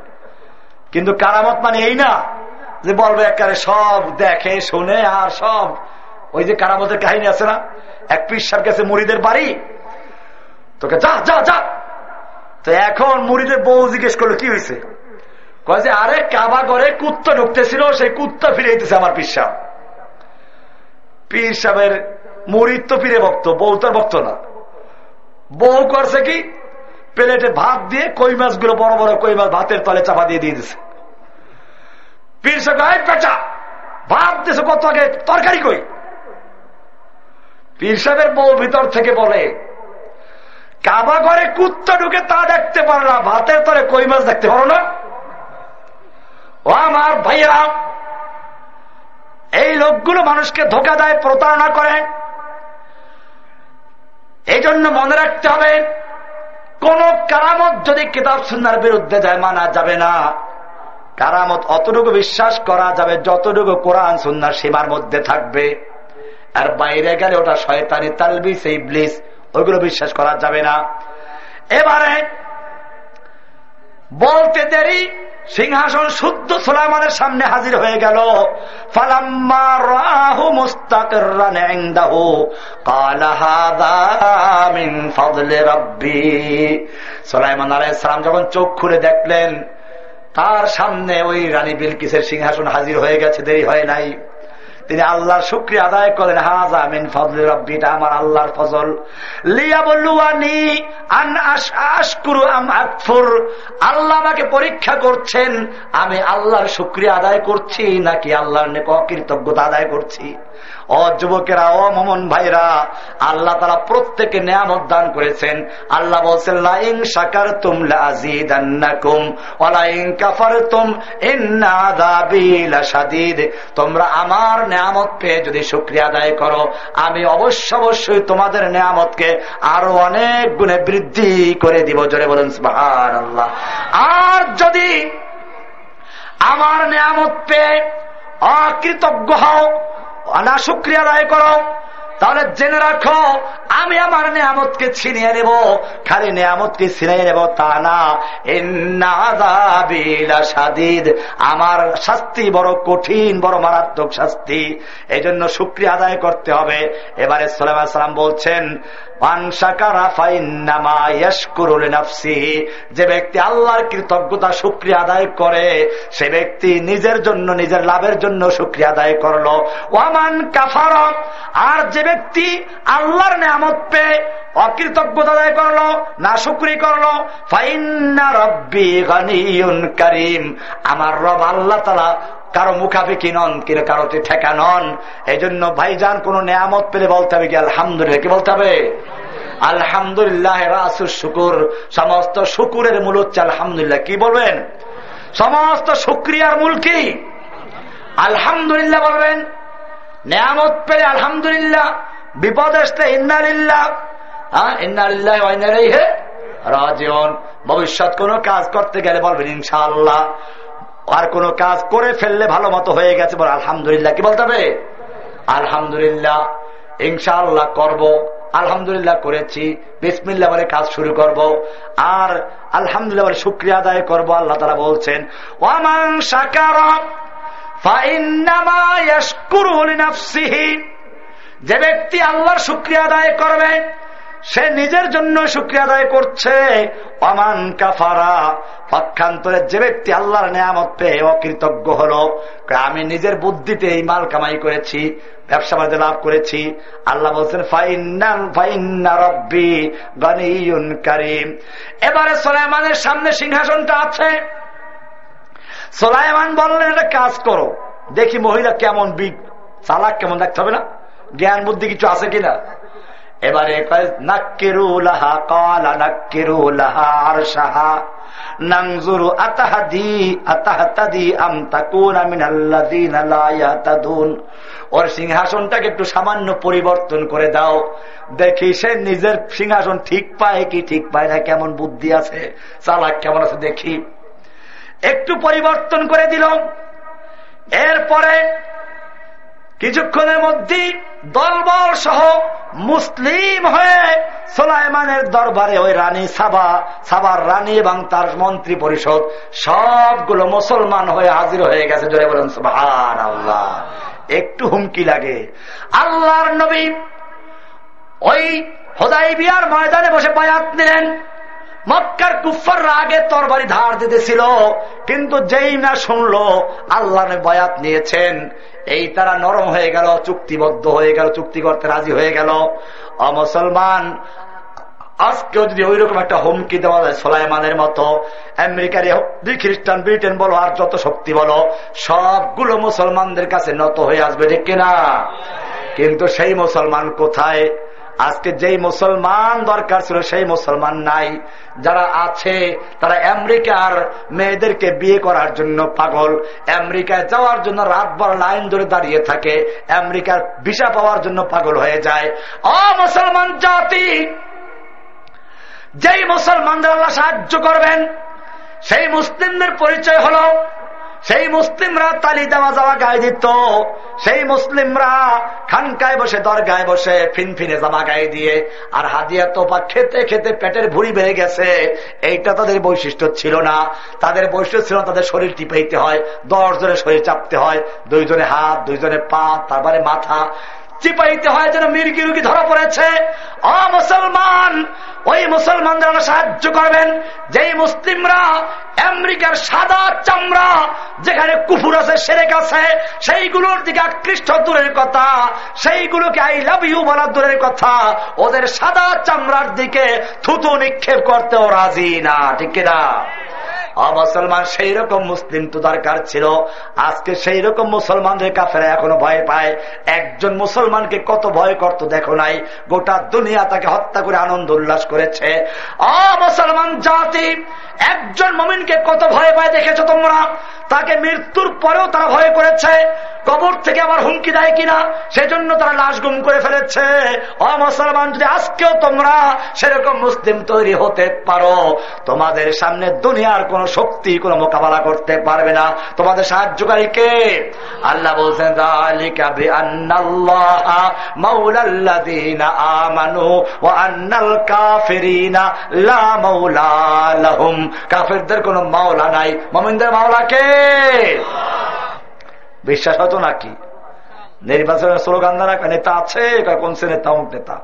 কিন্তু কারামত মানে এই না যে বলবে একারে সব দেখে, শোনে আর সব। ওই যে কারামতের কাহিনী আছে না? এক পিসার কাছে মুড়িদের বাড়ি। তোকে যা যা যা। তো এখন মুড়িদের বউ জিজ্ঞেস করল, কি হয়েছে? কয়ে যে, আরে, কাবা করে কুত্তা ঢুকতেছিল, সেই কুত্তা ফিরে যেতেছে আমার পীর সাহেবের মুড়ির তো ফিরে ভক্ত, বউ তার ভক্ত না। বউ করছে কি? প্লেটে ভাত দিয়ে কই মাছগুলো বড় বড় কই মাছ ভাতের তলে চাপা দিয়ে দিয়ে দিছে। ভাত দিছে কত আগে? তরকারি কই? পীর সাহেবের বউ ভিতর থেকে বলে, কাবা ঘরে কুত্তা ঢুকে তা দেখতে পারো না, ভাতের তরে কই মাছ দেখতে পারো না? ও আমার ভাইয়েরা, এই লোকগুলো মানুষকে ধোকা দেয়, প্রতারণা করে। এই জন্য মনে রাখতে হবে কোন কারামত যদি কেতাব সুন্নার বিরুদ্ধে যায়, মানা যাবে না। কারামত অতটুকু বিশ্বাস করা যাবে যতটুকু কোরআন সুন্নার সীমার মধ্যে থাকবে। আর বাইরে গেলে ওটা শয়তানি তালবি সেই ব্লিস ওইগুলো বিশ্বাস করা যাবে না। এবারে বলতে দেরি সিংহাসন শুদ্ধ সোলাইমানের সামনে হাজির হয়ে গেল। সোলাইমান যখন চোখ খুলে দেখলেন, তার সামনে ওই রানী বিলকিসের সিংহাসন হাজির হয়ে গেছে, দেরি হয় নাই। তিনি আল্লাহর শুক্রিয়া আদায় করেন, হাজা মিন ফজল রব্বিটা আমার আল্লাহর ফজল। লিয়া বলুয়ানি আন আশকুরু আম আকফুর। আল্লাহ আমাকে পরীক্ষা করছেন, আমি আল্লাহর শুক্রিয়া আদায় করছি, নাকি আল্লাহর কৃতজ্ঞতা আদায় করছি? যুবকেরা মমন ভাইরা, আল্লাহ তারা প্রত্যেকে নিয়ামত দান করেছেন। আল্লাহ তোমরা আমার নিয়ামত পেয়ে যদি শুক্রিয়া আদায় করো, আমি অবশ্য অবশ্যই তোমাদের নিয়ামতকে আরও অনেক গুণে বৃদ্ধি করে দিব। জোরে বলেন আর যদি আমার নিয়ামত পেয়ে অকৃতজ্ঞ হও অনা শুক্রিয়া আদায় করো। তাহলে জেনে রাখো, আমি আমার নিয়ামতকে ছিনিয়ে নেব। খালি নিয়ামতকে ছিনিয়ে নেব তা না। সাদিদ আমার শাস্তি বড় কঠিন, বড় মারাত্মক শাস্তি। এই জন্য শুক্রিয়া আদায় করতে হবে। এবারে সালাম বলছেন যে ব্যক্তি আল্লাহর কৃতজ্ঞতা, শুক্রিয়া আদায় করে, সে ব্যক্তি নিজের জন্য, নিজের লাভের জন্য শুক্রিয়া আদায় করল। ওয়ামান কাফার। আর যে ব্যক্তি আল্লাহর নামত পেয়ে অকৃতজ্ঞতা আদায় করল, না শুক্রি করল, ফাইন্না রব্বি করিম। আমার রব আল্লাহ তালা কারও মুখাফিকি নন কিরে কারও ঠেকা নন। এই জন্য ভাইজান কোন নেয়ামত পেলে বলতে হবে কি, আলহামদুলিল্লাহ, কি বলতে হবে? আলহামদুলিল্লাহ রাসুর শুকুর। সমস্ত শুকুরের মূল হচ্ছে আলহামদুলিল্লাহ। কি বলবেন? সমস্ত শুক্রিয়ার মূল কি? আলহামদুলিল্লাহ বলবেন। নেয়ামত পেলে আলহামদুলিল্লাহ। বিপদ আসতে ইন্নালিল্লাহ। হ্যাঁ রাজন ভবিষ্যৎ কোন কাজ করতে গেলে বলবেন ইনশাআল্লাহ। আর কোন কাজ করে ফেললে ভালো মতো হয়ে গেছে বলে আলহামদুলিল্লাহ। কি বলতে হবে? আলহামদুলিল্লাহ, ইনশাআল্লাহ করব, আলহামদুলিল্লাহ করেছি বিসমিল্লা বলে কাজ শুরু করব, আর আলহামদুলিল্লাহ বলে শুক্রিয়া আদায় করব, আল্লাহ তারা বলছেন, ওয়ামান যে ব্যক্তি আল্লাহর শুক্রিয়া আদায় করবে, সে নিজের জন্য শুক্রিয়া আদায় করছে অমান কাফারা পক্ষান্তরে যে ব্যক্তি আল্লাহর নিয়ামত পেয়ে অকৃতজ্ঞ হল আমি নিজের বুদ্ধিতে এই মাল কামাই করেছি, ব্যবসা বাণিজ্য লাভ করেছি। আল্লাহ বলছেন করিম। এবারে সোলাইমানের সামনে সিংহাসনটা আছে। সোলাইমান বললেন এটা কাজ করো, দেখি মহিলা কেমন বিগ চালাক কেমন দেখতে হবে না? জ্ঞান, বুদ্ধি কিছু আছে কিনা? এবারে নাক্কিরুলাহা কলা নাক্কিরুলাহা আর সাহা ওর সিংহাসনটাকে একটু সামান্য পরিবর্তন করে দাও। দেখি সে নিজের সিংহাসন ঠিক পায় কি ঠিক পায় না, কেমন বুদ্ধি আছে, চালাক কেমন আছে দেখি। একটু পরিবর্তন করে দিল এরপরে কিছুক্ষণের মধ্যেই দলবল সহ মুসলিম হয়ে সোলাইমানের দরবারে ওই রানী সাবা, সাবার রানী এবং তার মন্ত্রী পরিষদ সবগুলো মুসলমান হয়ে হাজির হয়ে গেছে। জোরে বলেন সুবাহান আল্লাহ একটু হুমকি লাগে। আল্লাহর নবী ওই হোদাই বিয়ার ময়দানে বসে বায়াত নিলেন। মক্কার কুফার আগে তরবারি ধার দিতেছিল, কিন্তু যেই না শুনলো, আল্লাহ বয়াত নিয়েছেন। এই তারা নরম হয়ে গেল, চুক্তিবদ্ধ হয়ে গেল, চুক্তি করতে রাজি হয়ে গেল। অমুসলমান আজকেও যদি ওই রকম একটা হুমকি দেওয়া যায় সোলাইমানের মতো, আমেরিকার খ্রিস্টান, ব্রিটেন বলো, আর যত শক্তি বলো, সবগুলো মুসলমানদের কাছে নত হয়ে আসবে, ঠিক কিনা? কিন্তু সেই মুসলমান কোথায়? আজকে যেই মুসলমান দরকার ছিল সেই মুসলমান নাই। যারা আছে, তারা আমেরিকার মেয়েদেরকে বিয়ে করার জন্য পাগল। আমেরিকায় যাওয়ার জন্য রাতভর লাইন ধরে দাঁড়িয়ে থাকে। আমেরিকার ভিসা পাওয়ার জন্য পাগল হয়ে যায়। অ, মুসলমান জাতি! যেই মুসলমানদের আল্লাহ সাহায্য করবেন, সেই মুসলিমদের পরিচয় হলো সেই মুসলিমরা তালি দেওয়া যাওয়া গায়ে দিত। সেই মুসলিমরা খানকায় বসে, দরগায় বসে, ফিনফিনে জামা গায়ে দিয়ে, আর হাদিয়া তোপা খেতে খেতে পেটের ভুড়ি বেড়ে গেছে। এইটা তাদের বৈশিষ্ট্য ছিল না। তাদের বৈশিষ্ট্য ছিল তাদের শরীর টিপাইতে হয় দশ জনে শরীর চাপতে হয়, দুইজনে হাত দুইজনে পা, তারপরে মাথা। চিপাইতে হয় যেন মির্গি রুগী ধরা পড়েছে। অ মুসলমান, ওই মুসলমানরা সাহায্য করবেন। যেই মুসলিমরা আমেরিকার সাদা চামড়া, যেখানে কুফুর আছে সেরে গেছে সেইগুলোর দিকে আকৃষ্ট দূরের কথা, সেইগুলোকে আই লাভ ইউ বলা দূরের কথা, ওদের সাদা চামড়ার দিকে থুতু নিক্ষেপ করতেও রাজি না, ঠিক কিনা? মুসলমান সেই রকম মুসলিম তো দরকার ছিল। আজকে সেই রকম মুসলমানদের কাছে এখনও ভয় পায়। একজন মুসলমানকে কত ভয় করতো, দেখো নাই। গোটা দুনিয়া তাকে হত্যা করে আনন্দ উল্লাস করেছে। অ মুসলমান জাতি একজন মমিনকে কত ভয় পায় দেখেছ তোমরা? তাকে মৃত্যুর পরেও তারা ভয় করেছে। কবর থেকে আবার হুমকি দেয় কিনা? সেজন্য তারা লাশ গুম করে ফেলেছে। অ মুসলমান, যদি আজকেও তোমরা সেরকম মুসলিম তৈরি হতে পারো, তোমাদের সামনে দুনিয়ার কোন শক্তি, কোন মোকাবেলা করতে পারবে না। তোমাদের সাহায্যকারী কে? আল্লাহ বলছেন কাফেরদের কোন মাওলা নাই। মমিনদের মাওলা কে? বিশ্বাস হতো নাকি? নির্বাচনের স্লোগান দ্বারা নেতা আছে কোন সে নেতা, অমুক নেতা?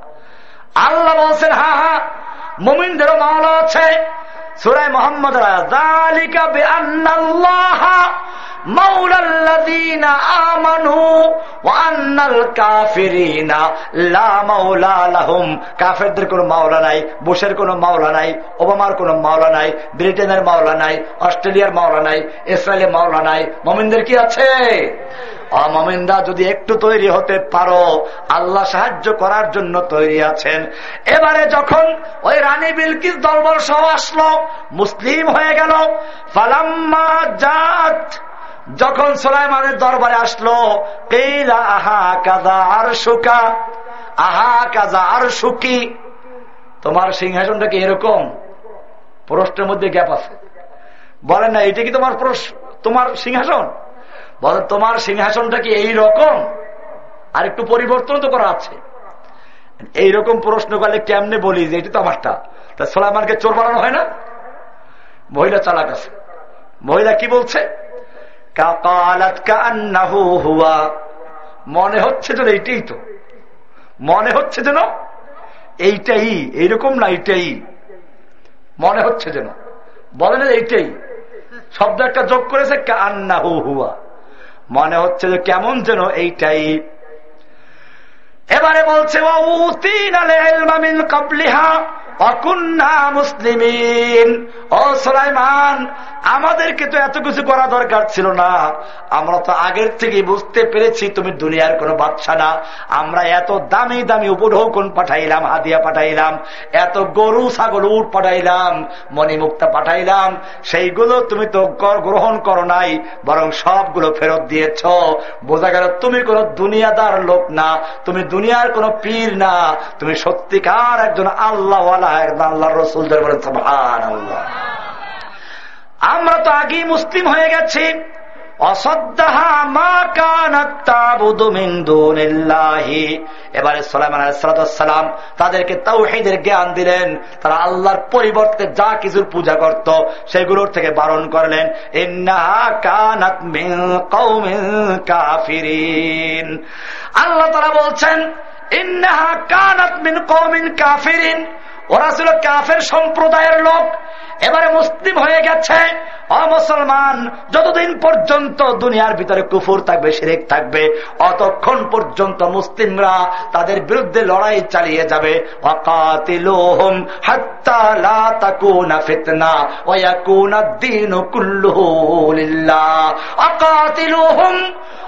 আল্লাহ বলছেন, হা হা, মমিনদেরও মাওলা আছে। সুরায় মোহাম্মদ কোনো মাওলা নাই, বুশের কোনো মাওলা নাই, ওবামার কোনো মাওলা নাই, ব্রিটেনের মাওলা নাই, অস্ট্রেলিয়ার মাওলা নাই, ইসরায়েলের মাওলা নাই। মমিনদের কি আছে? অমমিন্দা যদি একটু তৈরি হতে পারো, আল্লাহ সাহায্য করার জন্য তৈরি আছেন। এবারে যখন ওই রানী বিলকিস দলবল সহ আসলো মুসলিম হয়ে গেল। ফালাম্মা জাত। যখন সোলাইমানের দরবারে আসলো আহা কাজা আর সুকা আহা কাজা আর সুকি তোমার সিংহাসনটা কি এরকম? প্রশ্নের মধ্যে গ্যাপ আছে। বলেন না, এটা কি তোমার তোমার সিংহাসন? বলে তোমার সিংহাসনটা কি এই রকম আর একটু পরিবর্তন তো করা আছে। এইরকম প্রশ্ন করলে কেমনে বলি যে, এটি তো আমারটা। তা সোলাইমানকে চোর বানানো হয় না? মহিলা চালাক আছে। মহিলা কি বলছে? মনে হচ্ছে যেন এইটাই তো। মনে হচ্ছে যেন এইটাই, এইরকম না এইটাই। মনে হচ্ছে যেন। বলে না এইটাই। শব্দ একটা যোগ করেছে কান্না হু হুয়া। মনে হচ্ছে যে কেমন যেন এইটাই। এবারে বলছে কাবলিহা। আমাদেরকে তো এত কিছু করা দরকার ছিল না। আমরা তো আগের থেকে বুঝতে পেরেছি তুমি দুনিয়ার কোন বাচ্চা না। আমরা এত দামি দামি উপঢৌকন পাঠাইলাম, হাদিয়া পাঠাইলাম, এত গরু, ছাগল উঠ পাঠাইলাম, মণিমুক্তা পাঠাইলাম। সেইগুলো তুমি তো গ্রহণ করো নাই, বরং সবগুলো ফেরত দিয়েছ। বোঝা গেল তুমি কোন দুনিয়াদার লোক না, তুমি দুনিয়ার কোন পীর না। তুমি সত্যিকার একজন আল্লাহ আমরা তো আগেই মুসলিম হয়ে গেছি। এবারে সালাম তাদেরকে তাওহিদের জ্ঞান দিলেন। তারা আল্লাহর পরিবর্তে যা কিছুর পূজা করত, সেগুলোর থেকে বারণ করলেন। আল্লাহ তারা বলছেন, ইন্নাহা কানাত মিন কৌমিন কাফিরিন। ওরা ছিল কাফের সম্প্রদায়ের লোক। এবারে মুসলিম হয়ে গেছে। অমুসলমান যতদিন পর্যন্ত দুনিয়ার ভিতরে কুফুর থাকবে, শিরেক থাকবে, অতক্ষণ পর্যন্ত মুসলিমরা তাদের বিরুদ্ধে লড়াই চালিয়ে যাবে। ফিতনা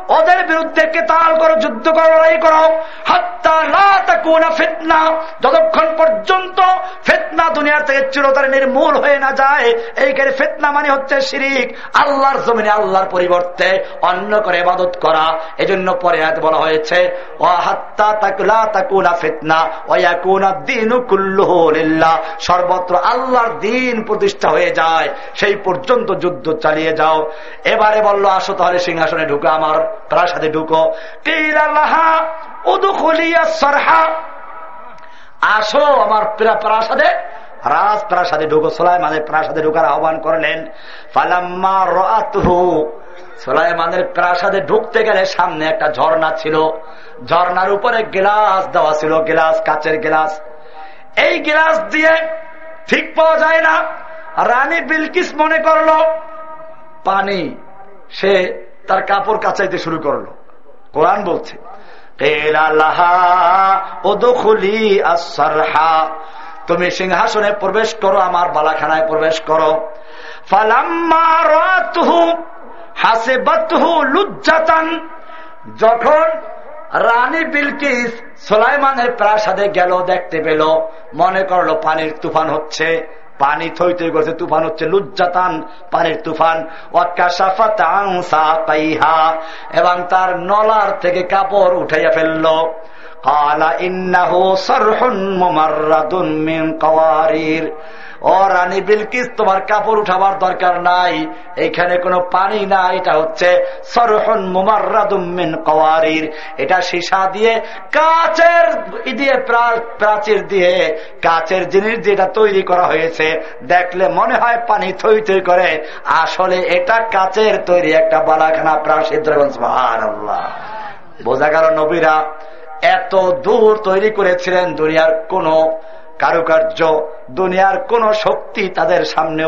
ওদের বিরুদ্ধে কেতাল করো, যুদ্ধ করো, লড়াই করো। ফিতনা। যতক্ষণ পর্যন্ত ফেতনা দুনিয়ার থেকে চিরতরে নির্মূল হয়ে না যায়, এইখানে ফেতনা মানে হচ্ছে শিরিক। আল্লাহর জমিনে আল্লাহর পরিবর্তে অন্য করে ইবাদত করা। এজন্য পরে হাতে বলা হয়েছে সর্বত্র আল্লাহর দিন প্রতিষ্ঠা হয়ে যায়। সেই পর্যন্ত যুদ্ধ চালিয়ে যাও। এবারে বলল, আসো তাহলে সিংহাসনে ঢুকো আমার। প্রাসাদে ঢুকো। আসো আমার প্রাসাদে। রাজ প্রাসাদে ঢুকো। সোলাইমানের প্রাসাদে ঢুকার আহ্বান করলেন, ফালাম্মা রাতহু সোলাইমানের প্রাসাদে ঢুকতে গেলে সামনে একটা ঝর্ণা ছিল। ঝর্ণার উপরে গ্লাস দেওয়া ছিল, গ্লাস, কাচের গ্লাস। এই গ্লাস দিয়ে ঠিক পাওয়া যায় না। রানী বিলকিস মনে করল, পানি, সে তার কাপড় কাচাইতে শুরু করল। কোরআন বলছে তুমি সিংহাসনে প্রবেশ করো, আমার বালাখানায় প্রবেশ করো। যখন রানী বিলকিস সোলাইমানের প্রাসাদে গেল, দেখতে পেল, মনে করল পানির তুফান হচ্ছে। পানি থই থই করছে তুফান হচ্ছে লুজ্জাতান পানির তুফান। এবং তার নলার থেকে কাপড় উঠাইয়া ফেলল। তোমার কাপড় উঠাবার দরকার নাই। এখানে কোনো পানি না এটা হচ্ছে সরহন মুমারিন কওয়ারির। এটা সীসা দিয়ে, কাচের দিয়ে প্রাচীর দিয়ে, কাচের জিনিস যেটা তৈরি করা হয়েছে, দেখলে মনে হয় পানি থই থই করে। আসলে এটা কাচের তৈরি একটা বালাখানা প্রাসিদ্ধ বোঝা গেল নবীরা এত দূর তৈরি করেছিলেন দুনিয়ার কোন কারুকার্য, দুনিয়ার কোন শক্তি তাদের সামনে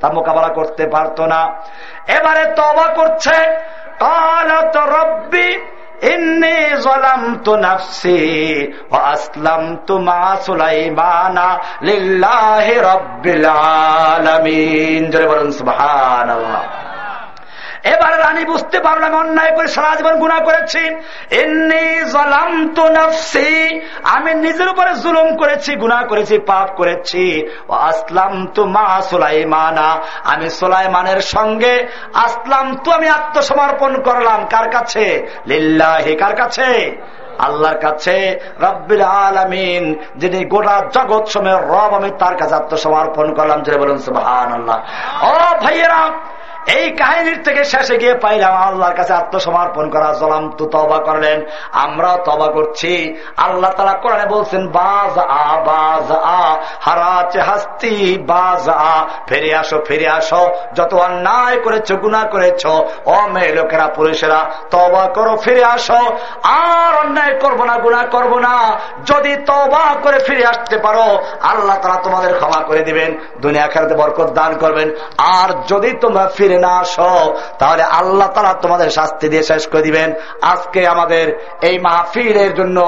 তা মোকাবেলা করতে পারতো না। এবারে তবা করছে, কালত রব্বি লিল্লাহি এবার রানী বুঝতে পারলাম, অন্যায় করে সারা জীবন গুণা করেছি। এমনি জলাম তো আমি নিজের উপরে জুলুম করেছি গুণা করেছি, পাপ করেছি। আসলাম তো মা সুলাইমানা, আমি সুলাইমানের সঙ্গে আসলাম তো আমি আত্মসমর্পণ করলাম। কার কাছে? লিল্লাহি, কার কাছে? আল্লাহর কাছে। রব্বিল আলমিন, যিনি গোটা জগৎ সময়ের রব, আমি তার কাছে আত্মসমর্পণ করলাম। যে বলুন সুবাহ আল্লাহ ও ভাইয়েরা এই কাহিনীর থেকে শেষে গিয়ে পাইলাম আল্লাহর কাছে আত্মসমর্পণ করা জলাম। তো তবা করলেন। আমরাও তবা করছি। আল্লাহ তালা কোরআনে বলছেন বাজ আ বাজ আ হারাচে হাস্তি বাজ আ ফিরে আসো ফিরে আসো। যত অন্যায় করেছ গুণা করেছ, ও মেয়ে লোকেরা, পুরুষেরা তবা করো, ফিরে আসো। আর অন্যায় করব না গুণা করব না। যদি তবা করে ফিরে আসতে পারো, আল্লাহ তালা তোমাদের ক্ষমা করে দিবেন। দুনিয়া খেলাতে বরকত দান করবেন। আর যদি তোমরা ফিরে ফিরে না আসো, তাহলে আল্লাহ তালা তোমাদের শাস্তি দিয়ে শেষ করে দিবেন। আজকে আমাদের এই মাহফিলের জন্য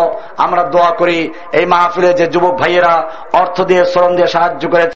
আমরা দোয়া করি। এই মাহফিলের যে যুবক ভাইয়েরা অর্থ দিয়ে শ্রম দিয়ে সাহায্য করেছে